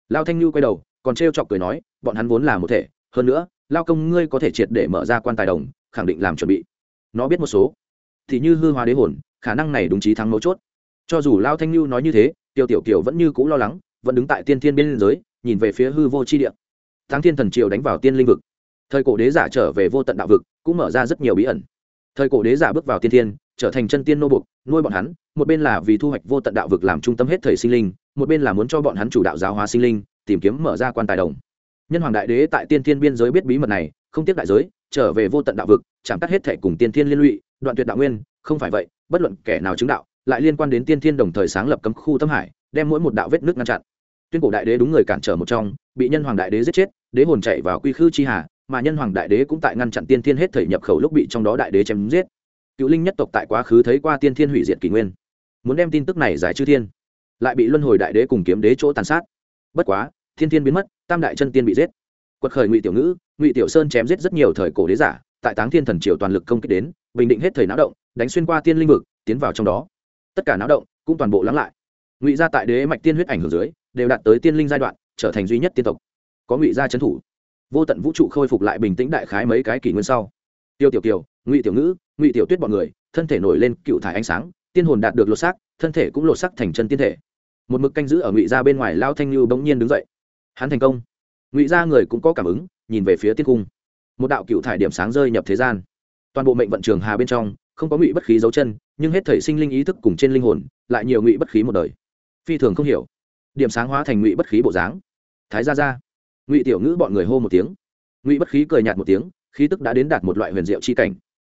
Lao thanh lưu quay đầu, còn trêu chọc cười nói, bọn hắn vốn là một thể, hơn nữa, lao công ngươi có thể triệt để mở ra quan tài đồng, khẳng định làm chuẩn bị. Nó biết một số. Thì như hư hóa đế hồn, khả năng này đúng chí thắng mấu chốt. Cho dù lao thanh lưu nói như thế tiêu tiểu kiều vẫn như c ũ lo lắng vẫn đứng tại tiên thiên biên giới, nhìn về phía hư vô c h i địa. Thắng thiên thần triều đánh vào tiên linh vực. Thời cổ đế giả trở về vô tận đạo vực, cũng mở ra rất nhiều bí ẩn. Thời cổ đế giả bước vào tiên thiên, trở thành chân tiên nô bục nuôi bọn hắn, một bên là vì thu hoạch vô tận đạo vực làm trung tâm hết thời sinh linh, một bên là muốn cho bọn hắn chủ đạo giáo hóa sinh linh, tìm kiếm mở ra quan tài đồng. Nhân hoàng đại đế tại tiên thiên biên giới biết bí mật này, không tiếc đại giới, trở về vô tận đạo vực, chạm cắt hết thể cùng tiên thiên liên lụy, đoạn tuyệt đạo nguyên, không phải vậy, bất luận kẻ nào chứng đạo, lại liên quan đến tiên thiên đồng thời sáng lập cấm khu tâm hải, đem mỗi một đạo vết nước ngăn chặn tuyên cổ đại đế đúng người cản trở một trong, bị nhân hoàng đại đế giết chết, đế hồn chạy vào quy khư chi hà, mà nhân hoàng đại đế cũng tại ngăn chặn tiên thiên hết thể nhập khẩu lúc bị trong đó đại đế chém giết. Cựu linh nhất tộc tại quá khứ thấy qua tiên thiên hủy diệt kỷ nguyên. Muốn đem tin tức này giải chư thiên, lại bị luân hồi đại đế cùng kiếm đế chỗ tàn sát. Bất quá, thiên thiên biến mất, tam đại chân tiên bị giết. Quật khởi ngụy tiểu ngữ, ngụy tiểu sơn chém giết rất nhiều thời cổ đế giả, tại táng thiên thần triều toàn lực công kích đến, bình định hết thời náo động, đánh xuyên qua tiên linh vực, tiến vào trong đó. Tất cả náo động cũng toàn bộ lắng lại. Ngụy gia tại đế mạch tiên huyết ảnh hưởng dưới đều đạt tới tiên linh giai đoạn, trở thành duy nhất tiên tộc, có ngụy gia trấn thủ. Vô tận vũ trụ khôi phục lại bình tĩnh đại khái mấy cái kỷ nguyên sau. Tiêu tiểu kiều, ngụy tiểu ngữ, ngụy tiểu tuyết bọn người, thân thể nổi lên cựu thải ánh sáng, tiên hồn đạt được lột xác, thân thể cũng lột xác thành chân tiên thể. Một mực canh giữ ở ngụy gia bên ngoài lao thanh lưu bỗng nhiên đứng dậy. Hắn thành công. Ngụy gia người cũng có cảm ứng, nhìn về phía tiên cung. Một đạo cựu thải điểm sáng rơi nhập thế gian. Toàn bộ mệnh vận trường hà bên trong, không có ngụy bất khí dấu chân, nhưng hết thể sinh linh ý thức cùng trên linh hồn, lại nhiều ngụy bất khí một đời. Phi thường không hiểu điểm sáng hóa thành ngụy bất khí bộ dáng. Thái gia gia. Ngụy tiểu ngữ bọn người hô một tiếng. Ngụy bất khí cười nhạt một tiếng, khí tức đã đến đạt một loại huyền diệu chi cảnh.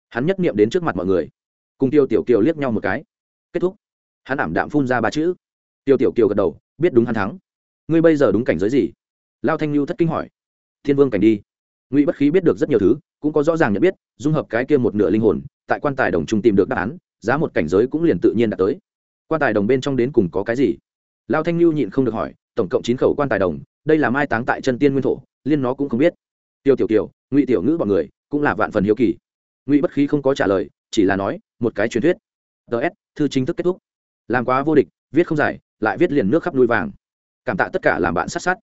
Hắn nhất niệm đến trước mặt mọi người. Cùng tiêu tiểu kiều liếc nhau một cái. Kết thúc. Hắn ảm đạm phun ra ba chữ. Tiêu tiểu kiều gật đầu, biết đúng hắn thắng. Ngươi bây giờ đúng cảnh giới gì? Lao thanh lưu thất kinh hỏi. Thiên vương cảnh đi. Ngụy bất khí biết được rất nhiều thứ, cũng có rõ ràng nhận biết, dung hợp cái kia một nửa linh hồn, tại quan tài đồng trung tìm được đáp án, giá một cảnh giới cũng liền tự nhiên đã tới. Quan tài đồng bên trong đến cùng có cái gì? Lao thanh lưu nhịn không được hỏi, tổng cộng chín khẩu quan tài đồng, đây là mai táng tại chân tiên nguyên thổ, liên nó cũng không biết. Tiêu tiểu kiều, ngụy tiểu ngữ bọn người, cũng là vạn phần hiếu kỳ. Ngụy bất khí không có trả lời, chỉ là nói, một cái truyền thuyết. Ts thư chính thức kết thúc. Làm quá vô địch, viết không dài lại viết liền nước khắp nuôi vàng. Cảm tạ tất cả làm bạn sát sát.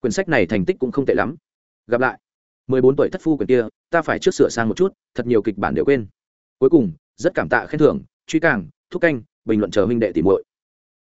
Quyển sách này thành tích cũng không tệ lắm. Gặp lại. Mười bốn tuổi thất phu quyển kia, ta phải trước sửa sang một chút, thật nhiều kịch bản đều quên. Cuối cùng, rất cảm tạ khen thưởng, truy càng, thúc canh, bình luận chờ huynh đệ tìm muội.